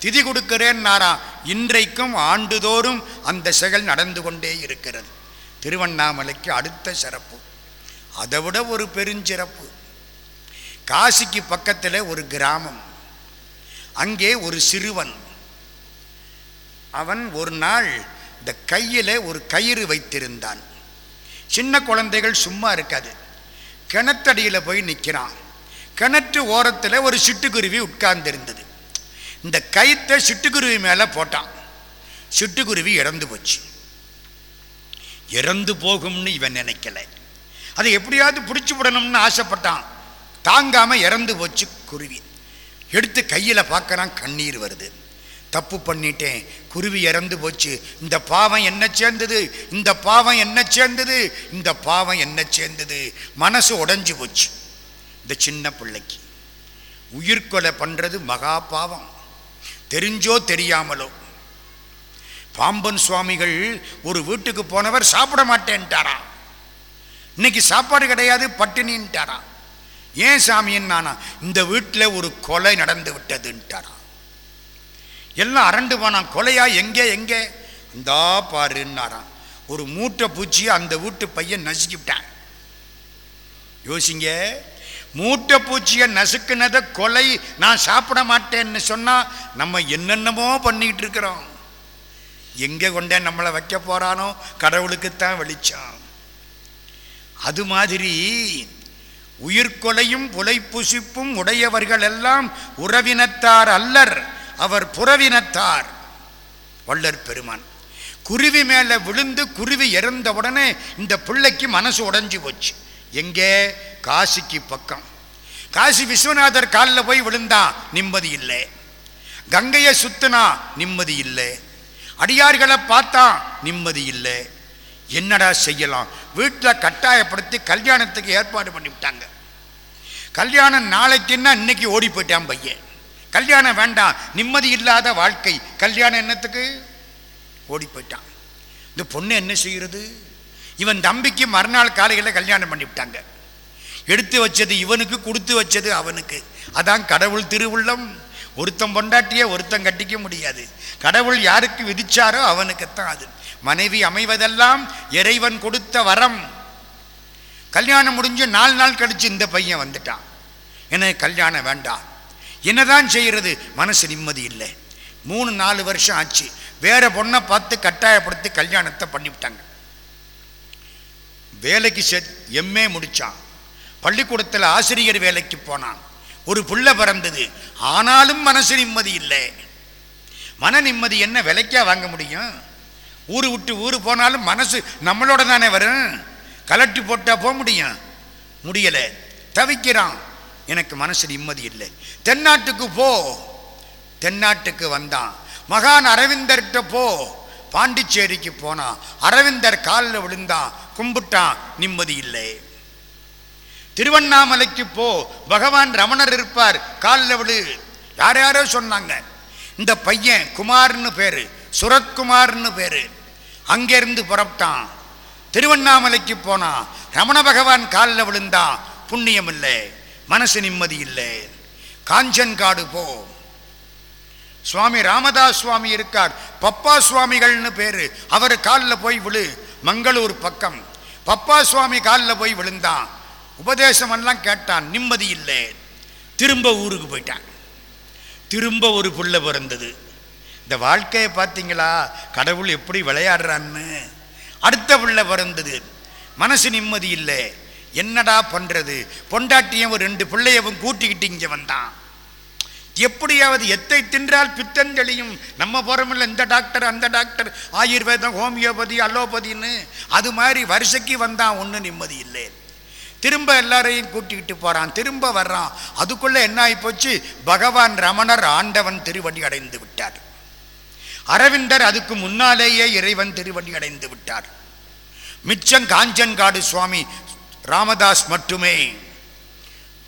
திதி கொடுக்கிறேன்னாராம் இன்றைக்கும் ஆண்டுதோறும் அந்த செயல் நடந்து கொண்டே இருக்கிறது. திருவண்ணாமலைக்கு அடுத்த சிறப்பு. அதை விட ஒரு பெருஞ்சிறப்பு. காசிக்கு பக்கத்தில் ஒரு கிராமம். அங்கே ஒரு சிறுவன். அவன் ஒரு நாள் இந்த கையில் ஒரு கயிறு வைத்திருந்தான். சின்ன குழந்தைகள் சும்மா இருக்காது. கிணத்தடியில் போய் நிற்கிறான் கிணற்று ஓரத்தில் ஒரு சிட்டுக்குருவி உட்கார்ந்திருந்தது. இந்த கயிற்ற சிட்டுக்குருவி மேலே போட்டான். சிட்டுக்குருவி இறந்து போச்சு. இறந்து போகும்னு இவன் நினைக்கல. அதை எப்படியாவது பிடிச்சி விடணும்னு ஆசைப்பட்டான். தாங்காமல் இறந்து போச்சு குருவி. எடுத்து கையில் பார்க்குறான் கண்ணீர் வருது. தப்பு பண்ணிட்டேன். குருவி இறந்து போச்சு. இந்த பாவம் என்ன சேர்ந்தது? இந்த பாவம் என்ன சேர்ந்தது? இந்த பாவம் என்ன சேர்ந்தது? மனசு உடஞ்சி போச்சு. இந்த சின்ன பிள்ளைக்கு. உயிர்கொலை பண்ணுறது மகா பாவம். தெரிஞ்சோ தெரியாமலோ. பாம்பன் சுவாமிகள் ஒரு வீட்டுக்கு போனவர் சாப்பிட மாட்டேன்ட்டாராம் இன்னைக்கு சாப்பாடு கிடையாது பட்டினின்ட்டாரா? ஏன் சாமின்னானா இந்த வீட்டில் ஒரு கொலை நடந்து விட்டதுன்ட்டாராம் எல்லாம் அரண்டு போனான். கொலையா எங்கே எங்கே? இந்தா பாருன்னாராம் ஒரு மூட்டை பூச்சி அந்த வீட்டு பையன் நசுக்கிவிட்டான். யோசிங்க மூட்டை பூச்சியை நசுக்குனதை கொலை நான் சாப்பிட மாட்டேன்னு சொன்னால் நம்ம என்னென்னமோ பண்ணிக்கிட்டு இருக்கிறோம். எங்கே கொண்டே நம்மளை வைக்க போகிறானோ கடவுளுக்குத்தான் வெளிச்சம். அது மாதிரி உயிர்கொலையும் புலைப்புசிப்பும் உடையவர்கள் எல்லாம் உறவினத்தார் அல்லர். அவர் புறவினத்தார். வள்ளற் பெருமான் குருவி மேலே விழுந்து குருவி இறந்த உடனே இந்த பிள்ளைக்கு மனசு உடஞ்சி போச்சு. எங்கே? காசிக்கு பக்கம். காசி விஸ்வநாதர் காலில் போய் விழுந்தான் நிம்மதி இல்லை. கங்கையை சுத்தினா நிம்மதி இல்லை. அடியார்களை பார்த்தா நிம்மதி இல்லை. என்னடா செய்யலாம்? வீட்டில் கட்டாயப்படுத்தி கல்யாணத்துக்கு ஏற்பாடு பண்ணிவிட்டாங்க. கல்யாணம் நாளைக்குன்னா இன்னைக்கு ஓடி போயிட்டான் பையன். கல்யாணம் வேண்டாம் நிம்மதி இல்லாத வாழ்க்கை. கல்யாணம் என்னத்துக்கு? ஓடி போயிட்டான் இந்த பொண்ணு என்ன செய்கிறது இவன் தம்பிக்கு மறுநாள் காலையில் கல்யாணம் பண்ணிவிட்டாங்க. எடுத்து வச்சது இவனுக்கு கொடுத்து வச்சது அவனுக்கு. அதான் கடவுள் திருவுள்ளம். ஒருத்தன் பொண்டாட்டிய ஒருத்தன் கட்டிக்க முடியாது. கடவுள் யாருக்கு விதிச்சாரோ அவனுக்குத்தான் அது. மனைவி அமைவதெல்லாம் இறைவன் கொடுத்த வரம். கல்யாணம் முடிஞ்சு நாலு நாள் கழிச்சு இந்த பையன் வந்துட்டான். எனக்கு கல்யாணம் வேண்டாம். என்னதான் செய்யறது? மனசு நிம்மதி இல்லை. மூணு நாலு வருஷம் ஆச்சு. வேற பொண்ணை பார்த்து கட்டாயப்படுத்தி கல்யாணத்தை பண்ணிவிட்டாங்க. வேலைக்கு செ எம்ஏ முடித்தான் பள்ளிக்கூடத்தில் ஆசிரியர் வேலைக்கு போனான். ஒரு புள்ள பிறந்தது. ஆனாலும் மனசு நிம்மதி இல்லை. மன நிம்மதி என்ன? விலைக்கா வாங்க முடியும்? ஊர் விட்டு ஊர் போனாலும் மனசு நம்மளோட தானே வரும்? கலட்டி போட்டால் போக முடியும்? முடியலை. தவிக்கிறான். எனக்கு மனசு நிம்மதி இல்லை. தென்னாட்டுக்கு போ. தென்னாட்டுக்கு வந்தான். மகான் அரவிந்தர்கிட்ட போ. பாண்டிச்சேரிக்கு போனான் அரவிந்தர் காலில் விழுந்தான். கும்பிட்டான். நிம்மதி இல்லை. திருவண்ணாமலைக்கு போ. பகவான் ரமணர் இருப்பார். காலில் விழு. யார் யாரோ சொன்னாங்க. இந்த பையன் குமார்னு பேர். சுரத்குமார்னு பேர். அங்கேருந்து புறப்பட்டான். திருவண்ணாமலைக்கு போனான் ரமண பகவான் காலில் விழுந்தான். புண்ணியம் இல்லை மனசு நிம்மதி இல்லை. காஞ்சன்காடு போ. சுவாமி ராமதாஸ் சுவாமி இருக்கார். பப்பா சுவாமிகள்னு பேரு. அவர் காலில் போய் விழு. மங்களூர் பக்கம். பப்பா சுவாமி காலில் போய் விழுந்தான் உபதேசமெல்லாம் கேட்டான். நிம்மதி இல்லை. திரும்ப ஊருக்கு போயிட்டான். திரும்ப ஒரு புள்ள பிறந்தது. இந்த வாழ்க்கையை பார்த்தீங்களா? கடவுள் எப்படி விளையாடுறான்னு. அடுத்த புள்ள பிறந்தது. மனசு நிம்மதி இல்லை. என்னடா பண்ணுறது பொண்டாட்டியும் ஒரு ரெண்டு பிள்ளையவும் கூட்டிக்கிட்டு இங்கே வந்தான். எப்படியாவது எத்தை தின்றால் பித்தம் தெளியும் நம்ம போகிறோமில்ல இந்த டாக்டர் அந்த டாக்டர். ஆயுர்வேதம் ஹோமியோபதி அலோபதின்னு. அது மாதிரி வரிசைக்கு வந்தான் ஒன்றும் நிம்மதி இல்லை. திரும்ப எல்லாரையும் கூட்டிக்கிட்டு போகிறான் திரும்ப வர்றான். அதுக்குள்ளே என்ன ஆகிப்போச்சு பகவான் ரமணர் ஆண்டவன் திருவடி அடைந்து விட்டார். அரவிந்தர் அதுக்கு முன்னாலேயே இறைவன் திருவடி அடைந்து விட்டார். மிச்சம் காஞ்சன்காடு சுவாமி ராமதாஸ் மட்டுமே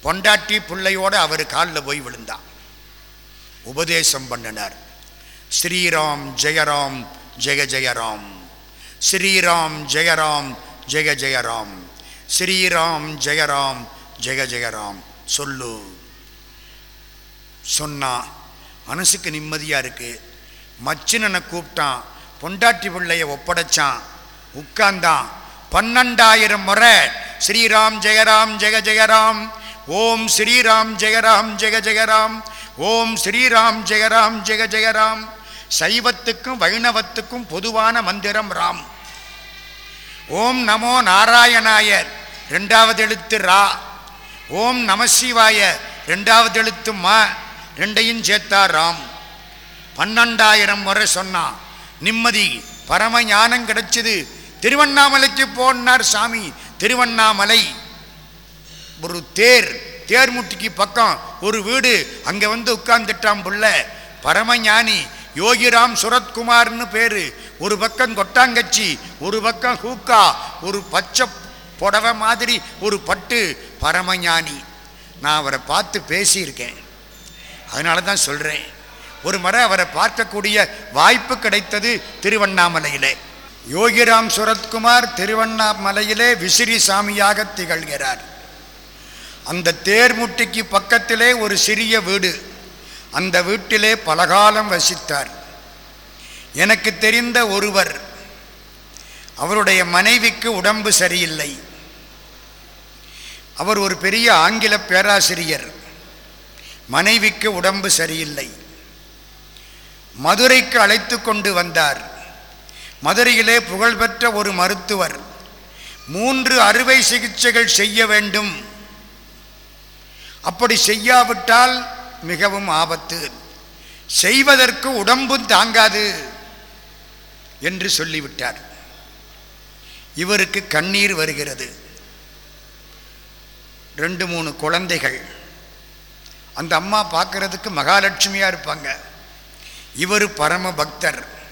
பொண்டாட்டி பிள்ளையோட அவர் காலில் போய் விழுந்தான். உபதேசம் பண்ணினார். ஸ்ரீராம் ஜெயராம் ஜெய ஜெயராம். ஸ்ரீராம் ஜெயராம் ஜெய ஜெயராம். ஸ்ரீராம் ஜெயராம் ஜெய ஜெயராம். சொல்லு. சொன்னா மனசுக்கு நிம்மதியாக இருக்கு. மச்சினனை கூப்பிட்டான். பொண்டாட்டி பிள்ளைய ஒப்படைச்சான். உட்கார்ந்தான். பன்னெண்டாயிரம் முறை. ஸ்ரீராம் ஜெயராம் ஜெய ஜெயராம். ஓம் ஸ்ரீராம் ஜெயராம் ஜெய ஜெயராம். ஓம் ஸ்ரீராம் ஜெயராம் ஜெய ஜெயராம். சைவத்துக்கும் வைணவத்துக்கும் பொதுவான மந்திரம் ராம். ஓம் நமோ நாராயணாயர் ரெண்டாவது எழுத்து ரா. ஓம் நமசிவாய ரெண்டாவது எழுத்து மா. ரெண்டையும் சேர்த்தா ராம். பன்னெண்டாயிரம் முறை சொன்னான் நிம்மதி பரம ஞானம் கிடைச்சது. திருவண்ணாமலைக்கு போனார் சாமி. திருவண்ணாமலை. ஒரு தேர் தேர்முட்டிக்கு பக்கம் ஒரு வீடு. அங்கே வந்து உட்கார்ந்துட்டான் புள்ள. பரமஞானி யோகிராம் சுரத்குமார்னு பேரு. ஒரு பக்கம் கொட்டாங்கச்சி ஒரு பக்கம் ஹூக்கா. ஒரு பச்சை புடவை மாதிரி ஒரு பட்டு பரமஞானி. நான் அவரை பார்த்து பேசியிருக்கேன். அதனால தான் சொல்கிறேன் ஒரு முறை அவரை பார்க்கக்கூடிய வாய்ப்பு கிடைத்தது திருவண்ணாமலையிலே. யோகிராம் சுரத்குமார் திருவண்ணாமலையிலே விசிறி சாமியாக திகழ்கிறார். அந்த தேர்முட்டிக்கு பக்கத்திலே ஒரு சிறிய வீடு. அந்த வீட்டிலே பலகாலம் வசித்தார். எனக்கு தெரிந்த ஒருவர் அவருடைய மனைவிக்கு உடம்பு சரியில்லை. அவர் ஒரு பெரிய ஆங்கில பேராசிரியர். மனைவிக்கு உடம்பு சரியில்லை. மதுரைக்கு அழைத்து கொண்டு வந்தார். மதுரையிலே புகழ்பெற்ற ஒரு மருத்துவர். மூன்று அறுவை சிகிச்சைகள் செய்ய வேண்டும். அப்படி செய்யாவிட்டால் மிகவும் ஆபத்து. செய்வதற்கு உடம்பும் தாங்காது என்று சொல்லிவிட்டார். இவருக்கு கண்ணீர் வருகிறது. ரெண்டு மூணு குழந்தைகள். அந்த அம்மா பார்க்கறதுக்கு மகாலட்சுமியாக இருப்பாங்க. இவர் பரம பக்தர்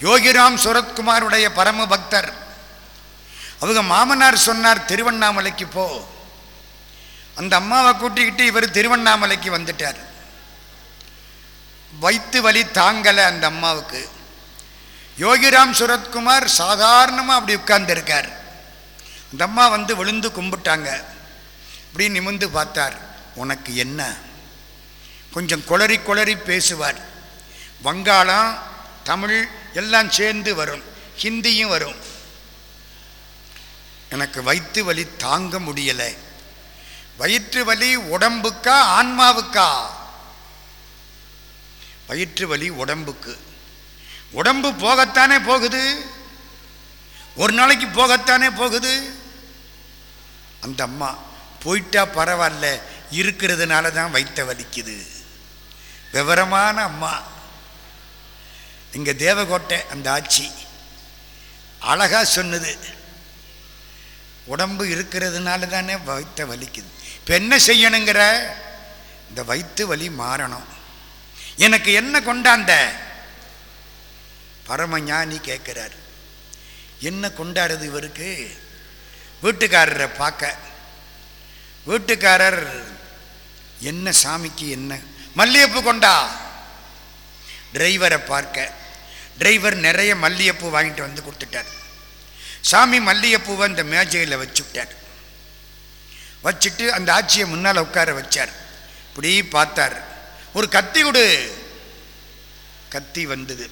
யோகிராம் சுரத்குமாருடைய பரம பக்தர் அவங்க மாமனார் சொன்னார் திருவண்ணாமலைக்கு போ. அந்த அம்மாவை கூட்டிக்கிட்டு இவர் திருவண்ணாமலைக்கு வந்துட்டார். வைத்து வலி தாங்கலை அந்த அம்மாவுக்கு. யோகிராம் சுரத்குமார் சாதாரணமாக அப்படி உட்கார்ந்துருக்கார். அந்த அம்மா வந்து விழுந்து கும்பிட்டாங்க. இப்படி நிமிந்து பார்த்தார் உனக்கு என்ன? கொஞ்சம் குளறி குளறி பேசுவார். வங்காளம் தமிழ் எல்லாம் சேர்ந்து வரும். ஹிந்தியும் வரும். எனக்கு வயிற்று வலி தாங்க முடியலை. வயிற்று வலி உடம்புக்கா ஆன்மாவுக்கா? வயிற்று வலி உடம்புக்கு. உடம்பு போகத்தானே போகுது? ஒரு நாளைக்கு போகத்தானே போகுது? அந்த அம்மா போயிட்டா பரவாயில்ல இருக்கிறதுனால தான் வைத்த வலிக்குது. விவரமான அம்மா. இங்கே தேவகோட்டை அந்த ஆட்சி. அழகாக சொன்னது. உடம்பு இருக்கிறதுனால தானே வயிற்று வலிக்குது. இப்போ என்ன செய்யணுங்கிற? இந்த வயிற்று வலி மாறணும். எனக்கு என்ன கொண்டாந்த? பரமஞானி கேட்குறார். என்ன கொண்டாடுறது இவருக்கு? வீட்டுக்காரரை பார்க்க. வீட்டுக்காரர் என்ன சாமிக்கு என்ன? மல்லிகைப்பூ கொண்டா? டிரைவரை பார்க்க. டிரைவர் நிறைய மல்லிகைப்பூ வாங்கிட்டு வந்து கொடுத்துட்டார். சாமி மல்லிகைப்பூவை அந்த மேஜையில் வச்சுவிட்டார் வச்சுட்டு அந்த ஆட்சியை முன்னால் உட்கார வச்சார். இப்படி பார்த்தார். ஒரு கத்தி கொடு. கத்தி வந்தது.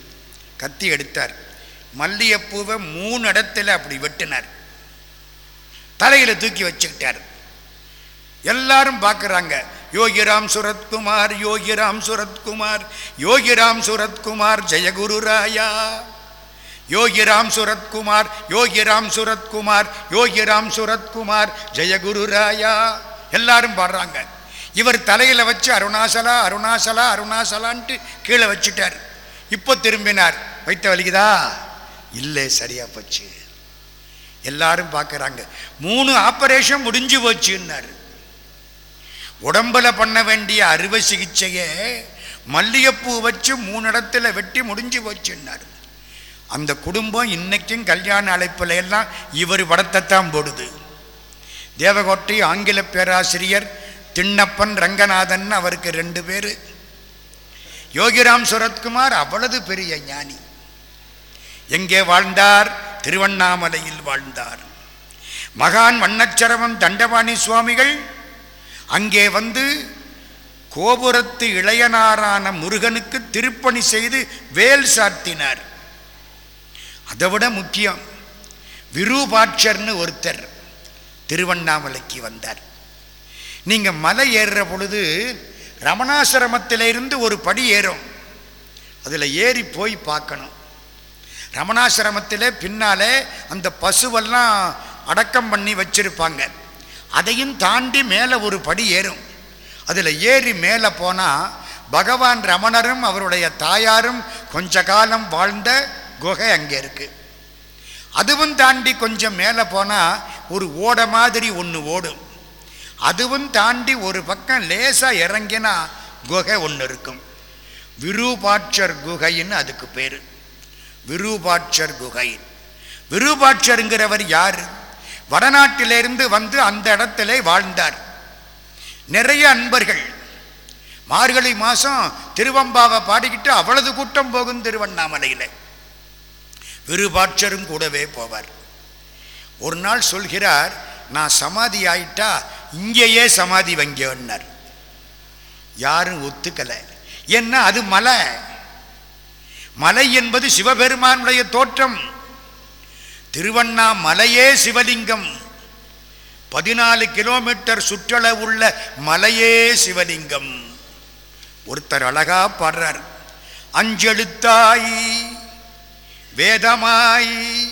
கத்தி எடுத்தார். மல்லிகைப்பூவை மூணு இடத்துல அப்படி வெட்டினார். தலையில் தூக்கி வச்சுக்கிட்டார். எல்லாரும் பார்க்குறாங்க. யோகிராம் சுரத்குமார் யோகிராம் சுரத்குமார் யோகிராம் சுரத்குமார் ஜெயகுரு ராயா யோகிராம் சுரத்குமார் யோகிராம் சுரத்குமார் யோகிராம் சுரத்குமார் ஜெயகுரு ராயா எல்லாரும் பாடுறாங்க. இவர் தலையில் வச்சு அருணாசலா அருணாசலா அருணாசலான்ட்டு கீழே வச்சுட்டார். இப்போ திரும்பினார். வைத்த வலிக்குதா? இல்லை சரியா போச்சு. எல்லாரும் பார்க்குறாங்க. மூணு ஆப்பரேஷன் முடிஞ்சு போச்சுன்னாரு. உடம்புல பண்ண வேண்டிய அறுவை சிகிச்சையை மல்லிகைப்பூ வச்சு மூணு இடத்துல வெட்டி முடிஞ்சு போச்சுன்னாரு. அந்த குடும்பம் இன்னைக்கும் கல்யாண அழைப்பில் எல்லாம் இவர் வடத்தைத்தான் போடுது. தேவகோட்டை ஆங்கில பேராசிரியர் திண்ணப்பன் ரங்கநாதன் அவருக்கு ரெண்டு பேர். யோகிராம் சுரத்குமார் அவ்வளவு பெரிய ஞானி. எங்கே வாழ்ந்தார்? திருவண்ணாமலையில் வாழ்ந்தார். மகான் வண்ணச்சரவம் தண்டபாணி சுவாமிகள் அங்கே வந்து கோபுரத்து இளையனாரான முருகனுக்கு திருப்பணி செய்து வேல் சாத்தினார். அதை விட முக்கியம் விரூபாட்சர்னு ஒருத்தர் திருவண்ணாமலைக்கு வந்தார். நீங்கள் மலை ஏறுற பொழுது ரமணாசிரமத்திலிருந்து ஒரு படி ஏறும். அதில் ஏறி போய் பார்க்கணும். ரமணாசிரமத்தில் பின்னாலே அந்த பசுவெல்லாம் அடக்கம் பண்ணி வச்சிருப்பாங்க. அதையும் தாண்டி மேலே ஒரு படி ஏறும். அதில் ஏறி மேலே போனால் பகவான் ரமணரும் அவருடைய தாயாரும் கொஞ்ச காலம் வாழ்ந்த குகை அங்கே இருக்கு. அதுவும் தாண்டி கொஞ்சம் மேலே போனால் ஒரு ஓட மாதிரி ஒன்று ஓடும். அதுவும் தாண்டி ஒரு பக்கம் லேசாக இறங்கினா குகை ஒன்று இருக்கும். விரூபாட்சர் குகைன்னு அதுக்கு பேர். விரூபாட்சர் குகை. விரூபாட்சருங்கிறவர் யார்? வடநாட்டிலிருந்து வந்து அந்த இடத்துல வாழ்ந்தார். நிறைய அன்பர்கள். மார்கழி மாதம் திருவம்பாவை பாடிக்கிட்டு அவ்வளவு கூட்டம் போகும் திருவண்ணாமலையில். விருபாட்சரும் கூடவே போவார். ஒரு நாள் சொல்கிறார் நான் சமாதி ஆயிட்டா இங்கேயே சமாதி வங்கியோன்னார் யாரும் ஒத்துக்கலை. ஏன்னா அது மலை. மலை என்பது சிவபெருமானுடைய தோற்றம். திருவண்ணாமலையே சிவலிங்கம். பதினாலு கிலோமீட்டர் சுற்றளவுள்ள மலையே சிவலிங்கம். ஒருத்தர் அழகா பாடுறார். அஞ்செழுத்தாய் வேதமாய்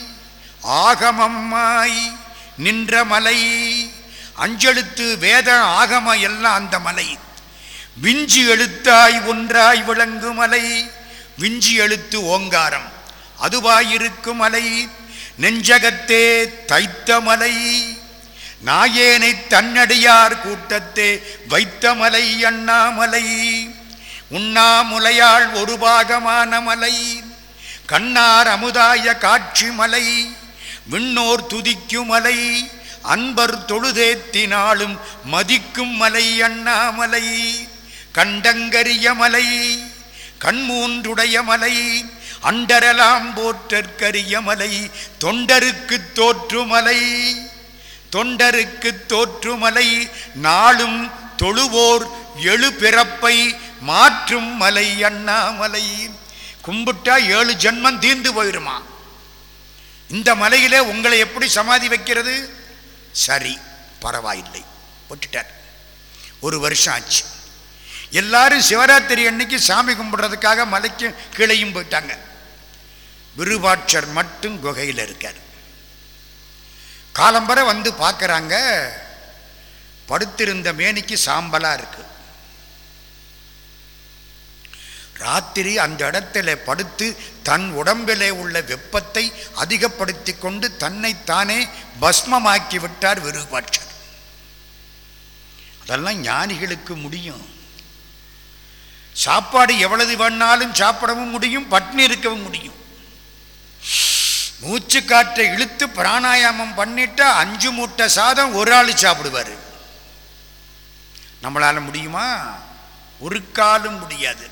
ஆகமம்மாய் நின்ற மலை. அஞ்செழுத்து வேத ஆகம எல்லாம் அந்த மலை. விஞ்சி எழுத்தாய் ஒன்றாய் விளங்கு மலை. விஞ்சி எழுத்து ஓங்காரம். அதுவாயிருக்கும் மலை. நெஞ்சகத்தே தைத்த மலை நாயேனை தன்னடியார் கூட்டத்தே வைத்த மலை அண்ணாமலை. உண்ணாமுலையாள் ஒரு பாகமான மலை கண்ணார் அமுதாய காட்சி மலை விண்ணோர் துதிக்கும் மலை அன்பர் தொழுதேத்தினாலும் மதிக்கும் மலை அண்ணாமலை. கண்டங்கரிய மலை கண்மூன்றுடைய மலை அண்டரெலாம் போற்றற்கரிய மலை தொண்டருக்கு தோற்றுமலை. தொண்டருக்கு தோற்றுமலை நாளும் தொழுவோர் எழு பிறப்பை மாற்றும் மலை அண்ணாமலை. கும்பிட்டா ஏழு ஜென்மம் தீர்ந்து போயிருமா? இந்த மலையிலே உங்களை எப்படி சமாதி வைக்கிறது? சரி பரவாயில்லை விட்டுட்டார். ஒரு வருஷம் ஆச்சு. எல்லாரும் சிவராத்திரி அன்னைக்கு சாமி கும்பிடுறதுக்காக மலைக்கும் கீழையும் போயிட்டாங்க. விருபாட்சர் மட்டும் குகையில் இருக்கார். காலம்பரை வந்து பார்க்குறாங்க படுத்திருந்த மேனிக்கு சாம்பலாக இருக்கு. ராத்திரி அந்த இடத்துல படுத்து தன் உடம்பிலே உள்ள வெப்பத்தை அதிகப்படுத்தி கொண்டு தன்னைத்தானே பஸ்மமாக்கி விட்டார் விருபாட்சர். அதெல்லாம் ஞானிகளுக்கு முடியும். சாப்பாடு எவ்வளவு வேணாலும் சாப்பிடவும் முடியும் பட்னி இருக்கவும் முடியும். மூச்சு காற்றை இழுத்து பிராணாயாமம் பண்ணிட்டா அஞ்சு மூட்டை சாதம் ஒரு ஆள் சாப்பிடுவார். நம்மளால் முடியுமா? ஒரு காலும் முடியாது.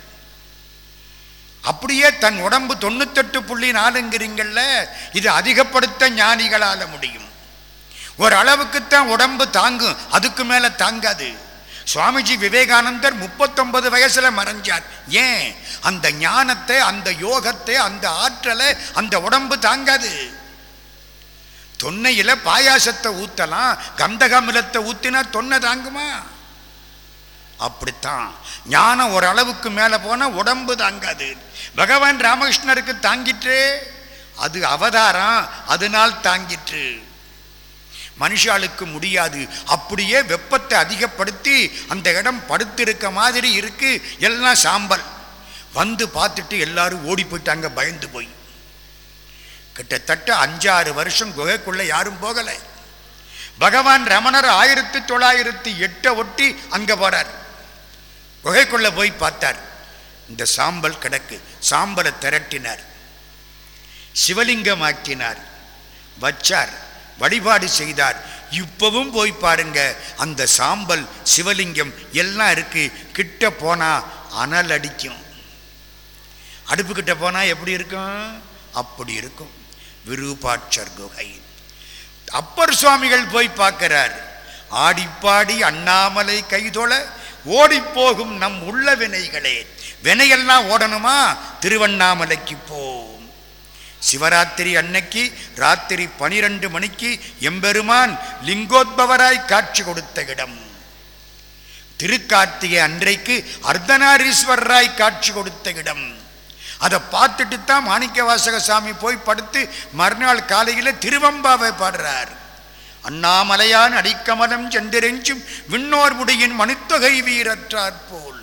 அப்படியே தன் உடம்பு தொண்ணூத்தெட்டு புள்ளி நாலுங்கிறீங்கள்ல இது அதிகப்படுத்த ஞானிகளால் முடியும். ஒரு அளவுக்குத்தான் உடம்பு தாங்கும் அதுக்கு மேலே தாங்காது. சுவாமிஜி விவேகானந்தர் முப்பத்தொன்பது வயசுல மறைஞ்சார். ஏன்? அந்த ஞானத்தை அந்த யோகத்தை அந்த ஆற்றலை அந்த உடம்பு தாங்காது. தொன்னையில பாயாசத்தை ஊத்தலாம் கந்தகமிலத்தை ஊத்தினா தொன்னை தாங்குமா? அப்படித்தான். ஞானம் ஓரளவுக்கு மேல போனா உடம்பு தாங்காது. பகவான் ராமகிருஷ்ணருக்கு தாங்கிற்று. அது அவதாரம் அதனால் தாங்கிற்று. மனுஷாளுக்கு முடியாது. அப்படியே வெப்பத்தை அதிகப்படுத்தி அந்த இடம் படுத்திருக்க மாதிரி இருக்கு. எல்லாம் சாம்பல். வந்து பார்த்துட்டு எல்லாரும் ஓடி போயிட்டாங்க பயந்து போய். கிட்டத்தட்ட அஞ்சாறு வருஷம் குகைக்குள்ள யாரும் போகலை. பகவான் ரமணர் ஆயிரத்தி தொள்ளாயிரத்தி எட்டை ஒட்டி அங்க போறார். குகைக்குள்ள போய் பார்த்தார். இந்த சாம்பல் கிடக்கு. சாம்பலை திரட்டினார். சிவலிங்கம் ஆக்கினார். வச்சார். வழிபாடு செய்தார். இப்பவும் போய் பாருங்க அந்த சாம்பல் சிவலிங்கம் எல்லாம் இருக்கு. கிட்ட போனா அனல் அடிக்கும். அடுப்பு கிட்ட போனா எப்படி இருக்கும்? அப்படி இருக்கும். விருபாட்சர் குகை. அப்பர் சுவாமிகள் போய் பார்க்கிறார். ஆடிப்பாடி அண்ணாமலை கைதொழ ஓடிப்போகும் நம் உள்ள வினைகளே வினையெல்லாம் ஓடணுமா? திருவண்ணாமலைக்கு போ. சிவராத்திரி அன்னைக்கு ராத்திரி பனிரெண்டு மணிக்கு எம்பெருமான் லிங்கோத்பவராய் காட்சி கொடுத்த இடம். திருக்கார்த்திகை அன்றைக்கு அர்த்தநாரீஸ்வரராய் காட்சி கொடுத்த இடம். அதை பார்த்துட்டு தான் மாணிக்க வாசக சாமி போய் படுத்து மறுநாள் காலையில் திருவம்பாவை பாடுறார். அண்ணாமலையான் அடிக்கமலம் சென்றிரெஞ்சும் விண்ணோர் முடியின் மனுத்தொகை வீரற்றாற்போல்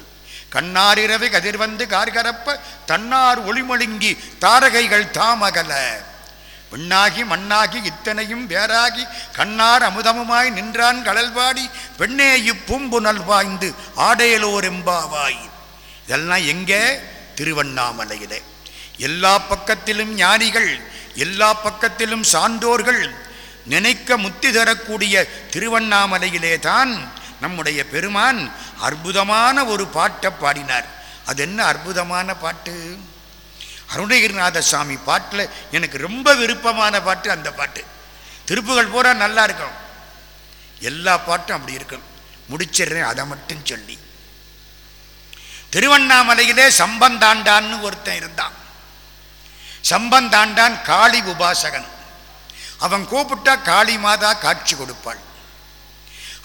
கண்ணாரிரவை கதிர்வந்து கார்கரப்ப தன்னார் ஒளிமொழுங்கி தாரகைகள் தாமகல. பெண்ணாகி மண்ணாகி இத்தனையும் வேறாகி கண்ணார் அமுதமுமாய் நின்றான் கடல்வாடி பெண்ணே இப்பூம்புனல் வாய்ந்து ஆடையலோர் எம்பாவாய். இதெல்லாம் எங்கே? திருவண்ணாமலையிலே. எல்லா பக்கத்திலும் ஞானிகள் எல்லா பக்கத்திலும் சான்றோர்கள் நினைக்க முத்தி தரக்கூடிய திருவண்ணாமலையிலே தான் நம்முடைய பெருமான் அற்புதமான ஒரு பாட்டை பாடினார். அது என்ன அற்புதமான பாட்டு? அருணகிரிநாத சாமி பாட்டில் எனக்கு ரொம்ப விருப்பமான பாட்டு அந்த பாட்டு. திருப்புகள் பூரா நல்லா இருக்கும். எல்லா பாட்டும் அப்படி இருக்கும். முடிச்சிடுறேன் அதை மட்டும் சொல்லி. திருவண்ணாமலையிலே சம்பந்தாண்டான்னு ஒருத்தன் இருந்தான். சம்பந்தாண்டான் காளி உபாசகன். அவன் கூப்பிட்டா காளி மாதா காட்சி கொடுப்பாள்.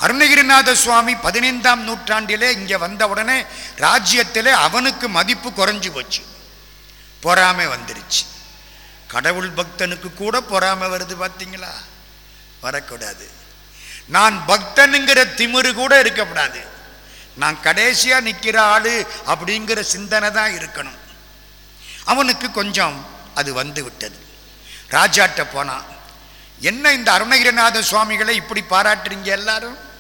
அருணகிரிநாத சுவாமி பதினைந்தாம் நூற்றாண்டிலே இங்கே வந்த உடனே ராஜ்யத்திலே அவனுக்கு மதிப்பு குறைஞ்சி போச்சு. பொறாமை வந்துருச்சு. கடவுள் பக்தனுக்கு கூட பொறாமை வருது பார்த்தீங்களா? வரக்கூடாது. நான் பக்தனுங்கிற திமிரு கூட இருக்கக்கூடாது. நான் கடைசியாக நிற்கிற ஆளு அப்படிங்கிற சிந்தனை தான் இருக்கணும். அவனுக்கு கொஞ்சம் அது வந்து விட்டது. ராஜாட்ட போனான் என்ன இந்த அருணகிரிநாத சுவாமிகளை இப்படி பாராட்டுறீங்க எல்லாரும்?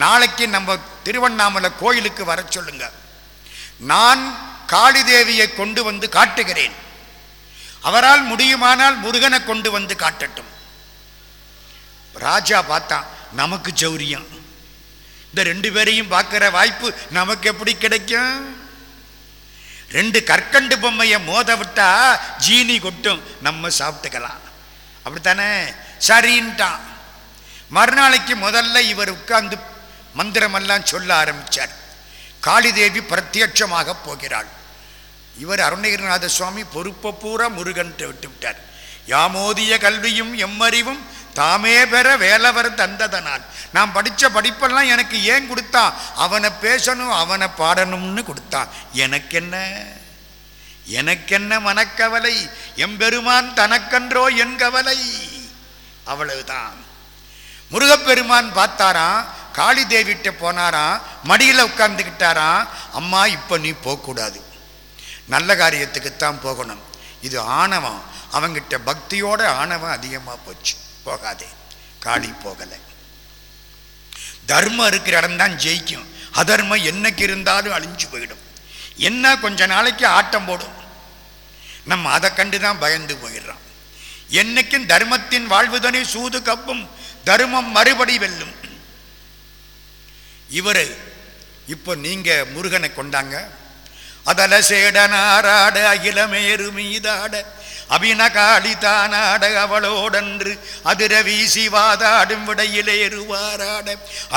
நாளைக்கு நம்ம திருவண்ணாமலை கோயிலுக்கு வர சொல்லுங்க. நான் காளி தேவியை கொண்டு வந்து காட்டுகிறேன். அவரால் முடியுமானால் முருகனை கொண்டு வந்து காட்டட்டும். ராஜா பார்த்தான் நமக்கு சௌரியம் இந்த ரெண்டு பேரையும் பார்க்கிற வாய்ப்பு நமக்கு எப்படி கிடைக்கும்? ரெண்டு கற்கண்டு பொம்மையை மோத விட்டா ஜீனி கொட்டும். நம்ம சாப்பிட்டுக்கலாம். அப்படித்தானே? சரின்ட்டான். மறுநாளைக்கு முதல்ல இவர் உட்கார்ந்து மந்திரமெல்லாம் சொல்ல ஆரம்பிச்சார். காளிதேவி பிரத்யட்சமாக போகிறாள். இவர் அருணகிரிநாத சுவாமி பொறுப்பை பூரா முருகன்ட்டு விட்டு விட்டார். யாமோதிய கல்வியும் எம்மறிவும் தாமே பெற வேலவர் தந்ததனால். நான் படித்த படிப்பெல்லாம் எனக்கு ஏன் கொடுத்தான் அவனை பேசணும் அவனை பாடணும்னு கொடுத்தான் எனக்கென்ன? எனக்கென்ன மனக்கவலை? எம்பெருமான் தனக்கன்றோ என் கவலை? அவ்வளவுதான். முருகப்பெருமான் பார்த்தாராம் காளி தேவிட்ட போனாராம் மடியில் உட்கார்ந்துக்கிட்டாராம் அம்மா இப்போ நீ போகக்கூடாது. நல்ல காரியத்துக்குத்தான் போகணும். இது ஆணவம். அவங்கிட்ட பக்தியோட ஆணவம் அதிகமாக போச்சு. போகாதே. காளி போகலை. தர்மம் இருக்கிற இடம் தான் ஜெயிக்கும். அதர்மம் என்னைக்கு இருந்தாலும் அழிஞ்சு போயிடும். என்ன கொஞ்ச நாளைக்கு ஆட்டம் போடும். நம்ம அதை கண்டு தான் பயந்து போயிடுறோம். என்னைக்கும் தர்மத்தின் வாழ்வுதனை சூது கப்பும். தர்மம் மறுபடி வெல்லும். இவர் இப்போ நீங்கள் முருகனை கொண்டாங்க. அதல சேடனாராட அகிலமேறு மீதாட அபினகாளி தானாட அவளோடன்று அதிர வீசி வாதாடும் விடையிலேறுவாராட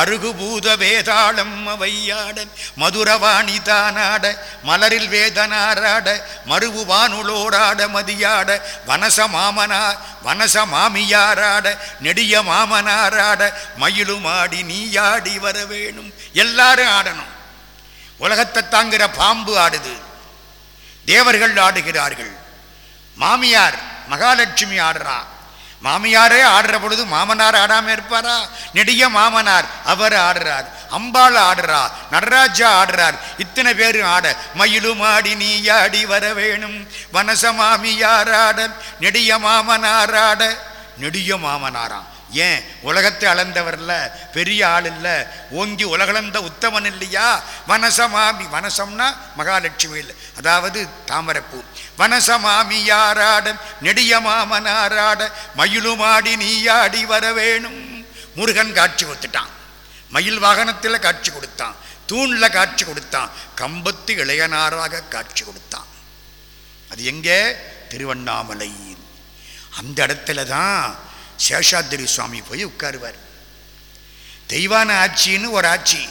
அருகுபூத வேதாளம் அவையாட மதுரவாணி தானாட மலரில் வேதனாராட மருவு வானுளோராட மதியாட வனச மாமனா வனச மாமியாராட நெடிய மாமனாராட மயிலுமாடி நீயாடி வர வேணும் எல்லாரும் ஆடணும். உலகத்தை தாங்கிற பாம்பு ஆடுது. தேவர்கள் ஆடுகிறார்கள். மாமியார் மகாலட்சுமி ஆடுறா. மாமியாரே ஆடுற பொழுது மாமனார் ஆடாம இருப்பாரா? நெடிய மாமனார் அவர் ஆடுறார். அம்பாள் ஆடுறா. நடராஜா ஆடுறார். இத்தனை பேரும் ஆட. மயிலும் ஆடி நீயாடி வர வேணும். வனச மாமியார் ஆட. நெடிய மாமனார் ஆட. நெடிய மாமனாராம் ஏன் உலகத்தை அளந்தவர்ல? பெரிய ஆள் இல்லை. ஓங்கி உலகளந்த உத்தமன் இல்லையா? வனசமாமி வனசம்னா மகாலட்சுமி இல்லை. அதாவது தாமரைப்பூ. வனசமாமியாராட நெடிய மாமனாராட மயிலுமாடி நீயாடி வர வேணும். முருகன் காட்சி கொடுத்துட்டான். மயில் வாகனத்தில் காட்சி கொடுத்தான். தூணில் காட்சி கொடுத்தான். கம்பத்து இளையனாராக காட்சி கொடுத்தான். அது எங்கே? திருவண்ணாமலை. அந்த இடத்துல தான் சேஷாத்திரி சுவாமி போய் உட்காருவார். தெய்வான ஆட்சின்னு ஒரு ஆட்சி.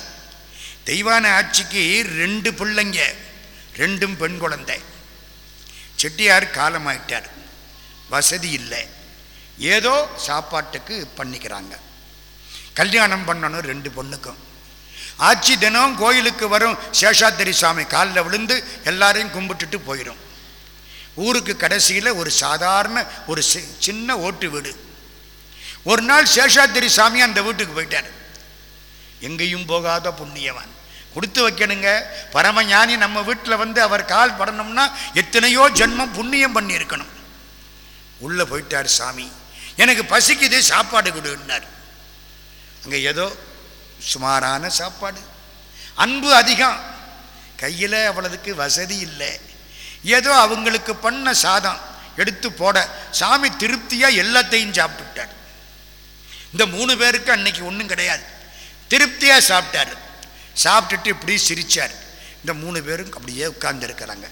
தெய்வான ஆட்சிக்கு ரெண்டு பிள்ளைங்க ரெண்டும் பெண் குழந்தை. செட்டியார் காலமாயிட்டார். வசதி இல்லை. ஏதோ சாப்பாட்டுக்கு பண்ணிக்கிறாங்க. கல்யாணம் பண்ணணும் ரெண்டு பொண்ணுக்கும். ஆட்சி தினம் கோயிலுக்கு வரும் சேஷாத்திரி சுவாமி காலில் விழுந்து எல்லாரையும் கும்பிட்டுட்டு போயிடும் ஊருக்கு கடைசியில் ஒரு சாதாரண ஒரு சி- சின்ன ஓட்டு வீடு. ஒரு நாள் சேஷாத்திரி சாமி அந்த வீட்டுக்கு போயிட்டார். எங்கேயும் போகாத புண்ணியவன். கொடுத்து வைக்கணுங்க. பரமஞானி நம்ம வீட்டில் வந்து அவர் கால் படணும்னா எத்தனையோ ஜென்மம் புண்ணியம் பண்ணியிருக்கணும். உள்ளே போயிட்டார் சாமி. எனக்கு பசிக்குது சாப்பாடு கொடுன்னார். அங்கே ஏதோ சுமாரான சாப்பாடு. அன்பு அதிகம். கையில் அவளதுக்கு வசதி இல்லை. ஏதோ அவங்களுக்கு பண்ண சாதம் எடுத்து போட. சாமி திருப்தியாக எல்லாத்தையும் சாப்பிட்டுட்டார். இந்த மூணு பேருக்கு அன்னைக்கு ஒன்றும் கிடையாது. திருப்தியாக சாப்பிட்டாரு. சாப்பிட்டுட்டு இப்படி சிரிச்சார். இந்த மூணு பேரும் அப்படியே உட்கார்ந்துருக்கிறாங்க.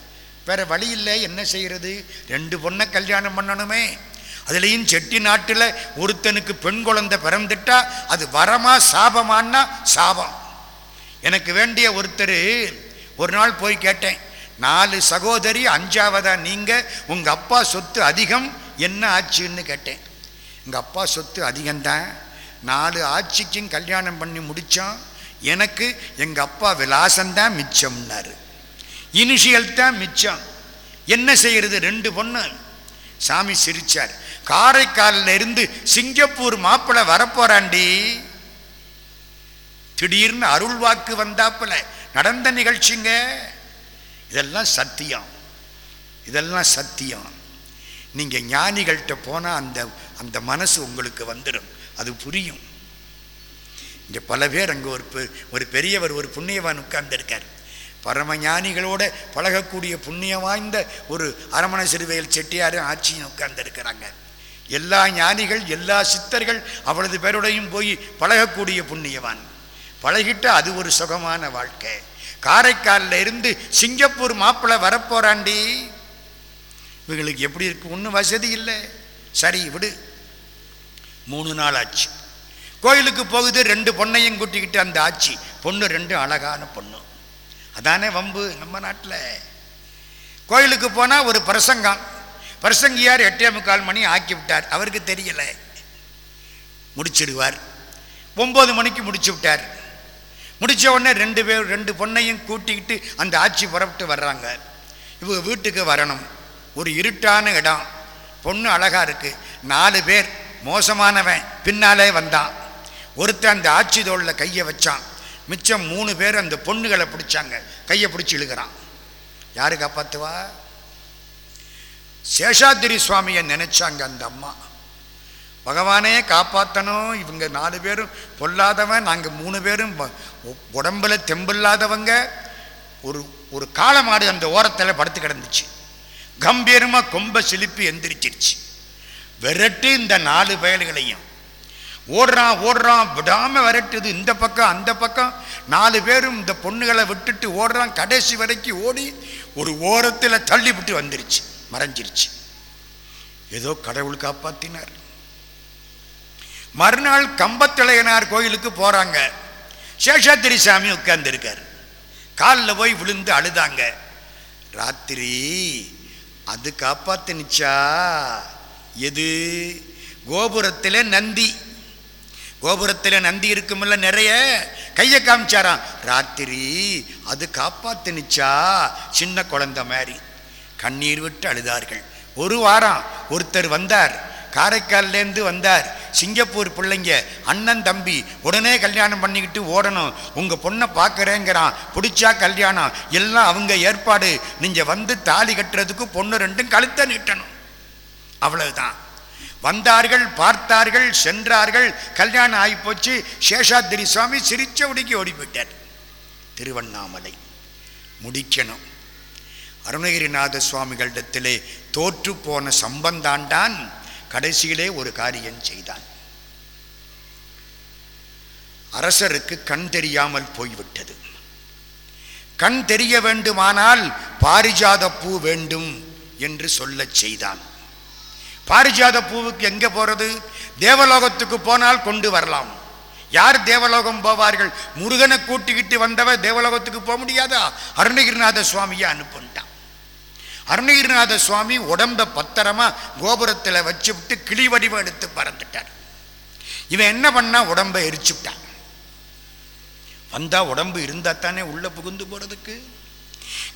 வேறு வழி இல்லை என்ன செய்கிறது ரெண்டு பொண்ணை கல்யாணம் பண்ணணுமே. அதுலேயும் செட்டி நாட்டில் ஒருத்தனுக்கு பெண் குழந்தை பிறந்துட்டா அது வரமா சாபமான்னா சாபம். எனக்கு வேண்டிய ஒருத்தர் ஒரு நாள் போய் கேட்டேன் நாலு சகோதரி அஞ்சாவதா நீங்கள் உங்கள் அப்பா சொத்து அதிகம் என்ன ஆச்சுன்னு? கேட்டேன். எங்கள் அப்பா சொத்து அதிகம்தான். நாலு ஆட்சிக்கும் கல்யாணம் பண்ணி முடித்தோம் எனக்கு எங்கள் அப்பா விலாசம்தான் மிச்சம்னாரு. இனிஷியல் தான் மிச்சம். என்ன செய்கிறது ரெண்டு பொண்ணு. சாமி சிரிச்சார். காரைக்காலில் இருந்து சிங்கப்பூர் மாப்பிள்ளை வரப்போறாண்டி. திடீர்னு அருள் வாக்கு வந்தாப்புல. நடந்த நிகழ்ச்சிங்க. இதெல்லாம் சத்தியம். இதெல்லாம் சத்தியம். நீங்கள் ஞானிகள்கிட்ட போனால் அந்த அந்த மனசு உங்களுக்கு வந்துடும் அது புரியும். இங்கே பல பேர் அங்கே ஒரு ஒரு பெரியவர் ஒரு புண்ணியவான் உட்கார்ந்துருக்கார். பரம ஞானிகளோட பழகக்கூடிய புண்ணியம் வாய்ந்த ஒரு அரமண சிறுவையில் செட்டியாரும் ஆட்சியும் உட்கார்ந்துருக்கிறாங்க. எல்லா ஞானிகள் எல்லா சித்தர்கள் அவளது பேரோடையும் போய் பழகக்கூடிய புண்ணியவான். பழகிட்ட அது ஒரு சுகமான வாழ்க்கை. காரைக்காலில் இருந்து சிங்கப்பூர் மாப்பிள்ளை வரப்போறாண்டி. இவங்களுக்கு எப்படி இருக்கு? ஒன்றும் வசதி இல்லை. சரி விடு. மூணு நாள் ஆச்சு. கோயிலுக்கு போகுது ரெண்டு பொண்ணையும் கூட்டிக்கிட்டு அந்த ஆச்சி. பொண்ணு ரெண்டு அழகான பொண்ணு. அதானே வம்பு நம்ம நாட்டில். கோயிலுக்கு போனால் ஒரு பிரசங்கம். பிரசங்கியார் எட்டே முக்கால் மணி ஆக்கி விட்டார் அவருக்கு தெரியலை. முடிச்சிடுவார். ஒம்பது மணிக்கு முடிச்சு விட்டார். முடிச்ச உடனே ரெண்டு பேர் ரெண்டு பொண்ணையும் கூட்டிக்கிட்டு அந்த ஆட்சி புறப்பட்டு வர்றாங்க. இவங்க வீட்டுக்கு வரணும். ஒரு இருட்டான இடம். பொண்ணு அழகாக இருக்குது நாலு பேர். மோசமானவன். பின்னாலே வந்தான். ஒருத்தன் அந்த ஆட்சி தோளில் கையை வச்சான். மிச்சம் மூணு பேர் அந்த பொண்ணுகளை பிடிச்சாங்க. கையை பிடிச்சி இழுக்கிறான். யாரு காப்பாற்றுவா சேஷாத்திரி சுவாமியை நினைச்சாங்க அந்த அம்மா. பகவானே காப்பாற்றணும் இவங்க நாலு பேரும் பொல்லாதவன். நாங்கள் மூணு பேரும் வ- உ- உடம்புல தெம்பில்லாதவங்க. ஒரு ஒரு காலமாடு அந்த ஓரத்தில் படுத்து கிடந்துச்சு. கம்பீரமாக கொம்ப சிலிப்பி எந்திரிச்சிருச்சு. விரட்டு இந்த நாலு பயல்களையும் ஓடுறான் ஓடுறான் விடாமல் விரட்டுது. இந்த பக்கம் அந்த பக்கம். நாலு பேரும் இந்த பொண்ணுகளை விட்டுட்டு ஓடுறான். கடைசி வரைக்கும் ஓடி ஒரு ஓரத்தில் தள்ளிவிட்டு வந்துருச்சு. மறைஞ்சிருச்சு. ஏதோ கடவுள் காப்பாற்றினார் மறுநாள் கம்பத்திளையனார் கோயிலுக்கு போகிறாங்க சேஷாத்திரி சாமி உட்கார்ந்துருக்கார். காலில் போய் விழுந்து அழுதாங்க. ராத்திரி அது காப்பாத்துனுச்சா? எது? கோபுரத்தில் நந்தி. கோபுரத்தில் நந்தி இருக்குமில்ல நிறைய. கையை காமிச்சாராம். ராத்திரி அது காப்பாத்துனுச்சா? சின்ன குழந்தை மாதிரி. கண்ணீர் விட்டு அழுதார்கள். ஒரு வாரம் ஒருத்தர் வந்தார். காரைக்கால்லேருந்து வந்தார். சிங்கப்பூர் பிள்ளைங்க அண்ணன் தம்பி உடனே கல்யாணம் பண்ணிக்கிட்டு ஓடணும். உங்கள் பொண்ணை பார்க்குறேங்கிறான். பிடிச்சா கல்யாணம். எல்லாம் அவங்க ஏற்பாடு. நீங்கள் வந்து தாலி கட்டுறதுக்கு பொண்ணு ரெண்டும் கழுத்தை நீட்டணும். அவ்வளவுதான். வந்தார்கள் பார்த்தார்கள் சென்றார்கள். கல்யாணம் ஆகிப்போச்சு. சேஷாத்திரி சுவாமி சிரிச்சபடிக்கு ஓடி போயிட்டார் திருவண்ணாமலை. முடிக்கணும். அருணகிரிநாத சுவாமிகளிடத்திலே தோற்று போன சம்பந்தாண்டான். கடைசியிலே ஒரு காரியம் செய்தான். அரசருக்கு கண் தெரியாமல் போய்விட்டது. கண் தெரிய வேண்டுமானால் பாரிஜாத பூ வேண்டும் என்று சொல்லச் செய்தான். பாரிஜாத பூவுக்கு எங்க போறது? தேவலோகத்துக்கு போனால் கொண்டு வரலாம். யார் தேவலோகம் போவார்கள்? முருகனை கூட்டிக்கிட்டு வந்தவ தேவலோகத்துக்கு போக முடியாதா? அருணகிரிநாத சுவாமியை அனுப்பிட்டான் அருணகிரிநாத சுவாமி உடம்ப பத்திரமா கோபுரத்தில் வச்சு விட்டு கிளி வடிவம் எடுத்து பறந்துட்டார். இவன் என்ன பண்ணா? உடம்பை எரிச்சுட்டான். வந்தா உடம்பு இருந்தா தானே உள்ள புகுந்து போறதுக்கு?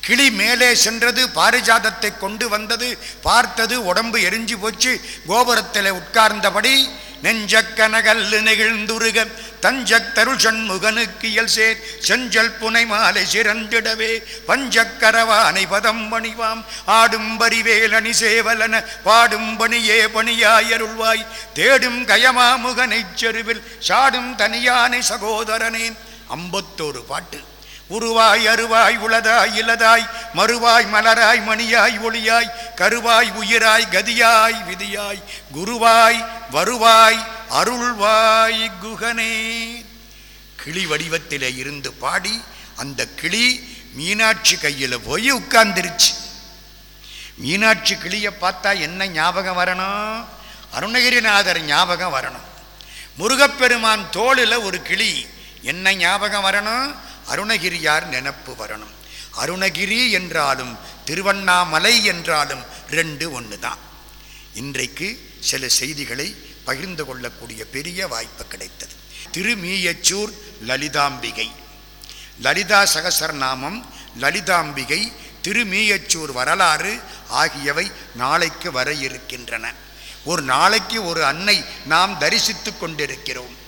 கிளி மேலே சென்றது பாரிஜாதத்தை கொண்டு வந்தது பார்த்தது உடம்பு எரிஞ்சு போச்சு. கோபுரத்தில் உட்கார்ந்தபடி நெஞ்சக்கனகல்லு நெகிழ்ந்துருக. தஞ்சத்தருள் சண்முகனுக்கு இயல் சேர். செஞ்சல் புனை மாலை சிறந்திடவே. பஞ்சக்கரவானை பதம் பணிவாம். ஆடும் பரிவேலணி சேவலன பாடும் பணியே பணியாயருள்வாய் தேடும் கயமாமுகனைச் செருவில் சாடும் தனியானை சகோதரனே ஐம்பத்தோரு பாட்டு. உருவாய் அருவாய் உளதாய் இலதாய் மறுவாய் மலராய் மணியாய் ஒளியாய் கருவாய் உயிராய் கதியாய் விதியாய் குருவாய் வருவாய் அருள்வாய் குகனே. கிளி வடிவத்திலே இருந்து பாடி அந்த கிளி மீனாட்சி கையில் போய் உட்கார்ந்துருச்சு. மீனாட்சி கிளியை பார்த்தா என்ன ஞாபகம் வரணும்? அருணகிரிநாதர் ஞாபகம் வரணும். முருகப்பெருமான் தோளில் ஒரு கிளி. என்ன ஞாபகம் வரணும்? அருணகிரியார் நினப்பு வரணும். அருணகிரி என்றாலும் திருவண்ணாமலை என்றாலும் ரெண்டு ஒன்று தான் இன்றைக்கு சில செய்திகளை பகிர்ந்து கொள்ளக்கூடிய பெரிய வாய்ப்பு கிடைத்தது. திருமீயச்சூர் லலிதாம்பிகை. லலிதா சகசரநாமம் லலிதாம்பிகை திருமீயச்சூர் வரலாறு ஆகியவை நாளைக்கு வர இருக்கின்றன. ஒரு நாளைக்கு ஒரு அன்னை நாம் தரிசித்து கொண்டிருக்கிறோம்.